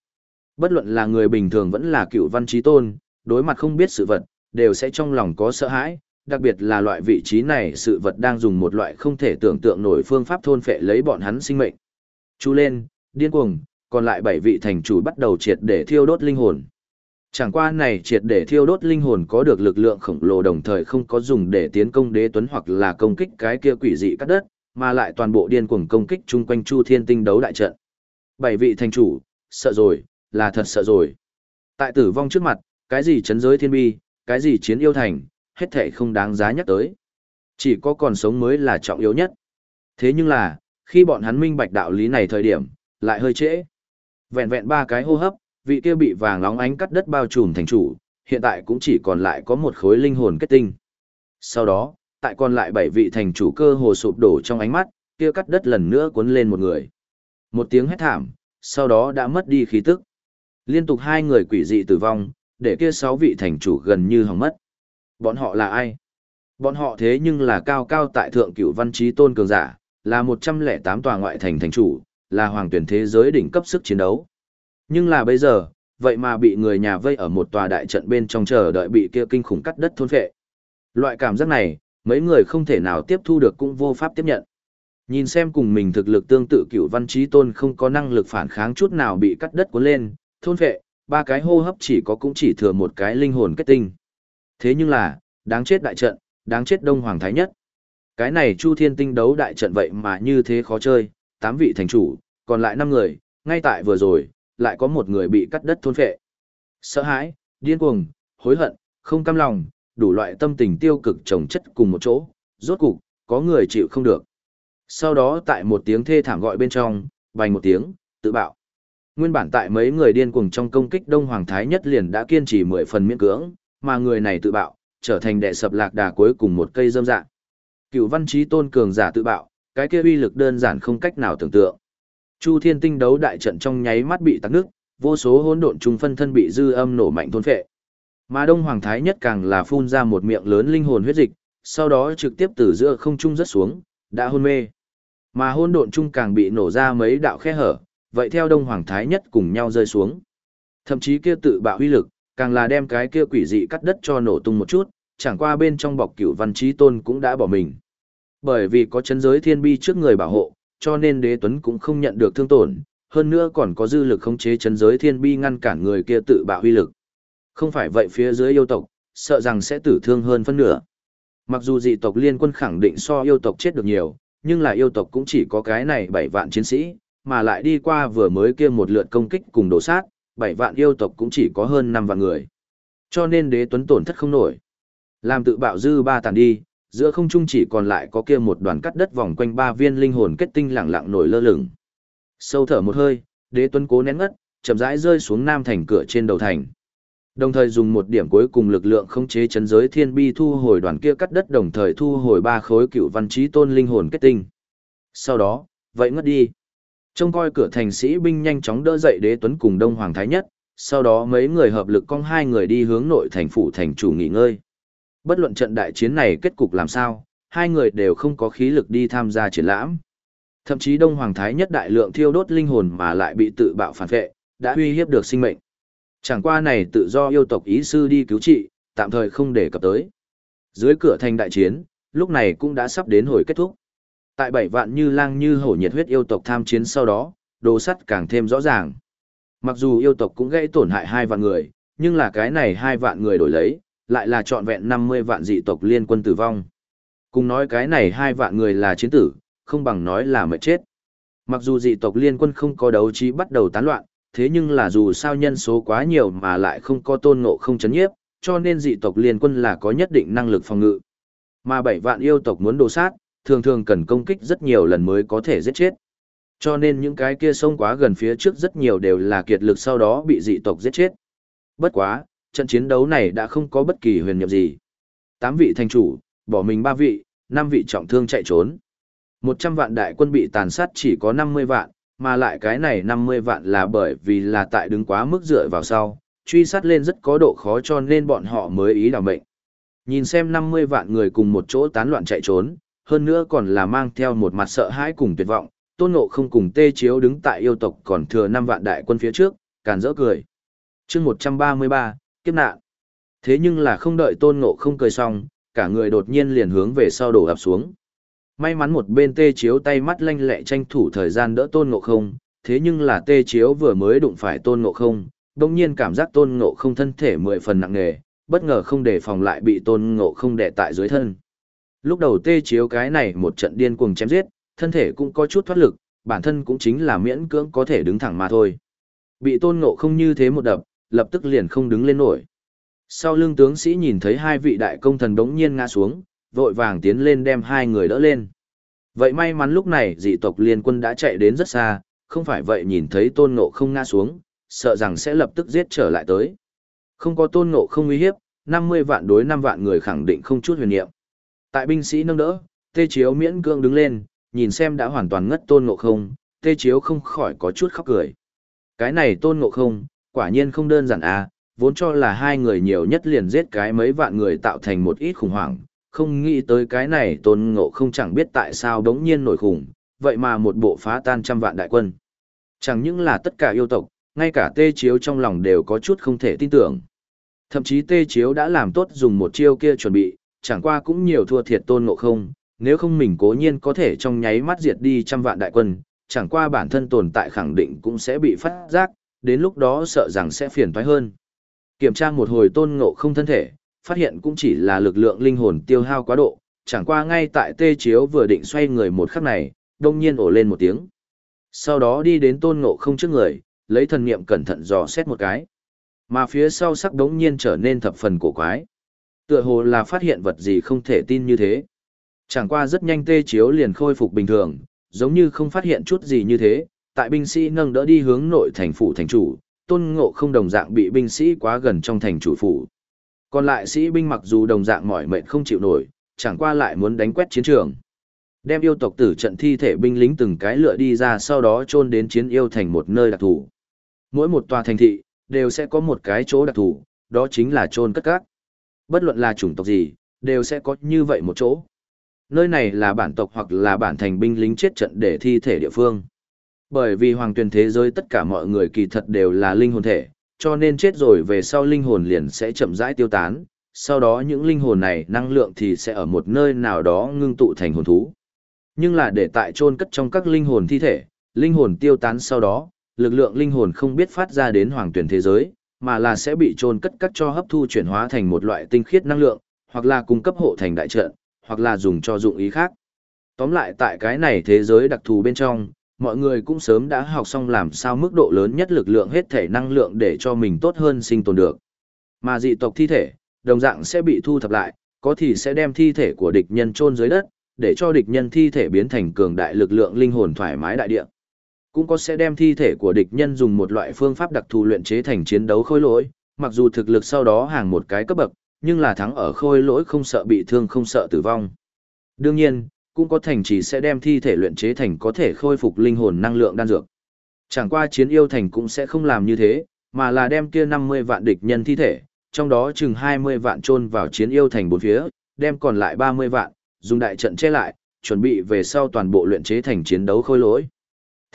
Speaker 1: Bất luận là người bình thường vẫn là cựu văn trí tôn, đối mặt không biết sự vật, đều sẽ trong lòng có sợ hãi, đặc biệt là loại vị trí này sự vật đang dùng một loại không thể tưởng tượng nổi phương pháp thôn phệ lấy bọn hắn sinh mệnh. Chú lên, điên cuồng, còn lại bảy vị thành chủ bắt đầu triệt để thiêu đốt linh hồn. Chẳng qua này triệt để thiêu đốt linh hồn có được lực lượng khổng lồ đồng thời không có dùng để tiến công đế tuấn hoặc là công kích cái kia quỷ dị cắt đất, mà lại toàn bộ điên cuồng công kích chung quanh Chu Thiên Tinh đấu đại trận. Bảy vị thành chủ, sợ rồi, là thật sợ rồi. Tại tử vong trước mặt, cái gì chấn giới thiên bi, cái gì chiến yêu thành, hết thể không đáng giá nhắc tới. Chỉ có còn sống mới là trọng yếu nhất. Thế nhưng là, khi bọn hắn minh bạch đạo lý này thời điểm, lại hơi trễ. Vẹn vẹn ba cái hô hấp, vị kia bị vàng nóng ánh cắt đất bao trùm thành chủ, hiện tại cũng chỉ còn lại có một khối linh hồn kết tinh. Sau đó, tại còn lại bảy vị thành chủ cơ hồ sụp đổ trong ánh mắt, kia cắt đất lần nữa cuốn lên một người. Một tiếng hét thảm, sau đó đã mất đi khí tức. Liên tục hai người quỷ dị tử vong, để kia sáu vị thành chủ gần như hỏng mất. Bọn họ là ai? Bọn họ thế nhưng là cao cao tại thượng cửu văn trí tôn cường giả, là 108 tòa ngoại thành thành chủ, là hoàng tuyển thế giới đỉnh cấp sức chiến đấu. Nhưng là bây giờ, vậy mà bị người nhà vây ở một tòa đại trận bên trong chờ đợi bị kia kinh khủng cắt đất thôn phệ. Loại cảm giác này, mấy người không thể nào tiếp thu được cũng vô pháp tiếp nhận. Nhìn xem cùng mình thực lực tương tự cửu văn trí tôn không có năng lực phản kháng chút nào bị cắt đất cuốn lên, thôn phệ, ba cái hô hấp chỉ có cũng chỉ thừa một cái linh hồn kết tinh. Thế nhưng là, đáng chết đại trận, đáng chết Đông Hoàng Thái Nhất. Cái này Chu Thiên Tinh đấu đại trận vậy mà như thế khó chơi, tám vị thành chủ, còn lại năm người, ngay tại vừa rồi, lại có một người bị cắt đất thôn phệ. Sợ hãi, điên cuồng, hối hận, không cam lòng, đủ loại tâm tình tiêu cực chồng chất cùng một chỗ, rốt cục, có người chịu không được. Sau đó tại một tiếng thê thảm gọi bên trong, vành một tiếng, tự bạo. Nguyên bản tại mấy người điên cuồng trong công kích Đông Hoàng Thái Nhất liền đã kiên trì mười phần miễn cưỡng, mà người này tự bạo, trở thành đệ sập lạc đà cuối cùng một cây dâm dạng. Cựu văn trí tôn cường giả tự bạo, cái kia uy lực đơn giản không cách nào tưởng tượng. Chu Thiên Tinh đấu đại trận trong nháy mắt bị tắc nước, vô số hỗn độn trùng phân thân bị dư âm nổ mạnh thôn phệ. Mà Đông Hoàng Thái Nhất càng là phun ra một miệng lớn linh hồn huyết dịch, sau đó trực tiếp từ giữa không trung rất xuống, đã hôn mê. Mà hỗn độn trung càng bị nổ ra mấy đạo khe hở, vậy theo Đông Hoàng Thái Nhất cùng nhau rơi xuống. Thậm chí kia tự bạo uy lực, càng là đem cái kia quỷ dị cắt đất cho nổ tung một chút, chẳng qua bên trong bọc cửu văn trí tôn cũng đã bỏ mình. Bởi vì có chân giới thiên bi trước người bảo hộ, cho nên đế tuấn cũng không nhận được thương tổn, hơn nữa còn có dư lực khống chế chân giới thiên bi ngăn cản người kia tự bạo huy lực. Không phải vậy phía dưới yêu tộc, sợ rằng sẽ tử thương hơn phân nửa. Mặc dù dị tộc liên quân khẳng định so yêu tộc chết được nhiều, nhưng là yêu tộc cũng chỉ có cái này 7 vạn chiến sĩ, mà lại đi qua vừa mới kia một lượt công kích cùng đổ sát, bảy vạn yêu tộc cũng chỉ có hơn năm vạn người. Cho nên đế tuấn tổn thất không nổi. Làm tự bạo dư ba tàn đi, giữa không trung chỉ còn lại có kia một đoàn cắt đất vòng quanh ba viên linh hồn kết tinh lẳng lặng nổi lơ lửng. Sâu thở một hơi, đế tuấn cố nén ngất, chậm rãi rơi xuống nam thành cửa trên đầu thành. Đồng thời dùng một điểm cuối cùng lực lượng khống chế chấn giới thiên bi thu hồi đoàn kia cắt đất đồng thời thu hồi ba khối cựu văn trí tôn linh hồn kết tinh. Sau đó, vậy ngất đi. Trông coi cửa thành sĩ binh nhanh chóng đỡ dậy đế tuấn cùng đông hoàng thái nhất, sau đó mấy người hợp lực cong hai người đi hướng nội thành phủ thành chủ nghỉ ngơi. Bất luận trận đại chiến này kết cục làm sao, hai người đều không có khí lực đi tham gia triển lãm. Thậm chí Đông Hoàng Thái nhất đại lượng thiêu đốt linh hồn mà lại bị tự bạo phản vệ, đã uy hiếp được sinh mệnh. Chẳng qua này tự do yêu tộc ý sư đi cứu trị, tạm thời không để cập tới. Dưới cửa thành đại chiến, lúc này cũng đã sắp đến hồi kết thúc. Tại bảy vạn như lang như hổ nhiệt huyết yêu tộc tham chiến sau đó, đồ sắt càng thêm rõ ràng. Mặc dù yêu tộc cũng gây tổn hại hai vạn người, nhưng là cái này hai vạn người đổi lấy, lại là trọn vẹn 50 vạn dị tộc liên quân tử vong. Cùng nói cái này hai vạn người là chiến tử, không bằng nói là mệt chết. Mặc dù dị tộc liên quân không có đấu trí bắt đầu tán loạn, thế nhưng là dù sao nhân số quá nhiều mà lại không có tôn ngộ không chấn nhiếp, cho nên dị tộc liên quân là có nhất định năng lực phòng ngự. Mà bảy vạn yêu tộc muốn đồ sát, thường thường cần công kích rất nhiều lần mới có thể giết chết. Cho nên những cái kia sông quá gần phía trước rất nhiều đều là kiệt lực sau đó bị dị tộc giết chết. Bất quá, trận chiến đấu này đã không có bất kỳ huyền nhiệm gì. Tám vị thành chủ, bỏ mình ba vị, năm vị trọng thương chạy trốn. Một trăm vạn đại quân bị tàn sát chỉ có năm mươi vạn, mà lại cái này năm mươi vạn là bởi vì là tại đứng quá mức dựa vào sau, truy sát lên rất có độ khó cho nên bọn họ mới ý đào mệnh. Nhìn xem năm mươi vạn người cùng một chỗ tán loạn chạy trốn, hơn nữa còn là mang theo một mặt sợ hãi cùng tuyệt vọng, tôn ngộ không cùng tê chiếu đứng tại yêu tộc còn thừa năm vạn đại quân phía trước, càn rỡ cười. chương một trăm ba mươi ba kiếp nạn. Thế nhưng là không đợi tôn ngộ không cười xong, cả người đột nhiên liền hướng về sau đổ ập xuống. May mắn một bên tê chiếu tay mắt lanh lẹ tranh thủ thời gian đỡ tôn ngộ không, thế nhưng là tê chiếu vừa mới đụng phải tôn ngộ không, đồng nhiên cảm giác tôn ngộ không thân thể mười phần nặng nề, bất ngờ không đề phòng lại bị tôn ngộ không đè tại dưới thân. Lúc đầu tê chiếu cái này một trận điên cuồng chém giết, thân thể cũng có chút thoát lực, bản thân cũng chính là miễn cưỡng có thể đứng thẳng mà thôi. Bị tôn ngộ không như thế một đập, lập tức liền không đứng lên nổi. Sau lưng tướng sĩ nhìn thấy hai vị đại công thần đống nhiên ngã xuống, vội vàng tiến lên đem hai người đỡ lên. Vậy may mắn lúc này dị tộc liên quân đã chạy đến rất xa, không phải vậy nhìn thấy tôn ngộ không ngã xuống, sợ rằng sẽ lập tức giết trở lại tới. Không có tôn ngộ không uy hiếp, 50 vạn đối 5 vạn người khẳng định không chút huyền niệm. Tại binh sĩ nâng đỡ, tê chiếu miễn cương đứng lên, nhìn xem đã hoàn toàn ngất tôn ngộ không, tê chiếu không khỏi có chút khóc cười. Cái này tôn ngộ không, quả nhiên không đơn giản à, vốn cho là hai người nhiều nhất liền giết cái mấy vạn người tạo thành một ít khủng hoảng, không nghĩ tới cái này tôn ngộ không chẳng biết tại sao đống nhiên nổi khủng, vậy mà một bộ phá tan trăm vạn đại quân. Chẳng những là tất cả yêu tộc, ngay cả tê chiếu trong lòng đều có chút không thể tin tưởng. Thậm chí tê chiếu đã làm tốt dùng một chiêu kia chuẩn bị, chẳng qua cũng nhiều thua thiệt tôn ngộ không, nếu không mình cố nhiên có thể trong nháy mắt diệt đi trăm vạn đại quân, chẳng qua bản thân tồn tại khẳng định cũng sẽ bị phát giác, đến lúc đó sợ rằng sẽ phiền toái hơn. Kiểm tra một hồi tôn ngộ không thân thể, phát hiện cũng chỉ là lực lượng linh hồn tiêu hao quá độ, chẳng qua ngay tại tê chiếu vừa định xoay người một khắc này, đông nhiên ổ lên một tiếng. Sau đó đi đến tôn ngộ không trước người, lấy thần niệm cẩn thận dò xét một cái. Mà phía sau sắc đống nhiên trở nên thập phần cổ quái. Tựa hồ là phát hiện vật gì không thể tin như thế. Chẳng qua rất nhanh tê chiếu liền khôi phục bình thường, giống như không phát hiện chút gì như thế, tại binh sĩ nâng đỡ đi hướng nội thành phủ thành chủ, tôn ngộ không đồng dạng bị binh sĩ quá gần trong thành chủ phủ. Còn lại sĩ binh mặc dù đồng dạng mỏi mệt không chịu nổi, chẳng qua lại muốn đánh quét chiến trường. Đem yêu tộc tử trận thi thể binh lính từng cái lựa đi ra sau đó chôn đến chiến yêu thành một nơi đặc thù. Mỗi một tòa thành thị, đều sẽ có một cái chỗ đặc thù, đó chính là chôn cất cát. Bất luận là chủng tộc gì, đều sẽ có như vậy một chỗ. Nơi này là bản tộc hoặc là bản thành binh lính chết trận để thi thể địa phương. Bởi vì hoàng tuyển thế giới tất cả mọi người kỳ thật đều là linh hồn thể, cho nên chết rồi về sau linh hồn liền sẽ chậm rãi tiêu tán, sau đó những linh hồn này năng lượng thì sẽ ở một nơi nào đó ngưng tụ thành hồn thú. Nhưng là để tại chôn cất trong các linh hồn thi thể, linh hồn tiêu tán sau đó, lực lượng linh hồn không biết phát ra đến hoàng tuyển thế giới, mà là sẽ bị trôn cất cắt cho hấp thu chuyển hóa thành một loại tinh khiết năng lượng, hoặc là cung cấp hộ thành đại trận, hoặc là dùng cho dụng ý khác. Tóm lại tại cái này thế giới đặc thù bên trong, mọi người cũng sớm đã học xong làm sao mức độ lớn nhất lực lượng hết thể năng lượng để cho mình tốt hơn sinh tồn được. Mà dị tộc thi thể, đồng dạng sẽ bị thu thập lại, có thì sẽ đem thi thể của địch nhân chôn dưới đất, để cho địch nhân thi thể biến thành cường đại lực lượng linh hồn thoải mái đại địa. Cũng có sẽ đem thi thể của địch nhân dùng một loại phương pháp đặc thù luyện chế thành chiến đấu khôi lỗi, mặc dù thực lực sau đó hàng một cái cấp bậc, nhưng là thắng ở khôi lỗi không sợ bị thương không sợ tử vong. Đương nhiên, cũng có thành chỉ sẽ đem thi thể luyện chế thành có thể khôi phục linh hồn năng lượng đan dược. Chẳng qua chiến yêu thành cũng sẽ không làm như thế, mà là đem kia 50 vạn địch nhân thi thể, trong đó chừng 20 vạn chôn vào chiến yêu thành bốn phía, đem còn lại 30 vạn, dùng đại trận che lại, chuẩn bị về sau toàn bộ luyện chế thành chiến đấu khôi lỗi.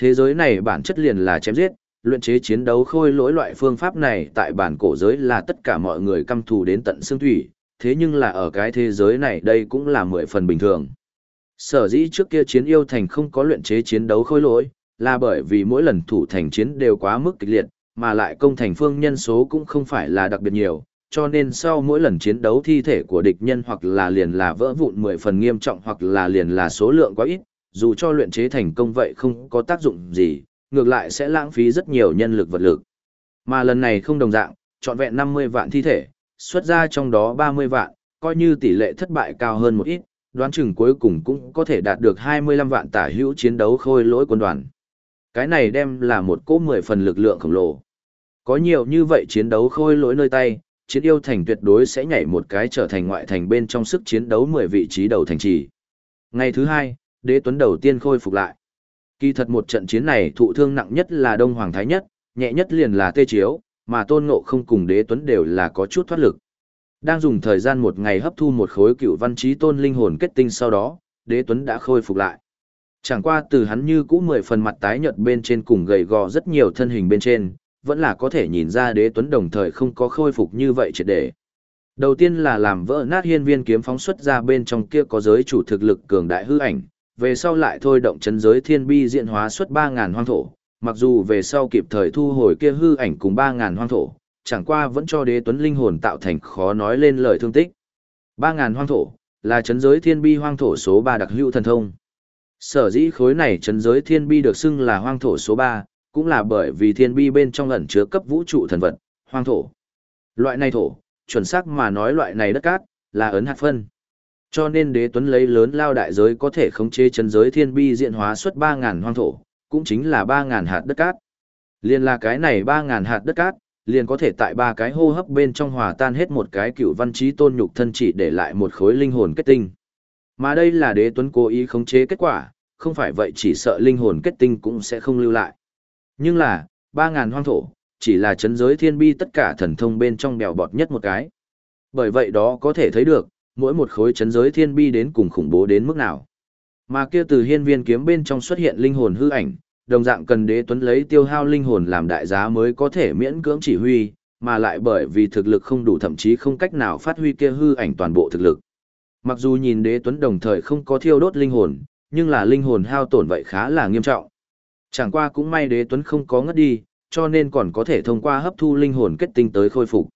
Speaker 1: Thế giới này bản chất liền là chém giết, luyện chế chiến đấu khôi lỗi loại phương pháp này tại bản cổ giới là tất cả mọi người căm thù đến tận xương thủy, thế nhưng là ở cái thế giới này đây cũng là mười phần bình thường. Sở dĩ trước kia chiến yêu thành không có luyện chế chiến đấu khôi lỗi, là bởi vì mỗi lần thủ thành chiến đều quá mức kịch liệt, mà lại công thành phương nhân số cũng không phải là đặc biệt nhiều, cho nên sau mỗi lần chiến đấu thi thể của địch nhân hoặc là liền là vỡ vụn mười phần nghiêm trọng hoặc là liền là số lượng quá ít, dù cho luyện chế thành công vậy không có tác dụng gì, ngược lại sẽ lãng phí rất nhiều nhân lực vật lực. Mà lần này không đồng dạng, trọn vẹn 50 vạn thi thể, xuất ra trong đó 30 vạn, coi như tỷ lệ thất bại cao hơn một ít, đoán chừng cuối cùng cũng có thể đạt được 25 vạn tả hữu chiến đấu khôi lỗi quân đoàn. Cái này đem là một cỗ 10 phần lực lượng khổng lồ. Có nhiều như vậy chiến đấu khôi lỗi nơi tay, chiến yêu thành tuyệt đối sẽ nhảy một cái trở thành ngoại thành bên trong sức chiến đấu 10 vị trí đầu thành trì. Ngày thứ hai, đế tuấn đầu tiên khôi phục lại. Kỳ thật một trận chiến này thụ thương nặng nhất là Đông Hoàng Thái Nhất, nhẹ nhất liền là Tê Chiếu, mà Tôn Ngộ không cùng đế tuấn đều là có chút thoát lực. Đang dùng thời gian một ngày hấp thu một khối cựu văn trí tôn linh hồn kết tinh sau đó, đế tuấn đã khôi phục lại. Chẳng qua từ hắn như cũ mười phần mặt tái nhợt bên trên cùng gầy gò rất nhiều thân hình bên trên, vẫn là có thể nhìn ra đế tuấn đồng thời không có khôi phục như vậy triệt để. Đầu tiên là làm vỡ nát hiên viên kiếm phóng xuất ra bên trong kia có giới chủ thực lực cường đại hư ảnh, về sau lại thôi động chấn giới thiên bi diện hóa xuất 3.000 hoang thổ, mặc dù về sau kịp thời thu hồi kia hư ảnh cùng 3.000 hoang thổ, chẳng qua vẫn cho đế tuấn linh hồn tạo thành khó nói lên lời thương tích. 3.000 hoang thổ, là chấn giới thiên bi hoang thổ số 3 đặc hữu thần thông. Sở dĩ khối này chấn giới thiên bi được xưng là hoang thổ số 3, cũng là bởi vì thiên bi bên trong ẩn chứa cấp vũ trụ thần vật, hoang thổ. Loại này thổ, chuẩn xác mà nói loại này đất cát, là ấn hạt phân. Cho nên đế tuấn lấy lớn lao đại giới có thể khống chế chân giới thiên bi diện hóa xuất 3.000 hoang thổ, cũng chính là 3.000 hạt đất cát. Liên là cái này 3.000 hạt đất cát, liền có thể tại ba cái hô hấp bên trong hòa tan hết một cái cựu văn trí tôn nhục thân chỉ để lại một khối linh hồn kết tinh. Mà đây là đế tuấn cố ý khống chế kết quả, không phải vậy chỉ sợ linh hồn kết tinh cũng sẽ không lưu lại. Nhưng là, 3.000 hoang thổ, chỉ là chấn giới thiên bi tất cả thần thông bên trong bèo bọt nhất một cái. Bởi vậy đó có thể thấy được, mỗi một khối chấn giới thiên bi đến cùng khủng bố đến mức nào. Mà kia từ hiên viên kiếm bên trong xuất hiện linh hồn hư ảnh, đồng dạng cần đế tuấn lấy tiêu hao linh hồn làm đại giá mới có thể miễn cưỡng chỉ huy, mà lại bởi vì thực lực không đủ thậm chí không cách nào phát huy kia hư ảnh toàn bộ thực lực. Mặc dù nhìn đế tuấn đồng thời không có thiêu đốt linh hồn, nhưng là linh hồn hao tổn vậy khá là nghiêm trọng. Chẳng qua cũng may đế tuấn không có ngất đi, cho nên còn có thể thông qua hấp thu linh hồn kết tinh tới khôi phục.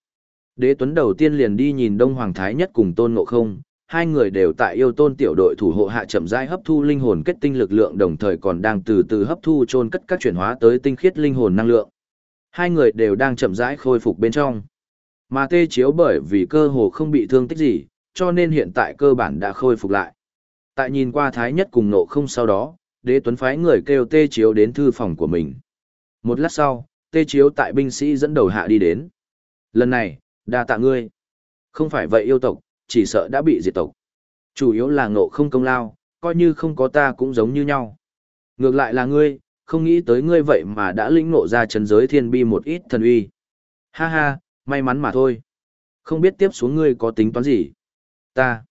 Speaker 1: Đế Tuấn đầu tiên liền đi nhìn Đông Hoàng Thái Nhất cùng Tôn Ngộ Không, hai người đều tại yêu tôn tiểu đội thủ hộ hạ chậm rãi hấp thu linh hồn kết tinh lực lượng đồng thời còn đang từ từ hấp thu chôn cất các chuyển hóa tới tinh khiết linh hồn năng lượng. Hai người đều đang chậm rãi khôi phục bên trong. Mà tê chiếu bởi vì cơ hồ không bị thương tích gì, cho nên hiện tại cơ bản đã khôi phục lại. Tại nhìn qua Thái Nhất cùng Ngộ Không sau đó, đế tuấn phái người kêu tê chiếu đến thư phòng của mình. Một lát sau, tê chiếu tại binh sĩ dẫn đầu hạ đi đến. Lần này, đa tạ ngươi. Không phải vậy yêu tộc, chỉ sợ đã bị diệt tộc. Chủ yếu là ngộ không công lao, coi như không có ta cũng giống như nhau. Ngược lại là ngươi, không nghĩ tới ngươi vậy mà đã lĩnh ngộ ra chấn giới thiên bi một ít thần uy. Ha ha, may mắn mà thôi. Không biết tiếp xuống ngươi có tính toán gì. Ta.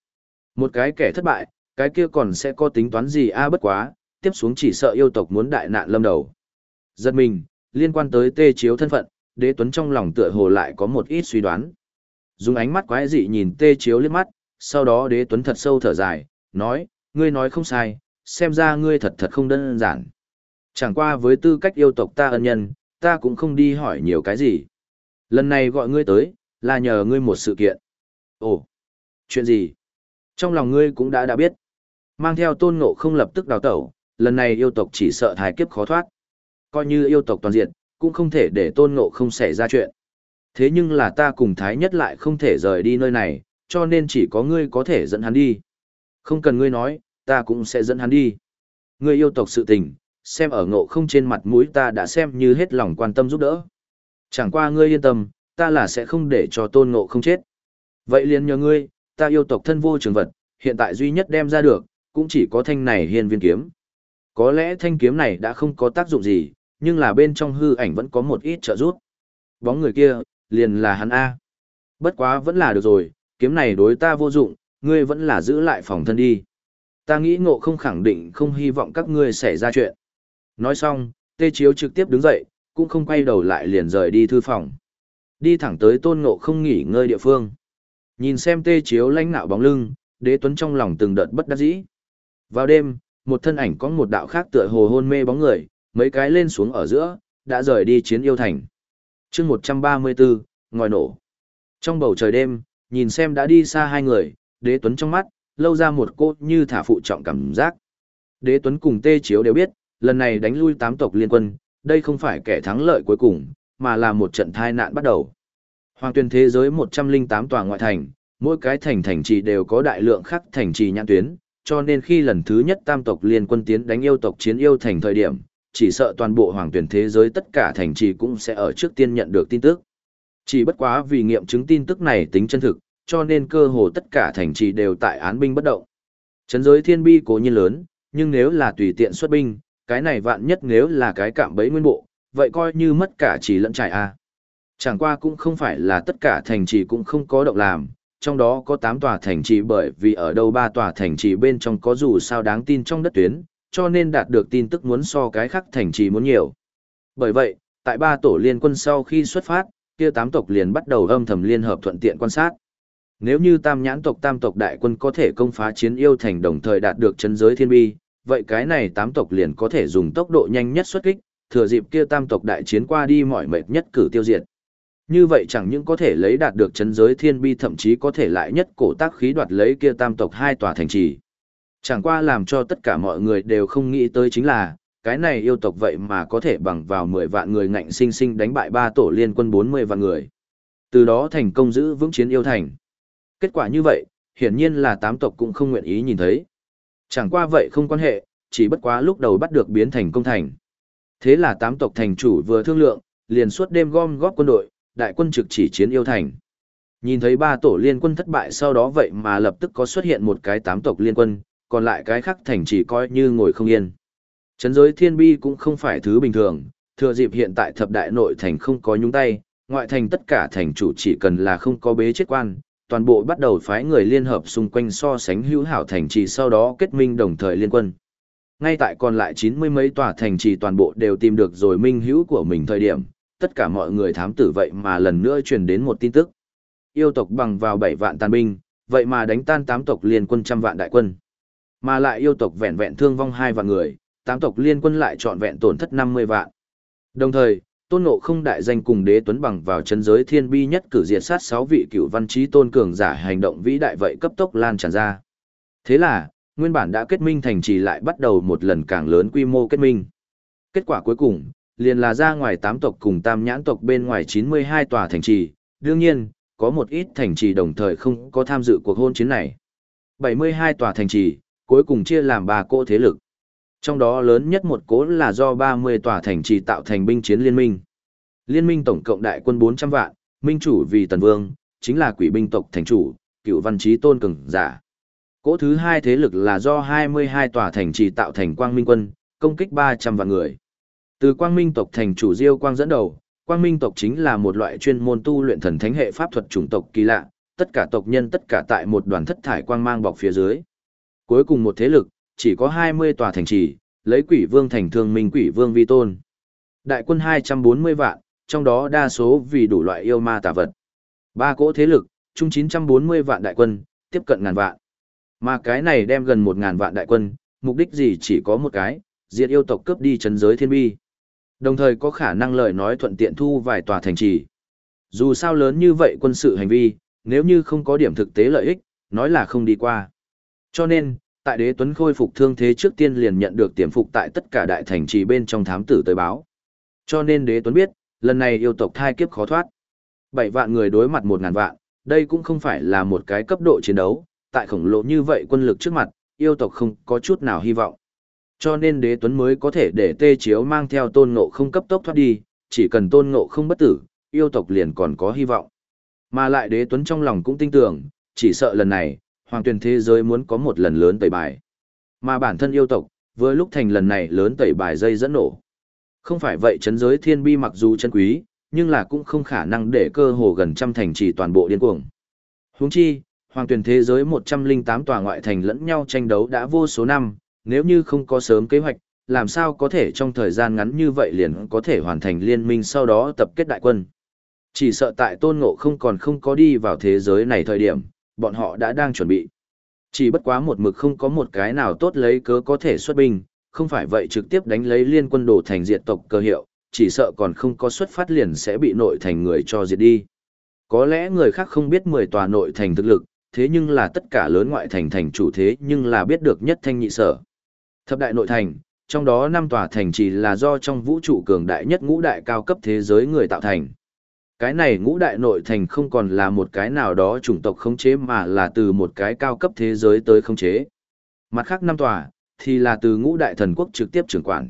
Speaker 1: Một cái kẻ thất bại, cái kia còn sẽ có tính toán gì a à bất quá, tiếp xuống chỉ sợ yêu tộc muốn đại nạn lâm đầu. Giật mình, liên quan tới tê chiếu thân phận, đế tuấn trong lòng tựa hồ lại có một ít suy đoán. Dùng ánh mắt quái dị nhìn tê chiếu liếc mắt, sau đó đế tuấn thật sâu thở dài, nói, ngươi nói không sai, xem ra ngươi thật thật không đơn giản. Chẳng qua với tư cách yêu tộc ta ân nhân, ta cũng không đi hỏi nhiều cái gì. Lần này gọi ngươi tới, là nhờ ngươi một sự kiện. Ồ, chuyện gì? Trong lòng ngươi cũng đã đã biết. Mang theo tôn ngộ không lập tức đào tẩu, lần này yêu tộc chỉ sợ thái kiếp khó thoát. Coi như yêu tộc toàn diện, cũng không thể để tôn ngộ không xảy ra chuyện. Thế nhưng là ta cùng thái nhất lại không thể rời đi nơi này, cho nên chỉ có ngươi có thể dẫn hắn đi. Không cần ngươi nói, ta cũng sẽ dẫn hắn đi. Ngươi yêu tộc sự tình, xem ở ngộ không trên mặt mũi ta đã xem như hết lòng quan tâm giúp đỡ. Chẳng qua ngươi yên tâm, ta là sẽ không để cho tôn ngộ không chết. Vậy liền nhờ ngươi, ta yêu tộc thân vô trường vật, hiện tại duy nhất đem ra được, cũng chỉ có thanh này hiên viên kiếm. Có lẽ thanh kiếm này đã không có tác dụng gì, nhưng là bên trong hư ảnh vẫn có một ít trợ giúp. Bóng người kia, liền là hắn A. Bất quá vẫn là được rồi, kiếm này đối ta vô dụng, ngươi vẫn là giữ lại phòng thân đi. Ta nghĩ ngộ không khẳng định không hy vọng các ngươi xảy ra chuyện. Nói xong, tê chiếu trực tiếp đứng dậy, cũng không quay đầu lại liền rời đi thư phòng. Đi thẳng tới tôn ngộ không nghỉ ngơi địa phương. Nhìn xem tê chiếu lánh nạo bóng lưng, đế tuấn trong lòng từng đợt bất đắc dĩ. Vào đêm, một thân ảnh có một đạo khác tựa hồ hôn mê bóng người, mấy cái lên xuống ở giữa, đã rời đi chiến yêu thành. chương 134, ngòi nổ. Trong bầu trời đêm, nhìn xem đã đi xa hai người, đế tuấn trong mắt, lâu ra một cô như thả phụ trọng cảm giác. Đế tuấn cùng tê chiếu đều biết, lần này đánh lui tám tộc liên quân, đây không phải kẻ thắng lợi cuối cùng, mà là một trận thai nạn bắt đầu. Hoàng tuyên thế giới 108 tòa ngoại thành, mỗi cái thành thành trì đều có đại lượng khắc thành trì nhãn tuyến, cho nên khi lần thứ nhất tam tộc liên quân tiến đánh yêu tộc chiến yêu thành thời điểm, chỉ sợ toàn bộ hoàng tuyển thế giới tất cả thành trì cũng sẽ ở trước tiên nhận được tin tức. Chỉ bất quá vì nghiệm chứng tin tức này tính chân thực, cho nên cơ hồ tất cả thành trì đều tại án binh bất động. Trấn giới thiên bi cố nhiên lớn, nhưng nếu là tùy tiện xuất binh, cái này vạn nhất nếu là cái cạm bẫy nguyên bộ, vậy coi như mất cả chỉ lẫn trải a. Chẳng qua cũng không phải là tất cả thành trì cũng không có động làm, trong đó có 8 tòa thành trì bởi vì ở đâu ba tòa thành trì bên trong có dù sao đáng tin trong đất tuyến, cho nên đạt được tin tức muốn so cái khác thành trì muốn nhiều. Bởi vậy, tại ba tổ liên quân sau khi xuất phát, kia tám tộc liền bắt đầu âm thầm liên hợp thuận tiện quan sát. Nếu như tam nhãn tộc tam tộc đại quân có thể công phá chiến yêu thành đồng thời đạt được chân giới thiên bi, vậy cái này tám tộc liền có thể dùng tốc độ nhanh nhất xuất kích, thừa dịp kia tam tộc đại chiến qua đi mọi mệt nhất cử tiêu diệt. Như vậy chẳng những có thể lấy đạt được chân giới thiên bi thậm chí có thể lại nhất cổ tác khí đoạt lấy kia tam tộc hai tòa thành trì. Chẳng qua làm cho tất cả mọi người đều không nghĩ tới chính là, cái này yêu tộc vậy mà có thể bằng vào 10 vạn người ngạnh sinh sinh đánh bại ba tổ liên quân 40 vạn người. Từ đó thành công giữ vững chiến yêu thành. Kết quả như vậy, hiển nhiên là tám tộc cũng không nguyện ý nhìn thấy. Chẳng qua vậy không quan hệ, chỉ bất quá lúc đầu bắt được biến thành công thành. Thế là tám tộc thành chủ vừa thương lượng, liền suốt đêm gom góp quân đội, đại quân trực chỉ chiến yêu thành. Nhìn thấy ba tổ liên quân thất bại sau đó vậy mà lập tức có xuất hiện một cái tám tộc liên quân, còn lại cái khác thành chỉ coi như ngồi không yên. Trấn giới thiên bi cũng không phải thứ bình thường, thừa dịp hiện tại thập đại nội thành không có nhúng tay, ngoại thành tất cả thành chủ chỉ cần là không có bế chết quan, toàn bộ bắt đầu phái người liên hợp xung quanh so sánh hữu hảo thành trì sau đó kết minh đồng thời liên quân. Ngay tại còn lại chín mươi mấy tòa thành trì toàn bộ đều tìm được rồi minh hữu của mình thời điểm, tất cả mọi người thám tử vậy mà lần nữa truyền đến một tin tức. Yêu tộc bằng vào bảy vạn tàn binh, vậy mà đánh tan tám tộc liên quân trăm vạn đại quân. Mà lại yêu tộc vẹn vẹn thương vong hai vạn người, tám tộc liên quân lại trọn vẹn tổn thất năm mươi vạn. Đồng thời, Tôn Ngộ không đại danh cùng đế tuấn bằng vào chân giới thiên bi nhất cử diệt sát sáu vị cựu văn trí tôn cường giả hành động vĩ đại vậy cấp tốc lan tràn ra. Thế là, nguyên bản đã kết minh thành trì lại bắt đầu một lần càng lớn quy mô kết minh. Kết quả cuối cùng, liền là ra ngoài tám tộc cùng tam nhãn tộc bên ngoài 92 tòa thành trì, đương nhiên, có một ít thành trì đồng thời không có tham dự cuộc hôn chiến này. 72 tòa thành trì, cuối cùng chia làm ba cỗ thế lực. Trong đó lớn nhất một cỗ là do 30 tòa thành trì tạo thành binh chiến liên minh. Liên minh tổng cộng đại quân 400 vạn, minh chủ vì tần vương, chính là quỷ binh tộc thành chủ, cựu văn trí tôn cường giả. Cỗ thứ hai thế lực là do 22 tòa thành trì tạo thành quang minh quân, công kích 300 vạn người. Từ quang minh tộc thành chủ Diêu Quang dẫn đầu, quang minh tộc chính là một loại chuyên môn tu luyện thần thánh hệ pháp thuật chủng tộc kỳ lạ, tất cả tộc nhân tất cả tại một đoàn thất thải quang mang bọc phía dưới. Cuối cùng một thế lực, chỉ có 20 tòa thành trì, lấy quỷ vương thành thương minh quỷ vương vi tôn. Đại quân 240 vạn, trong đó đa số vì đủ loại yêu ma tà vật. Ba cỗ thế lực, chung 940 vạn đại quân, tiếp cận ngàn vạn. Mà cái này đem gần 1.000 vạn đại quân, mục đích gì chỉ có một cái, diệt yêu tộc cướp đi chấn giới thiên bi. Đồng thời có khả năng lời nói thuận tiện thu vài tòa thành trì. Dù sao lớn như vậy quân sự hành vi, nếu như không có điểm thực tế lợi ích, nói là không đi qua. Cho nên, tại đế tuấn khôi phục thương thế trước tiên liền nhận được tiềm phục tại tất cả đại thành trì bên trong thám tử tới báo. Cho nên đế tuấn biết, lần này yêu tộc thai kiếp khó thoát. Bảy vạn người đối mặt một ngàn vạn, đây cũng không phải là một cái cấp độ chiến đấu, tại khổng lồ như vậy quân lực trước mặt, yêu tộc không có chút nào hy vọng. Cho nên đế tuấn mới có thể để tê chiếu mang theo tôn ngộ không cấp tốc thoát đi, chỉ cần tôn ngộ không bất tử, yêu tộc liền còn có hy vọng. Mà lại đế tuấn trong lòng cũng tin tưởng, chỉ sợ lần này, hoàng tuyển thế giới muốn có một lần lớn tẩy bài. Mà bản thân yêu tộc, với lúc thành lần này lớn tẩy bài dây dẫn nổ. Không phải vậy chấn giới thiên bi mặc dù chân quý, nhưng là cũng không khả năng để cơ hồ gần trăm thành trì toàn bộ điên cuồng. Huống chi, hoàng tuyển thế giới 108 tòa ngoại thành lẫn nhau tranh đấu đã vô số năm, nếu như không có sớm kế hoạch, làm sao có thể trong thời gian ngắn như vậy liền có thể hoàn thành liên minh sau đó tập kết đại quân. Chỉ sợ tại tôn ngộ không còn không có đi vào thế giới này thời điểm, bọn họ đã đang chuẩn bị. Chỉ bất quá một mực không có một cái nào tốt lấy cớ có thể xuất binh, không phải vậy trực tiếp đánh lấy liên quân đồ thành diệt tộc cơ hiệu, chỉ sợ còn không có xuất phát liền sẽ bị nội thành người cho diệt đi. Có lẽ người khác không biết 10 tòa nội thành thực lực, thế nhưng là tất cả lớn ngoại thành thành chủ thế nhưng là biết được nhất thanh nhị sở. Thập đại nội thành, trong đó năm tòa thành chỉ là do trong vũ trụ cường đại nhất ngũ đại cao cấp thế giới người tạo thành. Cái này ngũ đại nội thành không còn là một cái nào đó chủng tộc khống chế mà là từ một cái cao cấp thế giới tới khống chế. Mặt khác năm tòa, thì là từ ngũ đại thần quốc trực tiếp trưởng quản.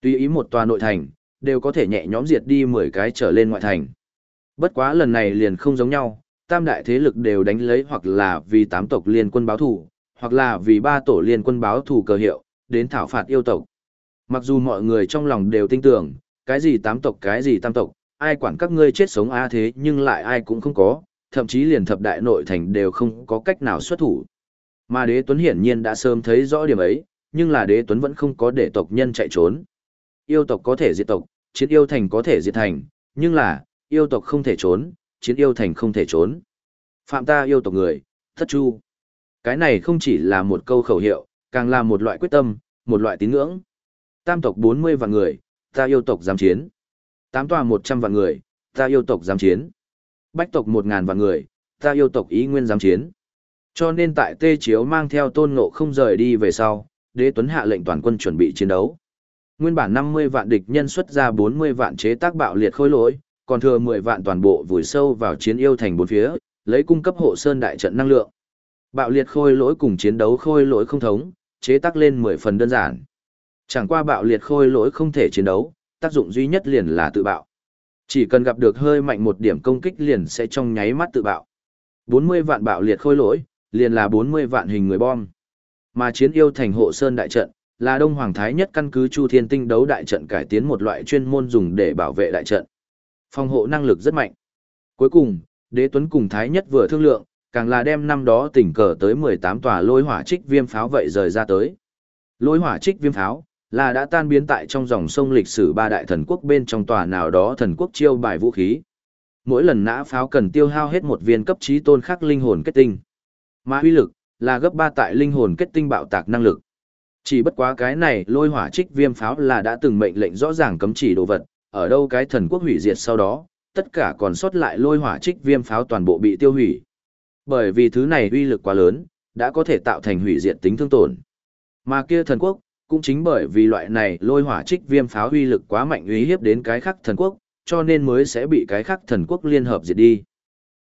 Speaker 1: Tuy ý một tòa nội thành, đều có thể nhẹ nhõm diệt đi 10 cái trở lên ngoại thành. Bất quá lần này liền không giống nhau, tam đại thế lực đều đánh lấy hoặc là vì tám tộc liên quân báo thủ, hoặc là vì ba tổ liên quân báo thủ cờ hiệu, đến thảo phạt yêu tộc. Mặc dù mọi người trong lòng đều tin tưởng, cái gì tám tộc cái gì tam tộc, ai quản các ngươi chết sống a thế nhưng lại ai cũng không có, thậm chí liền thập đại nội thành đều không có cách nào xuất thủ. Mà đế tuấn hiển nhiên đã sớm thấy rõ điểm ấy, nhưng là đế tuấn vẫn không có để tộc nhân chạy trốn. Yêu tộc có thể diệt tộc, chiến yêu thành có thể diệt thành, nhưng là, yêu tộc không thể trốn, chiến yêu thành không thể trốn. Phạm ta yêu tộc người, thất chu. Cái này không chỉ là một câu khẩu hiệu, càng là một loại quyết tâm, một loại tín ngưỡng. Tam tộc 40 vạn người, ta yêu tộc dám chiến. Tám tòa 100 vạn người, ta yêu tộc dám chiến. Bách tộc một ngàn vạn người, ta yêu tộc ý nguyên dám chiến. Cho nên tại Tê Chiếu mang theo tôn ngộ không rời đi về sau, đế tuấn hạ lệnh toàn quân chuẩn bị chiến đấu. Nguyên bản 50 vạn địch nhân xuất ra 40 vạn chế tác bạo liệt khôi lỗi, còn thừa 10 vạn toàn bộ vùi sâu vào chiến yêu thành bốn phía, lấy cung cấp hộ sơn đại trận năng lượng. Bạo liệt khôi lỗi cùng chiến đấu khôi lỗi không thống, chế tác lên 10 phần đơn giản. Chẳng qua bạo liệt khôi lỗi không thể chiến đấu, tác dụng duy nhất liền là tự bạo. Chỉ cần gặp được hơi mạnh một điểm công kích liền sẽ trong nháy mắt tự bạo. 40 vạn bạo liệt khôi lỗi, liền là 40 vạn hình người bom. Mà chiến yêu thành hộ sơn đại trận, là Đông Hoàng Thái nhất căn cứ Chu Thiên Tinh đấu đại trận cải tiến một loại chuyên môn dùng để bảo vệ đại trận. Phòng hộ năng lực rất mạnh. Cuối cùng, Đế Tuấn cùng Thái nhất vừa thương lượng, càng là đem năm đó tỉnh cờ tới 18 tòa lôi hỏa trích viêm pháo vậy rời ra tới. Lôi hỏa trích viêm pháo là đã tan biến tại trong dòng sông lịch sử ba đại thần quốc bên trong tòa nào đó thần quốc chiêu bài vũ khí. Mỗi lần nã pháo cần tiêu hao hết một viên cấp trí tôn khắc linh hồn kết tinh. Mà uy lực là gấp 3 tại linh hồn kết tinh bạo tạc năng lực. Chỉ bất quá cái này lôi hỏa trích viêm pháo là đã từng mệnh lệnh rõ ràng cấm chỉ đồ vật, ở đâu cái thần quốc hủy diệt sau đó, tất cả còn sót lại lôi hỏa trích viêm pháo toàn bộ bị tiêu hủy. Bởi vì thứ này uy lực quá lớn, đã có thể tạo thành hủy diệt tính thương tổn. Mà kia thần quốc, cũng chính bởi vì loại này lôi hỏa trích viêm pháo uy lực quá mạnh uy hiếp đến cái khác thần quốc, cho nên mới sẽ bị cái khác thần quốc liên hợp diệt đi.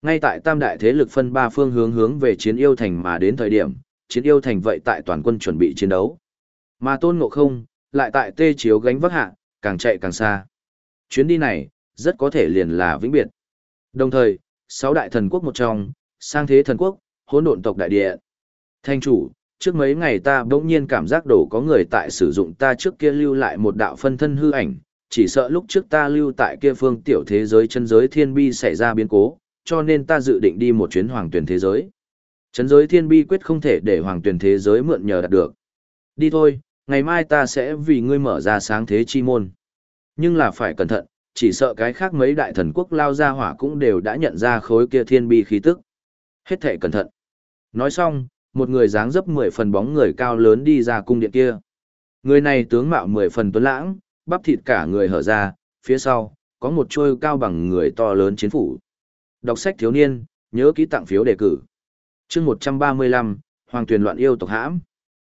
Speaker 1: Ngay tại tam đại thế lực phân ba phương hướng hướng về chiến yêu thành mà đến thời điểm, chiến yêu thành vậy tại toàn quân chuẩn bị chiến đấu. Mà tôn ngộ không, lại tại tê chiếu gánh vác hạ, càng chạy càng xa. Chuyến đi này, rất có thể liền là vĩnh biệt. Đồng thời, sáu đại thần quốc một trong, sang thế thần quốc, hỗn độn tộc đại địa. Thanh chủ, trước mấy ngày ta bỗng nhiên cảm giác đổ có người tại sử dụng ta trước kia lưu lại một đạo phân thân hư ảnh, chỉ sợ lúc trước ta lưu tại kia phương tiểu thế giới chân giới thiên bi xảy ra biến cố, cho nên ta dự định đi một chuyến hoàng tuyển thế giới. Chân giới thiên bi quyết không thể để hoàng tuyển thế giới mượn nhờ đạt được. Đi thôi, ngày mai ta sẽ vì ngươi mở ra sáng thế chi môn. Nhưng là phải cẩn thận, chỉ sợ cái khác mấy đại thần quốc lao ra hỏa cũng đều đã nhận ra khối kia thiên bi khí tức. Hết thể cẩn thận. Nói xong, một người dáng dấp mười phần bóng người cao lớn đi ra cung điện kia. Người này tướng mạo mười phần tuấn lãng, bắp thịt cả người hở ra, phía sau, có một trôi cao bằng người to lớn chiến phủ. Đọc sách thiếu niên, nhớ ký tặng phiếu đề cử. chương 135, Hoàng tuyển loạn yêu tộc hãm.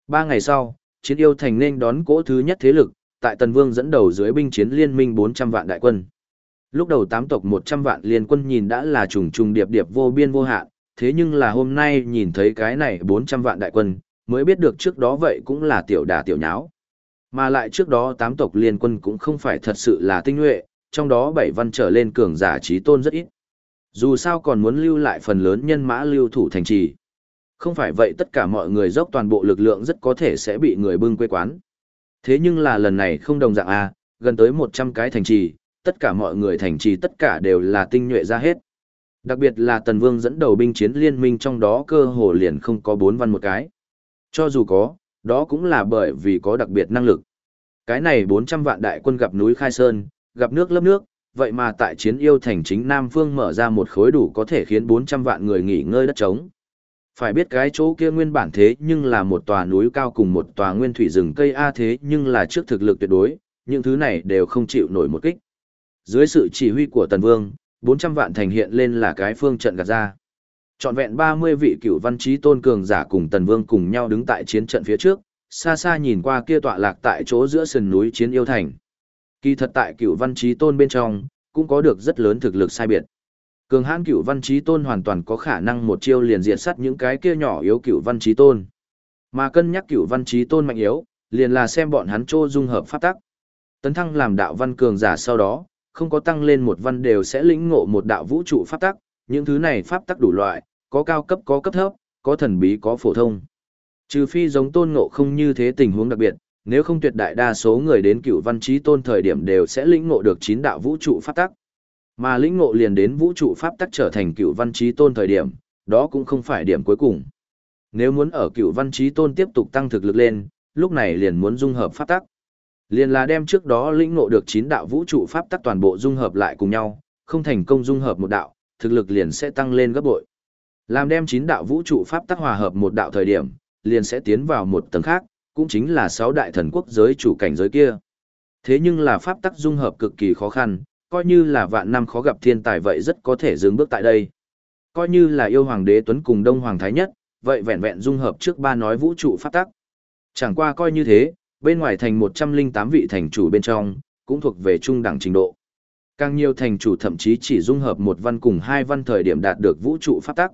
Speaker 1: Ba ngày sau, chiến yêu thành nên đón cỗ thứ nhất thế lực, tại Tần Vương dẫn đầu dưới binh chiến liên minh 400 vạn đại quân. Lúc đầu tám tộc 100 vạn liên quân nhìn đã là trùng trùng điệp điệp vô biên vô hạn, thế nhưng là hôm nay nhìn thấy cái này 400 vạn đại quân, mới biết được trước đó vậy cũng là tiểu đà tiểu nháo. Mà lại trước đó tám tộc liên quân cũng không phải thật sự là tinh nhuệ, trong đó bảy văn trở lên cường giả trí tôn rất ít. Dù sao còn muốn lưu lại phần lớn nhân mã lưu thủ thành trì. Không phải vậy tất cả mọi người dốc toàn bộ lực lượng rất có thể sẽ bị người bưng quê quán. Thế nhưng là lần này không đồng dạng A, gần tới 100 cái thành trì, tất cả mọi người thành trì tất cả đều là tinh nhuệ ra hết. Đặc biệt là Tần Vương dẫn đầu binh chiến liên minh trong đó cơ hồ liền không có bốn văn một cái. Cho dù có, đó cũng là bởi vì có đặc biệt năng lực. Cái này 400 vạn đại quân gặp núi Khai Sơn, gặp nước lấp nước, vậy mà tại chiến yêu thành chính Nam Phương mở ra một khối đủ có thể khiến 400 vạn người nghỉ ngơi đất trống. Phải biết cái chỗ kia nguyên bản thế nhưng là một tòa núi cao cùng một tòa nguyên thủy rừng cây A thế nhưng là trước thực lực tuyệt đối, những thứ này đều không chịu nổi một kích. Dưới sự chỉ huy của Tần Vương, 400 vạn thành hiện lên là cái phương trận gạt ra. Trọn vẹn 30 vị cựu văn trí tôn cường giả cùng Tần Vương cùng nhau đứng tại chiến trận phía trước, xa xa nhìn qua kia tọa lạc tại chỗ giữa sườn núi chiến yêu thành. Kỳ thật tại cựu văn trí tôn bên trong, cũng có được rất lớn thực lực sai biệt. Cường hãn cựu văn trí tôn hoàn toàn có khả năng một chiêu liền diệt sát những cái kia nhỏ yếu cựu văn trí tôn. Mà cân nhắc cựu văn trí tôn mạnh yếu, liền là xem bọn hắn trô dung hợp pháp tắc. Tấn thăng làm đạo văn cường giả sau đó, không có tăng lên một văn đều sẽ lĩnh ngộ một đạo vũ trụ pháp tắc, những thứ này pháp tắc đủ loại, có cao cấp có cấp thấp, có thần bí có phổ thông. Trừ phi giống tôn ngộ không như thế tình huống đặc biệt, nếu không tuyệt đại đa số người đến cựu văn trí tôn thời điểm đều sẽ lĩnh ngộ được chín đạo vũ trụ pháp tắc. Mà lĩnh ngộ liền đến vũ trụ pháp tắc trở thành cựu văn trí tôn thời điểm, đó cũng không phải điểm cuối cùng. Nếu muốn ở cựu văn trí tôn tiếp tục tăng thực lực lên, lúc này liền muốn dung hợp pháp tắc. Liền là đem trước đó lĩnh ngộ được chín đạo vũ trụ pháp tắc toàn bộ dung hợp lại cùng nhau, không thành công dung hợp một đạo, thực lực liền sẽ tăng lên gấp bội. Làm đem chín đạo vũ trụ pháp tắc hòa hợp một đạo thời điểm, liền sẽ tiến vào một tầng khác, cũng chính là sáu đại thần quốc giới chủ cảnh giới kia. Thế nhưng là pháp tắc dung hợp cực kỳ khó khăn, coi như là vạn năm khó gặp thiên tài vậy rất có thể dừng bước tại đây. Coi như là yêu hoàng đế tuấn cùng đông hoàng thái nhất, vậy vẹn vẹn dung hợp trước ba nói vũ trụ pháp tắc. Chẳng qua coi như thế, bên ngoài thành 108 vị thành chủ bên trong, cũng thuộc về trung đẳng trình độ. Càng nhiều thành chủ thậm chí chỉ dung hợp một văn cùng hai văn thời điểm đạt được vũ trụ pháp tắc.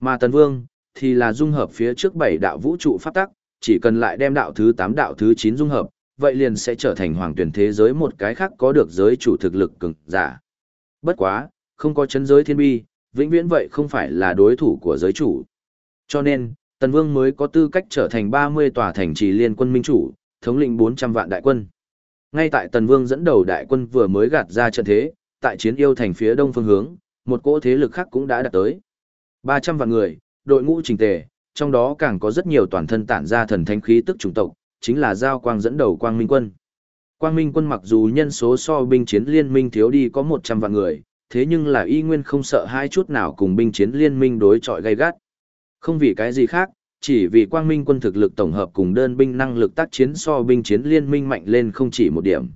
Speaker 1: Mà Tần Vương, thì là dung hợp phía trước bảy đạo vũ trụ pháp tắc, chỉ cần lại đem đạo thứ 8 đạo thứ 9 dung hợp, vậy liền sẽ trở thành hoàng tuyển thế giới một cái khác có được giới chủ thực lực cường giả. Bất quá, không có chấn giới thiên bi, vĩnh viễn vậy không phải là đối thủ của giới chủ. Cho nên, Tần Vương mới có tư cách trở thành 30 tòa thành trì liên quân minh chủ, thống lĩnh 400 vạn đại quân. Ngay tại Tần Vương dẫn đầu đại quân vừa mới gạt ra trận thế, tại chiến yêu thành phía đông phương hướng, một cỗ thế lực khác cũng đã đạt tới. 300 vạn người, đội ngũ trình tề, trong đó càng có rất nhiều toàn thân tản ra thần thánh khí tức chủng tộc, chính là giao quang dẫn đầu quang minh quân. Quang minh quân mặc dù nhân số so binh chiến liên minh thiếu đi có 100 vạn người, thế nhưng là y nguyên không sợ hai chút nào cùng binh chiến liên minh đối chọi gay gắt. Không vì cái gì khác, chỉ vì quang minh quân thực lực tổng hợp cùng đơn binh năng lực tác chiến so binh chiến liên minh mạnh lên không chỉ một điểm.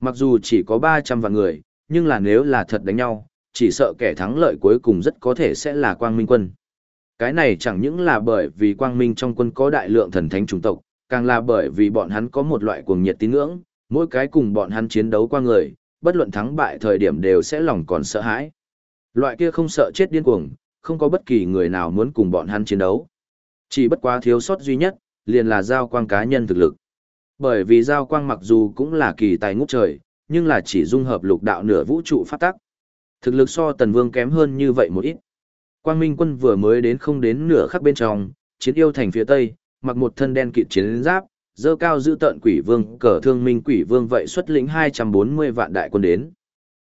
Speaker 1: Mặc dù chỉ có 300 vạn người, nhưng là nếu là thật đánh nhau, chỉ sợ kẻ thắng lợi cuối cùng rất có thể sẽ là quang minh quân. Cái này chẳng những là bởi vì quang minh trong quân có đại lượng thần thánh chủng tộc, càng là bởi vì bọn hắn có một loại cuồng nhiệt tín ngưỡng, mỗi cái cùng bọn hắn chiến đấu qua người, bất luận thắng bại thời điểm đều sẽ lòng còn sợ hãi. Loại kia không sợ chết điên cuồng, không có bất kỳ người nào muốn cùng bọn hắn chiến đấu. Chỉ bất quá thiếu sót duy nhất, liền là giao quang cá nhân thực lực. Bởi vì giao quang mặc dù cũng là kỳ tài ngút trời, nhưng là chỉ dung hợp lục đạo nửa vũ trụ phát tắc. Thực lực so tần vương kém hơn như vậy một ít. Quang Minh quân vừa mới đến không đến nửa khắc bên trong, chiến yêu thành phía tây, mặc một thân đen kịt chiến giáp, dơ cao giữ tận quỷ vương, cờ thương minh quỷ vương vậy xuất lĩnh 240 vạn đại quân đến.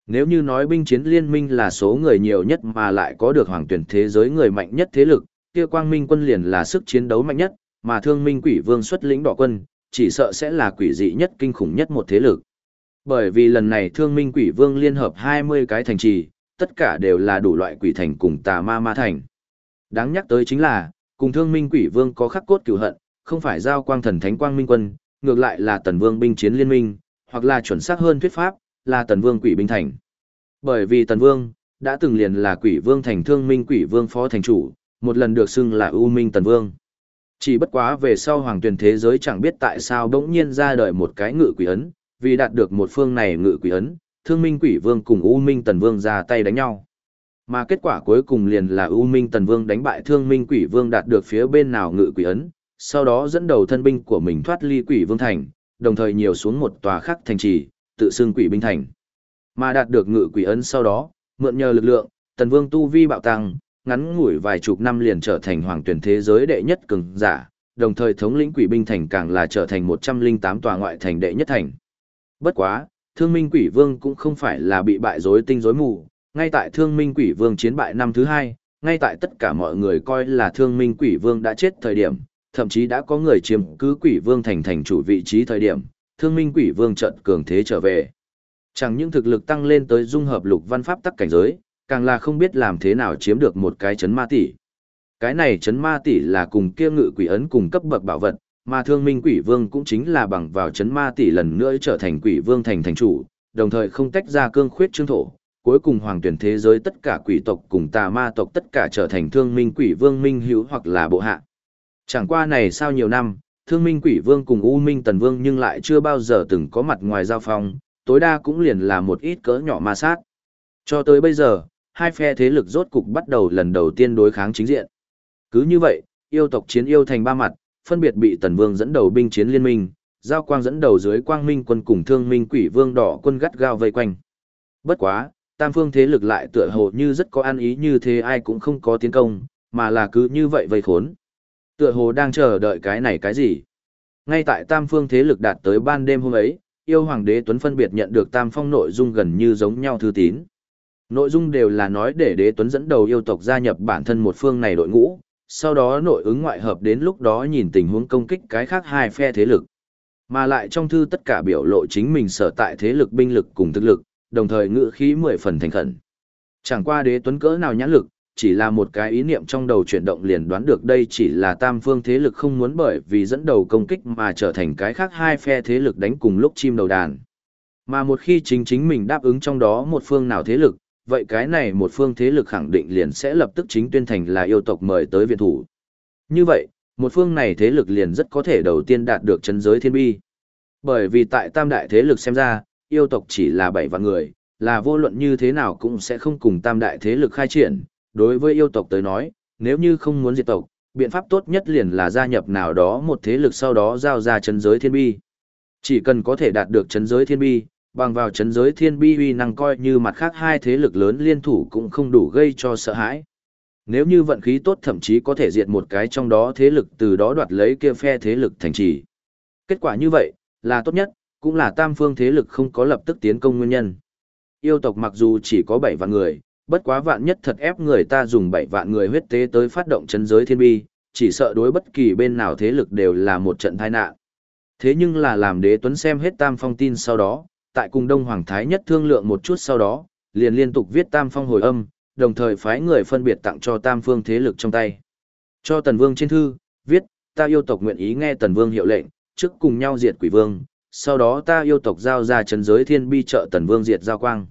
Speaker 1: Nếu như nói binh chiến liên minh là số người nhiều nhất mà lại có được hoàng tuyển thế giới người mạnh nhất thế lực, kia quang minh quân liền là sức chiến đấu mạnh nhất, mà thương minh quỷ vương xuất lĩnh đỏ quân, chỉ sợ sẽ là quỷ dị nhất kinh khủng nhất một thế lực. Bởi vì lần này thương minh quỷ vương liên hợp 20 cái thành trì, tất cả đều là đủ loại quỷ thành cùng tà ma ma thành. Đáng nhắc tới chính là, cùng thương minh quỷ vương có khắc cốt cửu hận, không phải giao quang thần thánh quang minh quân, ngược lại là tần vương binh chiến liên minh, hoặc là chuẩn xác hơn thuyết pháp, là tần vương quỷ binh thành. Bởi vì tần vương, đã từng liền là quỷ vương thành thương minh quỷ vương phó thành chủ, một lần được xưng là U minh tần vương. Chỉ bất quá về sau hoàng tuyển thế giới chẳng biết tại sao bỗng nhiên ra đời một cái ngự quỷ ấn, vì đạt được một phương này ngự quỷ ấn, thương minh quỷ vương cùng U Minh Tần Vương ra tay đánh nhau. Mà kết quả cuối cùng liền là U Minh Tần Vương đánh bại thương minh quỷ vương đạt được phía bên nào ngự quỷ ấn, sau đó dẫn đầu thân binh của mình thoát ly quỷ vương thành, đồng thời nhiều xuống một tòa khác thành trì, tự xưng quỷ binh thành. Mà đạt được ngự quỷ ấn sau đó, mượn nhờ lực lượng, tần vương tu vi bạo tăng, ngắn ngủi vài chục năm liền trở thành hoàng tuyển thế giới đệ nhất cường giả, đồng thời thống lĩnh quỷ binh thành càng là trở thành 108 tòa ngoại thành đệ nhất thành. Bất quá, thương minh quỷ vương cũng không phải là bị bại rối tinh rối mù, ngay tại thương minh quỷ vương chiến bại năm thứ hai, ngay tại tất cả mọi người coi là thương minh quỷ vương đã chết thời điểm, thậm chí đã có người chiếm cứ quỷ vương thành thành chủ vị trí thời điểm, thương minh quỷ vương trận cường thế trở về. Chẳng những thực lực tăng lên tới dung hợp lục văn pháp tắc cảnh giới, càng là không biết làm thế nào chiếm được một cái chấn ma tỷ. Cái này chấn ma tỷ là cùng kia ngự quỷ ấn cùng cấp bậc bảo vật, mà thương minh quỷ vương cũng chính là bằng vào chấn ma tỷ lần nữa trở thành quỷ vương thành thành chủ, đồng thời không tách ra cương khuyết trương thổ. Cuối cùng hoàng tuyển thế giới tất cả quỷ tộc cùng tà ma tộc tất cả trở thành thương minh quỷ vương minh hữu hoặc là bộ hạ. Chẳng qua này sau nhiều năm, thương minh quỷ vương cùng u minh tần vương nhưng lại chưa bao giờ từng có mặt ngoài giao phong, tối đa cũng liền là một ít cỡ nhỏ ma sát. Cho tới bây giờ, hai phe thế lực rốt cục bắt đầu lần đầu tiên đối kháng chính diện. Cứ như vậy, yêu tộc chiến yêu thành ba mặt, phân biệt bị Tần Vương dẫn đầu binh chiến liên minh, giao quang dẫn đầu dưới quang minh quân cùng thương minh quỷ vương đỏ quân gắt gao vây quanh. Bất quá, tam phương thế lực lại tựa hồ như rất có ăn ý như thế ai cũng không có tiến công, mà là cứ như vậy vây khốn. Tựa hồ đang chờ đợi cái này cái gì. Ngay tại tam phương thế lực đạt tới ban đêm hôm ấy, yêu hoàng đế Tuấn phân biệt nhận được tam phong nội dung gần như giống nhau thư tín. Nội dung đều là nói để đế Tuấn dẫn đầu yêu tộc gia nhập bản thân một phương này đội ngũ, sau đó nội ứng ngoại hợp đến lúc đó nhìn tình huống công kích cái khác hai phe thế lực. Mà lại trong thư tất cả biểu lộ chính mình sở tại thế lực binh lực cùng thực lực, đồng thời ngự khí mười phần thành khẩn. Chẳng qua đế tuấn cỡ nào nhãn lực, chỉ là một cái ý niệm trong đầu chuyển động liền đoán được đây chỉ là tam phương thế lực không muốn bởi vì dẫn đầu công kích mà trở thành cái khác hai phe thế lực đánh cùng lúc chim đầu đàn. Mà một khi chính chính mình đáp ứng trong đó một phương nào thế lực, vậy cái này một phương thế lực khẳng định liền sẽ lập tức chính tuyên thành là yêu tộc mời tới viện thủ. Như vậy, một phương này thế lực liền rất có thể đầu tiên đạt được chân giới thiên bi. Bởi vì tại tam đại thế lực xem ra, yêu tộc chỉ là bảy vạn người, là vô luận như thế nào cũng sẽ không cùng tam đại thế lực khai triển. Đối với yêu tộc tới nói, nếu như không muốn diệt tộc, biện pháp tốt nhất liền là gia nhập nào đó một thế lực sau đó giao ra chân giới thiên bi. Chỉ cần có thể đạt được chân giới thiên bi, bằng vào chấn giới thiên bi uy năng coi như mặt khác hai thế lực lớn liên thủ cũng không đủ gây cho sợ hãi. Nếu như vận khí tốt thậm chí có thể diệt một cái trong đó thế lực từ đó đoạt lấy kia phe thế lực thành trì. Kết quả như vậy, là tốt nhất, cũng là tam phương thế lực không có lập tức tiến công nguyên nhân. Yêu tộc mặc dù chỉ có 7 vạn người, bất quá vạn nhất thật ép người ta dùng 7 vạn người huyết tế tới phát động chấn giới thiên bi, chỉ sợ đối bất kỳ bên nào thế lực đều là một trận tai nạn. Thế nhưng là làm đế tuấn xem hết tam phong tin sau đó, tại cùng Đông Hoàng Thái nhất thương lượng một chút sau đó, liền liên tục viết tam phong hồi âm, đồng thời phái người phân biệt tặng cho tam phương thế lực trong tay. Cho Tần Vương trên thư, viết, ta yêu tộc nguyện ý nghe Tần Vương hiệu lệnh, trước cùng nhau diệt quỷ vương, sau đó ta yêu tộc giao ra trấn giới thiên bi trợ Tần Vương diệt giao quang.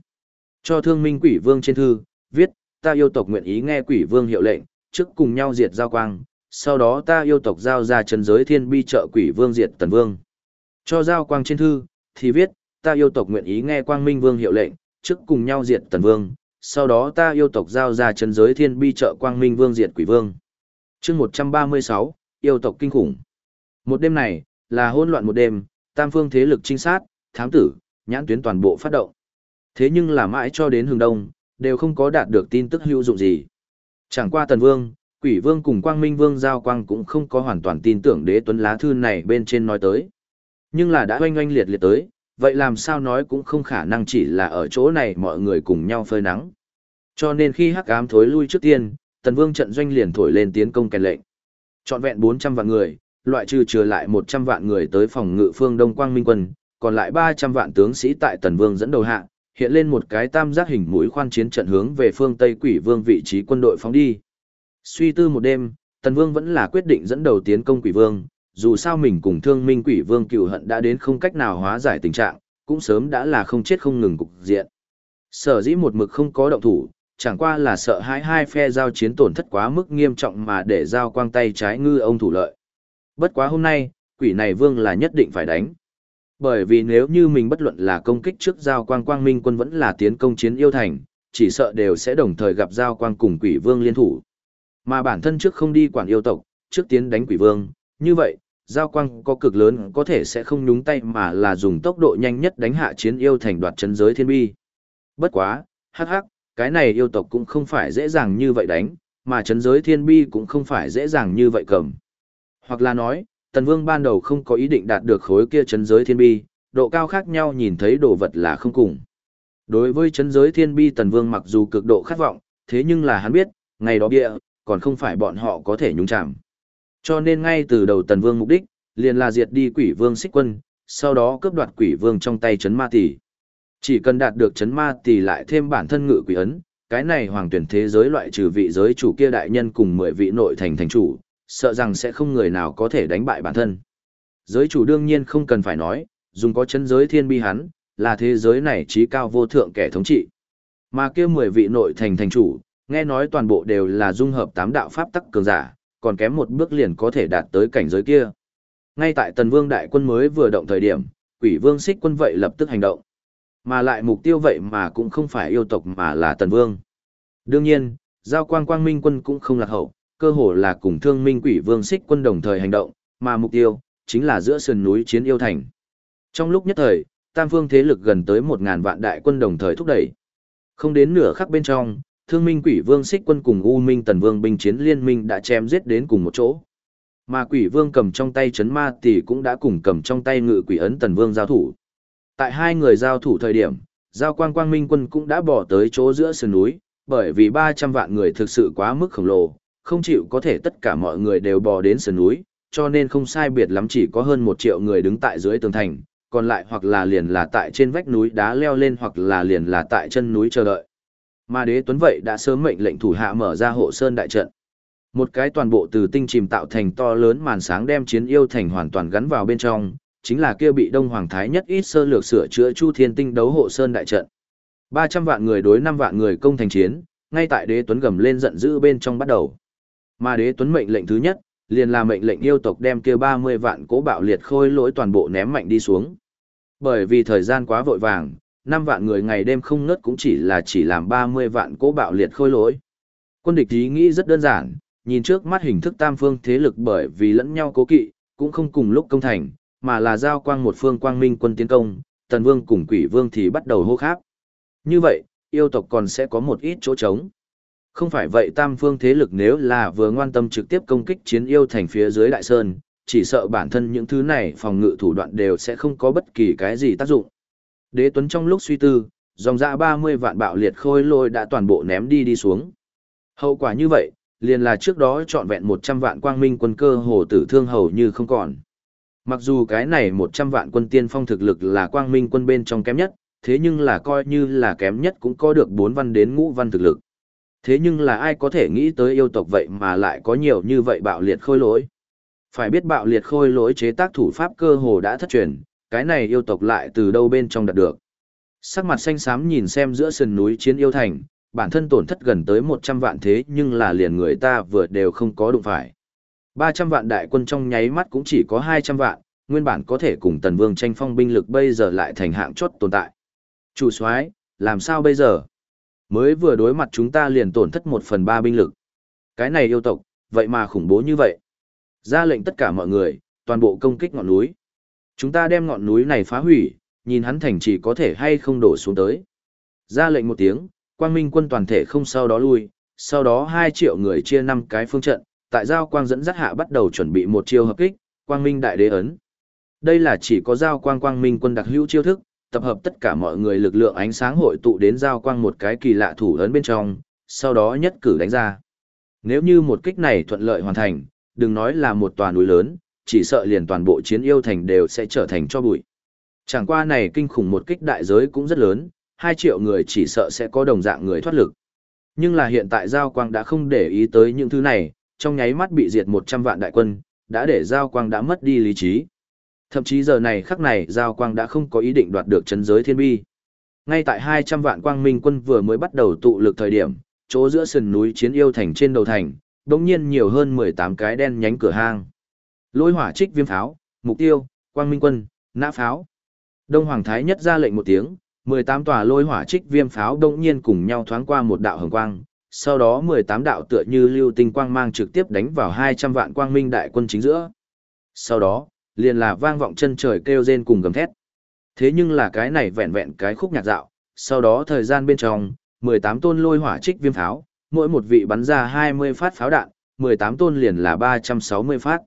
Speaker 1: Cho thương minh quỷ vương trên thư, viết, ta yêu tộc nguyện ý nghe quỷ vương hiệu lệnh, trước cùng nhau diệt giao quang, sau đó ta yêu tộc giao ra trấn giới thiên bi trợ quỷ vương diệt Tần Vương. Cho giao quang trên thư, thì viết, ta yêu tộc nguyện ý nghe Quang Minh Vương hiệu lệnh, trước cùng nhau diệt Tần Vương, sau đó ta yêu tộc giao ra chân giới thiên bi trợ Quang Minh Vương diệt Quỷ Vương. Chương 136, yêu tộc kinh khủng. Một đêm này, là hỗn loạn một đêm, tam phương thế lực trinh sát, thám tử, nhãn tuyến toàn bộ phát động. Thế nhưng là mãi cho đến hướng đông, đều không có đạt được tin tức hữu dụng gì. Chẳng qua Tần Vương, Quỷ Vương cùng Quang Minh Vương giao quang cũng không có hoàn toàn tin tưởng đế tuấn lá thư này bên trên nói tới. Nhưng là đã oanh oanh liệt liệt tới, vậy làm sao nói cũng không khả năng chỉ là ở chỗ này mọi người cùng nhau phơi nắng. Cho nên khi hắc ám thối lui trước tiên, tần vương trận doanh liền thổi lên tiến công kèn lệnh. Chọn vẹn 400 vạn người, loại trừ trừ lại 100 vạn người tới phòng ngự phương Đông Quang Minh quân, còn lại 300 vạn tướng sĩ tại tần vương dẫn đầu hạ, hiện lên một cái tam giác hình mũi khoan chiến trận hướng về phương Tây Quỷ Vương vị trí quân đội phóng đi. Suy tư một đêm, Tần Vương vẫn là quyết định dẫn đầu tiến công Quỷ Vương, dù sao mình cùng thương minh quỷ vương cựu hận đã đến không cách nào hóa giải tình trạng, cũng sớm đã là không chết không ngừng cục diện. Sở dĩ một mực không có động thủ, chẳng qua là sợ hãi hai phe giao chiến tổn thất quá mức nghiêm trọng mà để giao quang tay trái ngư ông thủ lợi. Bất quá hôm nay, quỷ này vương là nhất định phải đánh. Bởi vì nếu như mình bất luận là công kích trước giao quang quang minh quân vẫn là tiến công chiến yêu thành, chỉ sợ đều sẽ đồng thời gặp giao quang cùng quỷ vương liên thủ. Mà bản thân trước không đi quản yêu tộc, trước tiến đánh quỷ vương, như vậy, giao quang có cực lớn có thể sẽ không nhúng tay mà là dùng tốc độ nhanh nhất đánh hạ chiến yêu thành đoạt chân giới thiên bi. Bất quá, hắc hắc, cái này yêu tộc cũng không phải dễ dàng như vậy đánh, mà chấn giới thiên bi cũng không phải dễ dàng như vậy cầm. Hoặc là nói, Tần Vương ban đầu không có ý định đạt được khối kia chấn giới thiên bi, độ cao khác nhau nhìn thấy đồ vật là không cùng. Đối với chấn giới thiên bi Tần Vương mặc dù cực độ khát vọng, thế nhưng là hắn biết, ngày đó bịa, còn không phải bọn họ có thể nhúng chạm. Cho nên ngay từ đầu Tần Vương mục đích, liền là diệt đi quỷ vương xích quân, sau đó cướp đoạt quỷ vương trong tay chấn ma tỷ. Chỉ cần đạt được chấn ma tỷ lại thêm bản thân ngự quỷ ấn, cái này hoàng tuyển thế giới loại trừ vị giới chủ kia đại nhân cùng 10 vị nội thành thành chủ, sợ rằng sẽ không người nào có thể đánh bại bản thân. Giới chủ đương nhiên không cần phải nói, dùng có chấn giới thiên bi hắn, là thế giới này trí cao vô thượng kẻ thống trị. Mà kia 10 vị nội thành thành chủ, nghe nói toàn bộ đều là dung hợp tám đạo pháp tắc cường giả, còn kém một bước liền có thể đạt tới cảnh giới kia. Ngay tại Tần Vương đại quân mới vừa động thời điểm, Quỷ Vương Xích quân vậy lập tức hành động. Mà lại mục tiêu vậy mà cũng không phải yêu tộc mà là Tần Vương. Đương nhiên, giao quang quang minh quân cũng không lạc hậu, cơ hồ là cùng thương minh quỷ vương xích quân đồng thời hành động, mà mục tiêu, chính là giữa sườn núi chiến yêu thành. Trong lúc nhất thời, tam phương thế lực gần tới một ngàn vạn đại quân đồng thời thúc đẩy. Không đến nửa khắc bên trong, thương minh quỷ vương xích quân cùng U Minh tần vương binh chiến liên minh đã chém giết đến cùng một chỗ. Mà quỷ vương cầm trong tay chấn ma tỷ cũng đã cùng cầm trong tay ngự quỷ ấn tần vương giao thủ. Tại hai người giao thủ thời điểm, giao quang quang minh quân cũng đã bỏ tới chỗ giữa sườn núi, bởi vì 300 vạn người thực sự quá mức khổng lồ, không chịu có thể tất cả mọi người đều bò đến sườn núi, cho nên không sai biệt lắm chỉ có hơn một triệu người đứng tại dưới tường thành, còn lại hoặc là liền là tại trên vách núi đá leo lên hoặc là liền là tại chân núi chờ đợi. Mà đế tuấn vậy đã sớm mệnh lệnh thủ hạ mở ra hộ sơn đại trận. Một cái toàn bộ từ tinh chìm tạo thành to lớn màn sáng đem chiến yêu thành hoàn toàn gắn vào bên trong, chính là kia bị Đông Hoàng Thái nhất ít sơ lược sửa chữa Chu Thiên Tinh đấu hộ sơn đại trận. 300 vạn người đối 5 vạn người công thành chiến, ngay tại đế tuấn gầm lên giận dữ bên trong bắt đầu. Mà đế tuấn mệnh lệnh thứ nhất, liền là mệnh lệnh yêu tộc đem kia 30 vạn cố bạo liệt khôi lỗi toàn bộ ném mạnh đi xuống. Bởi vì thời gian quá vội vàng, Năm vạn người ngày đêm không ngớt cũng chỉ là chỉ làm 30 vạn cố bạo liệt khôi lỗi. Quân địch ý nghĩ rất đơn giản, nhìn trước mắt hình thức tam phương thế lực bởi vì lẫn nhau cố kỵ, cũng không cùng lúc công thành, mà là giao quang một phương quang minh quân tiến công, tần vương cùng quỷ vương thì bắt đầu hô khác. Như vậy, yêu tộc còn sẽ có một ít chỗ trống. Không phải vậy tam phương thế lực nếu là vừa ngoan tâm trực tiếp công kích chiến yêu thành phía dưới đại sơn, chỉ sợ bản thân những thứ này phòng ngự thủ đoạn đều sẽ không có bất kỳ cái gì tác dụng. Đế Tuấn trong lúc suy tư, dòng dạ 30 vạn bạo liệt khôi lôi đã toàn bộ ném đi đi xuống. Hậu quả như vậy, liền là trước đó trọn vẹn 100 vạn quang minh quân cơ hồ tử thương hầu như không còn. Mặc dù cái này 100 vạn quân tiên phong thực lực là quang minh quân bên trong kém nhất, thế nhưng là coi như là kém nhất cũng có được 4 văn đến ngũ văn thực lực. Thế nhưng là ai có thể nghĩ tới yêu tộc vậy mà lại có nhiều như vậy bạo liệt khôi lỗi. Phải biết bạo liệt khôi lỗi chế tác thủ pháp cơ hồ đã thất truyền, cái này yêu tộc lại từ đâu bên trong đạt được. Sắc mặt xanh xám nhìn xem giữa sườn núi chiến yêu thành, bản thân tổn thất gần tới 100 vạn thế nhưng là liền người ta vừa đều không có đụng phải. 300 vạn đại quân trong nháy mắt cũng chỉ có 200 vạn, nguyên bản có thể cùng tần vương tranh phong binh lực bây giờ lại thành hạng chốt tồn tại. Chủ soái, làm sao bây giờ? Mới vừa đối mặt chúng ta liền tổn thất một phần ba binh lực. Cái này yêu tộc, vậy mà khủng bố như vậy. Ra lệnh tất cả mọi người, toàn bộ công kích ngọn núi. Chúng ta đem ngọn núi này phá hủy, nhìn hắn thành chỉ có thể hay không đổ xuống tới. Ra lệnh một tiếng, quang minh quân toàn thể không sau đó lui, sau đó 2 triệu người chia 5 cái phương trận, tại giao quang dẫn dắt hạ bắt đầu chuẩn bị một chiêu hợp kích, quang minh đại đế ấn. Đây là chỉ có giao quang quang minh quân đặc hữu chiêu thức, tập hợp tất cả mọi người lực lượng ánh sáng hội tụ đến giao quang một cái kỳ lạ thủ ấn bên trong, sau đó nhất cử đánh ra. Nếu như một kích này thuận lợi hoàn thành, đừng nói là một tòa núi lớn, chỉ sợ liền toàn bộ chiến yêu thành đều sẽ trở thành cho bụi. Chẳng qua này kinh khủng một kích đại giới cũng rất lớn, 2 triệu người chỉ sợ sẽ có đồng dạng người thoát lực. Nhưng là hiện tại Giao Quang đã không để ý tới những thứ này, trong nháy mắt bị diệt 100 vạn đại quân, đã để Giao Quang đã mất đi lý trí. Thậm chí giờ này khắc này Giao Quang đã không có ý định đoạt được chân giới thiên bi. Ngay tại 200 vạn quang minh quân vừa mới bắt đầu tụ lực thời điểm, chỗ giữa sườn núi chiến yêu thành trên đầu thành, đột nhiên nhiều hơn 18 cái đen nhánh cửa hang. Lôi hỏa trích viêm pháo, mục tiêu, quang minh quân, nã pháo. Đông Hoàng Thái nhất ra lệnh một tiếng, 18 tòa lôi hỏa trích viêm pháo đông nhiên cùng nhau thoáng qua một đạo hồng quang, sau đó 18 đạo tựa như lưu tinh quang mang trực tiếp đánh vào 200 vạn quang minh đại quân chính giữa. Sau đó, liền là vang vọng chân trời kêu rên cùng gầm thét. Thế nhưng là cái này vẹn vẹn cái khúc nhạc dạo, sau đó thời gian bên trong, 18 tôn lôi hỏa trích viêm pháo, mỗi một vị bắn ra 20 phát pháo đạn, 18 tôn liền là 360 phát.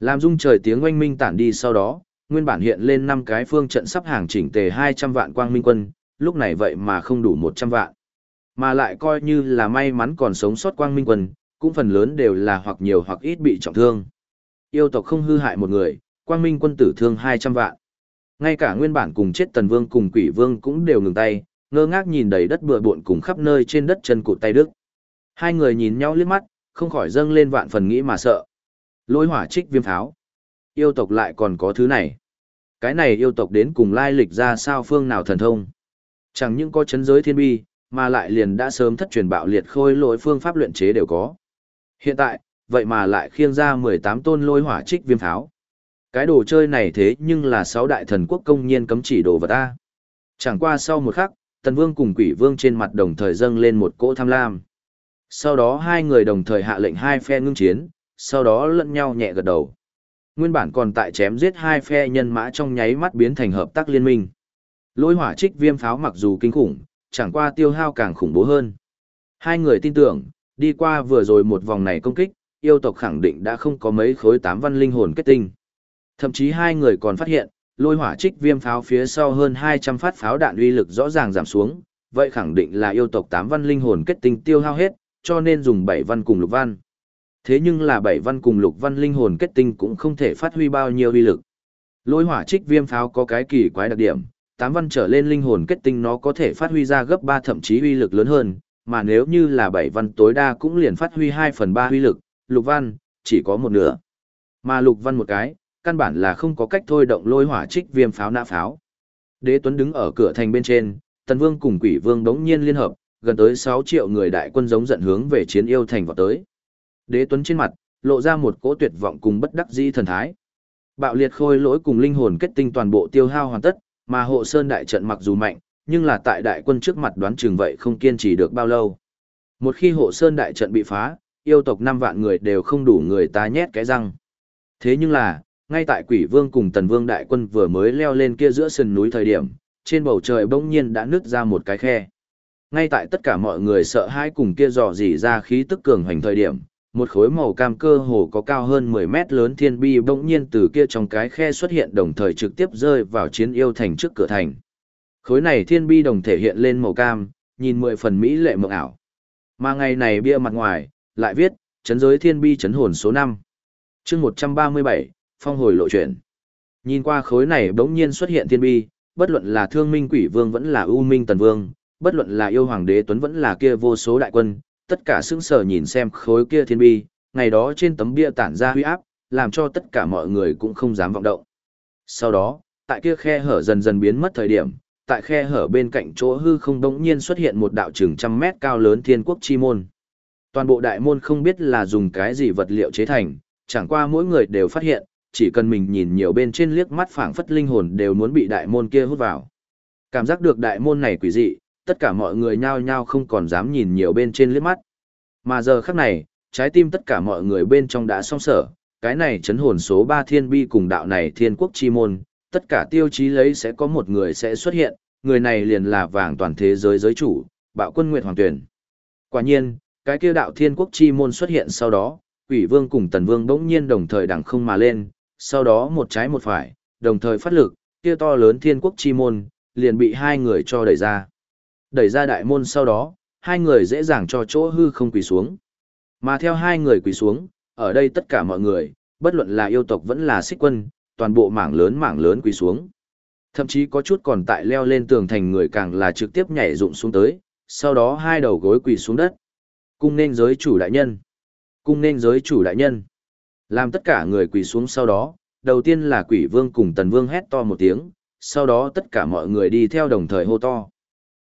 Speaker 1: Làm dung trời tiếng oanh minh tản đi sau đó, nguyên bản hiện lên năm cái phương trận sắp hàng chỉnh tề 200 vạn quang minh quân, lúc này vậy mà không đủ 100 vạn. Mà lại coi như là may mắn còn sống sót quang minh quân, cũng phần lớn đều là hoặc nhiều hoặc ít bị trọng thương. Yêu tộc không hư hại một người, quang minh quân tử thương 200 vạn. Ngay cả nguyên bản cùng chết tần vương cùng quỷ vương cũng đều ngừng tay, ngơ ngác nhìn đầy đất bừa bộn cùng khắp nơi trên đất chân cụt tay đức. Hai người nhìn nhau liếc mắt, không khỏi dâng lên vạn phần nghĩ mà sợ. Lôi hỏa trích viêm pháo. Yêu tộc lại còn có thứ này. Cái này yêu tộc đến cùng lai lịch ra sao phương nào thần thông. Chẳng những có chấn giới thiên bi, mà lại liền đã sớm thất truyền bạo liệt khôi lỗi phương pháp luyện chế đều có. Hiện tại, vậy mà lại khiêng ra 18 tôn lôi hỏa trích viêm pháo. Cái đồ chơi này thế nhưng là sáu đại thần quốc công nhiên cấm chỉ đồ vật ta. Chẳng qua sau một khắc, tần vương cùng quỷ vương trên mặt đồng thời dâng lên một cỗ tham lam. Sau đó hai người đồng thời hạ lệnh hai phe ngưng chiến, sau đó lẫn nhau nhẹ gật đầu. Nguyên bản còn tại chém giết hai phe nhân mã trong nháy mắt biến thành hợp tác liên minh. Lôi hỏa trích viêm pháo mặc dù kinh khủng, chẳng qua tiêu hao càng khủng bố hơn. Hai người tin tưởng, đi qua vừa rồi một vòng này công kích, yêu tộc khẳng định đã không có mấy khối tám văn linh hồn kết tinh. Thậm chí hai người còn phát hiện, lôi hỏa trích viêm pháo phía sau hơn 200 phát pháo đạn uy lực rõ ràng giảm xuống, vậy khẳng định là yêu tộc tám văn linh hồn kết tinh tiêu hao hết, cho nên dùng bảy văn cùng lục văn. Thế nhưng là bảy văn cùng lục văn linh hồn kết tinh cũng không thể phát huy bao nhiêu uy lực. Lôi hỏa trích viêm pháo có cái kỳ quái đặc điểm, tám văn trở lên linh hồn kết tinh nó có thể phát huy ra gấp ba thậm chí uy lực lớn hơn, mà nếu như là bảy văn tối đa cũng liền phát huy hai phần ba uy lực, lục văn chỉ có một nửa. Mà lục văn một cái, căn bản là không có cách thôi động lôi hỏa trích viêm pháo nã pháo. Đế Tuấn đứng ở cửa thành bên trên, Tần Vương cùng Quỷ Vương đống nhiên liên hợp, gần tới 6 triệu người đại quân giống giận hướng về chiến yêu thành vào tới. Đế Tuấn trên mặt, lộ ra một cỗ tuyệt vọng cùng bất đắc dĩ thần thái. Bạo liệt khôi lỗi cùng linh hồn kết tinh toàn bộ tiêu hao hoàn tất, mà hộ sơn đại trận mặc dù mạnh, nhưng là tại đại quân trước mặt đoán chừng vậy không kiên trì được bao lâu. Một khi hộ sơn đại trận bị phá, yêu tộc 5 vạn người đều không đủ người ta nhét cái răng. Thế nhưng là, ngay tại quỷ vương cùng tần vương đại quân vừa mới leo lên kia giữa sườn núi thời điểm, trên bầu trời bỗng nhiên đã nứt ra một cái khe. Ngay tại tất cả mọi người sợ hãi cùng kia dò dỉ ra khí tức cường hành thời điểm, một khối màu cam cơ hồ có cao hơn 10 mét lớn thiên bi bỗng nhiên từ kia trong cái khe xuất hiện đồng thời trực tiếp rơi vào chiến yêu thành trước cửa thành. Khối này thiên bi đồng thể hiện lên màu cam, nhìn mười phần mỹ lệ mộng ảo. Mà ngày này bia mặt ngoài, lại viết, chấn giới thiên bi chấn hồn số 5. chương 137, phong hồi lộ chuyển. Nhìn qua khối này bỗng nhiên xuất hiện thiên bi, bất luận là thương minh quỷ vương vẫn là ưu minh tần vương, bất luận là yêu hoàng đế tuấn vẫn là kia vô số đại quân, tất cả sững sờ nhìn xem khối kia thiên bi, ngày đó trên tấm bia tản ra huy áp, làm cho tất cả mọi người cũng không dám vọng động. Sau đó, tại kia khe hở dần dần biến mất thời điểm, tại khe hở bên cạnh chỗ hư không đống nhiên xuất hiện một đạo trường trăm mét cao lớn thiên quốc chi môn. Toàn bộ đại môn không biết là dùng cái gì vật liệu chế thành, chẳng qua mỗi người đều phát hiện, chỉ cần mình nhìn nhiều bên trên liếc mắt phảng phất linh hồn đều muốn bị đại môn kia hút vào. Cảm giác được đại môn này quỷ dị, tất cả mọi người nhao nhao không còn dám nhìn nhiều bên trên liếc mắt. Mà giờ khắc này, trái tim tất cả mọi người bên trong đã song sở, cái này chấn hồn số 3 thiên bi cùng đạo này thiên quốc chi môn, tất cả tiêu chí lấy sẽ có một người sẽ xuất hiện, người này liền là vàng toàn thế giới giới chủ, bạo quân Nguyệt Hoàng Tuyển. Quả nhiên, cái kia đạo thiên quốc chi môn xuất hiện sau đó, quỷ vương cùng tần vương bỗng nhiên đồng thời đằng không mà lên, sau đó một trái một phải, đồng thời phát lực, kia to lớn thiên quốc chi môn, liền bị hai người cho đẩy ra. Đẩy ra đại môn sau đó, hai người dễ dàng cho chỗ hư không quỳ xuống. Mà theo hai người quỳ xuống, ở đây tất cả mọi người, bất luận là yêu tộc vẫn là xích quân, toàn bộ mảng lớn mảng lớn quỳ xuống. Thậm chí có chút còn tại leo lên tường thành người càng là trực tiếp nhảy rụng xuống tới, sau đó hai đầu gối quỳ xuống đất. Cung nên giới chủ đại nhân. Cung nên giới chủ đại nhân. Làm tất cả người quỳ xuống sau đó, đầu tiên là quỷ vương cùng tần vương hét to một tiếng, sau đó tất cả mọi người đi theo đồng thời hô to.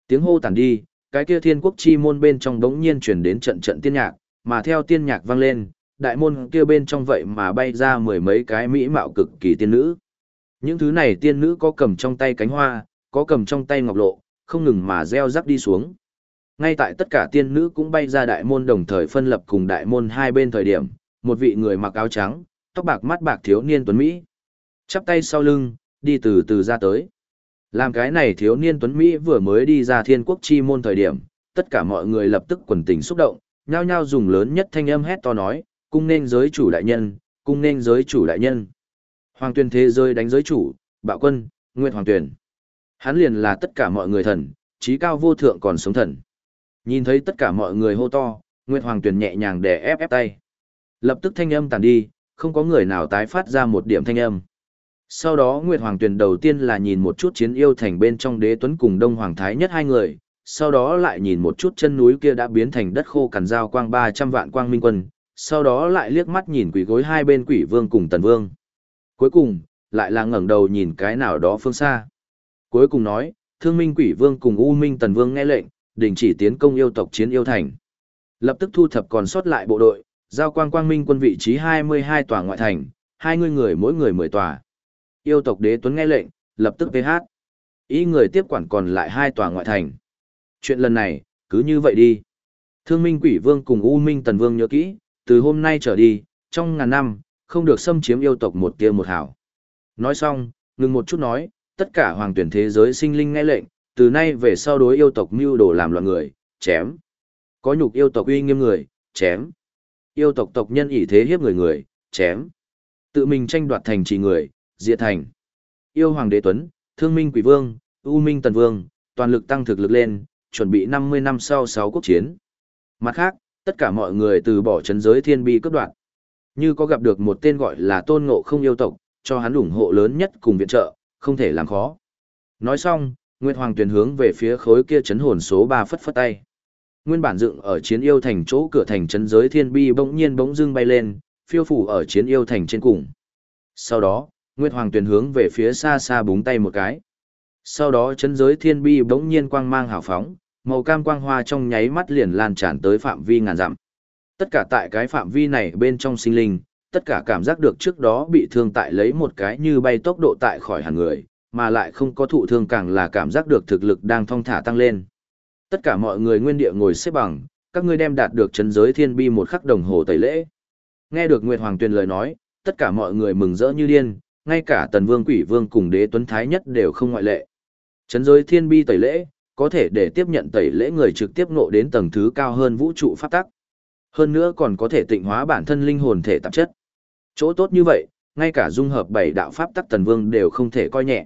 Speaker 1: Tiếng hô tàn đi, cái kia thiên quốc chi môn bên trong đống nhiên chuyển đến trận trận tiên nhạc, mà theo tiên nhạc vang lên, đại môn kia bên trong vậy mà bay ra mười mấy cái mỹ mạo cực kỳ tiên nữ. Những thứ này tiên nữ có cầm trong tay cánh hoa, có cầm trong tay ngọc lộ, không ngừng mà gieo rắc đi xuống. Ngay tại tất cả tiên nữ cũng bay ra đại môn đồng thời phân lập cùng đại môn hai bên thời điểm, một vị người mặc áo trắng, tóc bạc mắt bạc thiếu niên tuấn Mỹ. Chắp tay sau lưng, đi từ từ ra tới. Làm cái này thiếu niên Tuấn Mỹ vừa mới đi ra thiên quốc chi môn thời điểm, tất cả mọi người lập tức quần tình xúc động, nhao nhao dùng lớn nhất thanh âm hét to nói, cung nên giới chủ đại nhân, cung nên giới chủ đại nhân. Hoàng tuyên thế giới đánh giới chủ, bạo quân, Nguyệt Hoàng tuyển. Hắn liền là tất cả mọi người thần, trí cao vô thượng còn sống thần. Nhìn thấy tất cả mọi người hô to, Nguyệt Hoàng tuyển nhẹ nhàng để ép ép tay. Lập tức thanh âm tàn đi, không có người nào tái phát ra một điểm thanh âm. Sau đó Nguyệt Hoàng tuyền đầu tiên là nhìn một chút chiến yêu thành bên trong đế tuấn cùng Đông Hoàng Thái nhất hai người, sau đó lại nhìn một chút chân núi kia đã biến thành đất khô cằn dao quang 300 vạn quang minh quân, sau đó lại liếc mắt nhìn quỷ gối hai bên quỷ vương cùng tần vương. Cuối cùng, lại là ngẩng đầu nhìn cái nào đó phương xa. Cuối cùng nói, thương minh quỷ vương cùng U Minh tần vương nghe lệnh, đình chỉ tiến công yêu tộc chiến yêu thành. Lập tức thu thập còn sót lại bộ đội, giao quang quang minh quân vị trí 22 tòa ngoại thành, hai người người mỗi người 10 tòa. Yêu tộc đế tuấn nghe lệnh, lập tức PH. Ý người tiếp quản còn lại hai tòa ngoại thành. Chuyện lần này, cứ như vậy đi. Thương minh quỷ vương cùng U Minh tần vương nhớ kỹ, từ hôm nay trở đi, trong ngàn năm, không được xâm chiếm yêu tộc một tia một hảo. Nói xong, ngừng một chút nói, tất cả hoàng tuyển thế giới sinh linh nghe lệnh, từ nay về sau đối yêu tộc mưu đồ làm loạn người, chém. Có nhục yêu tộc uy nghiêm người, chém. Yêu tộc tộc nhân ỷ thế hiếp người người, chém. Tự mình tranh đoạt thành trì người, diệt thành. Yêu hoàng đế tuấn, thương minh quỷ vương, u minh tần vương, toàn lực tăng thực lực lên, chuẩn bị 50 năm sau 6 quốc chiến. Mặt khác, tất cả mọi người từ bỏ chấn giới thiên bi cấp đoạn. Như có gặp được một tên gọi là tôn ngộ không yêu tộc, cho hắn ủng hộ lớn nhất cùng viện trợ, không thể làm khó. Nói xong, Nguyệt Hoàng tuyển hướng về phía khối kia chấn hồn số 3 phất phất tay. Nguyên bản dựng ở chiến yêu thành chỗ cửa thành chấn giới thiên bi bỗng nhiên bỗng dưng bay lên, phiêu phủ ở chiến yêu thành trên cùng. Sau đó, Nguyệt Hoàng tuyển hướng về phía xa xa búng tay một cái. Sau đó chấn giới thiên bi bỗng nhiên quang mang hào phóng, màu cam quang hoa trong nháy mắt liền lan tràn tới phạm vi ngàn dặm. Tất cả tại cái phạm vi này bên trong sinh linh, tất cả cảm giác được trước đó bị thương tại lấy một cái như bay tốc độ tại khỏi hẳn người, mà lại không có thụ thương càng là cảm giác được thực lực đang thong thả tăng lên. Tất cả mọi người nguyên địa ngồi xếp bằng, các ngươi đem đạt được chân giới thiên bi một khắc đồng hồ tẩy lễ. Nghe được Nguyệt Hoàng Tuyền lời nói, tất cả mọi người mừng rỡ như điên, ngay cả Tần Vương Quỷ Vương cùng Đế Tuấn Thái nhất đều không ngoại lệ. Trấn giới thiên bi tẩy lễ, có thể để tiếp nhận tẩy lễ người trực tiếp ngộ đến tầng thứ cao hơn vũ trụ pháp tắc. Hơn nữa còn có thể tịnh hóa bản thân linh hồn thể tạp chất. Chỗ tốt như vậy, ngay cả dung hợp bảy đạo pháp tắc tần vương đều không thể coi nhẹ.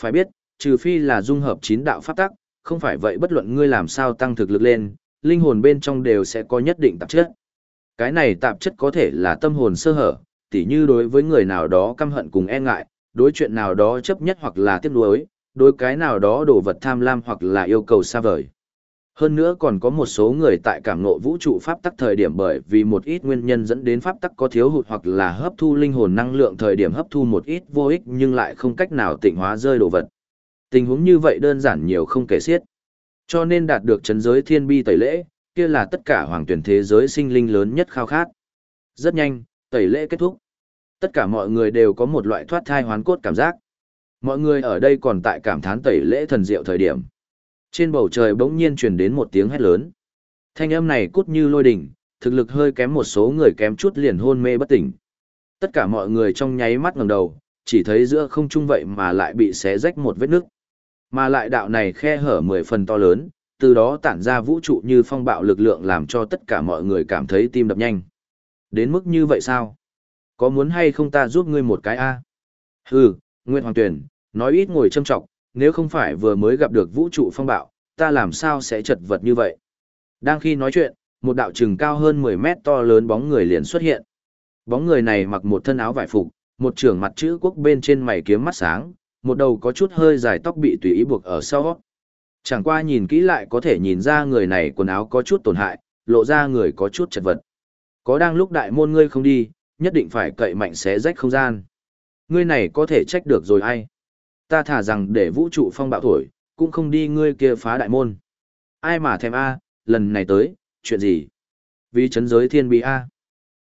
Speaker 1: Phải biết, trừ phi là dung hợp chín đạo pháp tắc, không phải vậy bất luận ngươi làm sao tăng thực lực lên, linh hồn bên trong đều sẽ có nhất định tạp chất. Cái này tạp chất có thể là tâm hồn sơ hở, tỉ như đối với người nào đó căm hận cùng e ngại, đối chuyện nào đó chấp nhất hoặc là tiếc nuối, đối cái nào đó đồ vật tham lam hoặc là yêu cầu xa vời. Hơn nữa còn có một số người tại cảm ngộ vũ trụ pháp tắc thời điểm bởi vì một ít nguyên nhân dẫn đến pháp tắc có thiếu hụt hoặc là hấp thu linh hồn năng lượng thời điểm hấp thu một ít vô ích nhưng lại không cách nào tịnh hóa rơi đồ vật. Tình huống như vậy đơn giản nhiều không kể xiết. Cho nên đạt được chấn giới thiên bi tẩy lễ, kia là tất cả hoàng tuyển thế giới sinh linh lớn nhất khao khát. Rất nhanh, tẩy lễ kết thúc. Tất cả mọi người đều có một loại thoát thai hoán cốt cảm giác. Mọi người ở đây còn tại cảm thán tẩy lễ thần diệu thời điểm. Trên bầu trời bỗng nhiên truyền đến một tiếng hét lớn. Thanh âm này cút như lôi đỉnh, thực lực hơi kém một số người kém chút liền hôn mê bất tỉnh. Tất cả mọi người trong nháy mắt ngẩng đầu, chỉ thấy giữa không trung vậy mà lại bị xé rách một vết nước. Mà lại đạo này khe hở mười phần to lớn, từ đó tản ra vũ trụ như phong bạo lực lượng làm cho tất cả mọi người cảm thấy tim đập nhanh. Đến mức như vậy sao? Có muốn hay không ta giúp ngươi một cái a? Hừ, Nguyên Hoàng Tuyển, nói ít ngồi châm trọng, nếu không phải vừa mới gặp được vũ trụ phong bạo, ta làm sao sẽ chật vật như vậy. Đang khi nói chuyện, một đạo trừng cao hơn 10 mét to lớn bóng người liền xuất hiện. Bóng người này mặc một thân áo vải phục, một trưởng mặt chữ quốc bên trên mày kiếm mắt sáng, một đầu có chút hơi dài tóc bị tùy ý buộc ở sau. Chẳng qua nhìn kỹ lại có thể nhìn ra người này quần áo có chút tổn hại, lộ ra người có chút chật vật. Có đang lúc đại môn ngươi không đi, nhất định phải cậy mạnh xé rách không gian. Ngươi này có thể trách được rồi ai? ta thả rằng để vũ trụ phong bạo thổi, cũng không đi ngươi kia phá đại môn. Ai mà thèm A, lần này tới, chuyện gì? Vì chấn giới thiên bị A.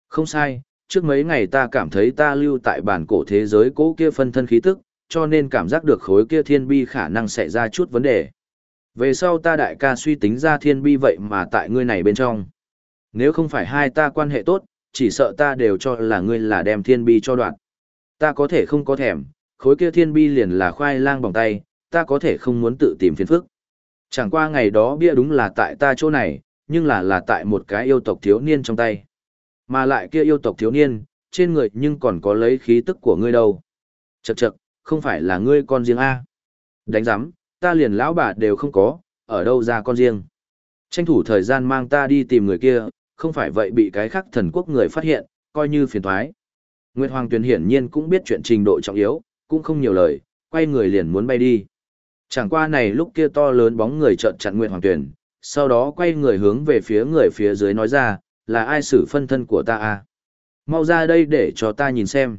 Speaker 1: Không sai, trước mấy ngày ta cảm thấy ta lưu tại bản cổ thế giới cố kia phân thân khí tức, cho nên cảm giác được khối kia thiên bi khả năng xảy ra chút vấn đề. Về sau ta đại ca suy tính ra thiên bi vậy mà tại ngươi này bên trong. Nếu không phải hai ta quan hệ tốt, chỉ sợ ta đều cho là ngươi là đem thiên bi cho đoạn. Ta có thể không có thèm, khối kia thiên bi liền là khoai lang bằng tay, ta có thể không muốn tự tìm phiền phức. Chẳng qua ngày đó bia đúng là tại ta chỗ này, nhưng là là tại một cái yêu tộc thiếu niên trong tay. Mà lại kia yêu tộc thiếu niên, trên người nhưng còn có lấy khí tức của ngươi đâu. Chậc chậc, không phải là ngươi con riêng A. Đánh giám, ta liền lão bà đều không có, ở đâu ra con riêng. Tranh thủ thời gian mang ta đi tìm người kia, không phải vậy bị cái khác thần quốc người phát hiện, coi như phiền thoái. Nguyệt Hoàng Tuyền hiển nhiên cũng biết chuyện trình độ trọng yếu, cũng không nhiều lời, quay người liền muốn bay đi. Chẳng qua này lúc kia to lớn bóng người trợn chặn Nguyệt Hoàng Tuyền, sau đó quay người hướng về phía người phía dưới nói ra, là ai xử phân thân của ta à? Mau ra đây để cho ta nhìn xem.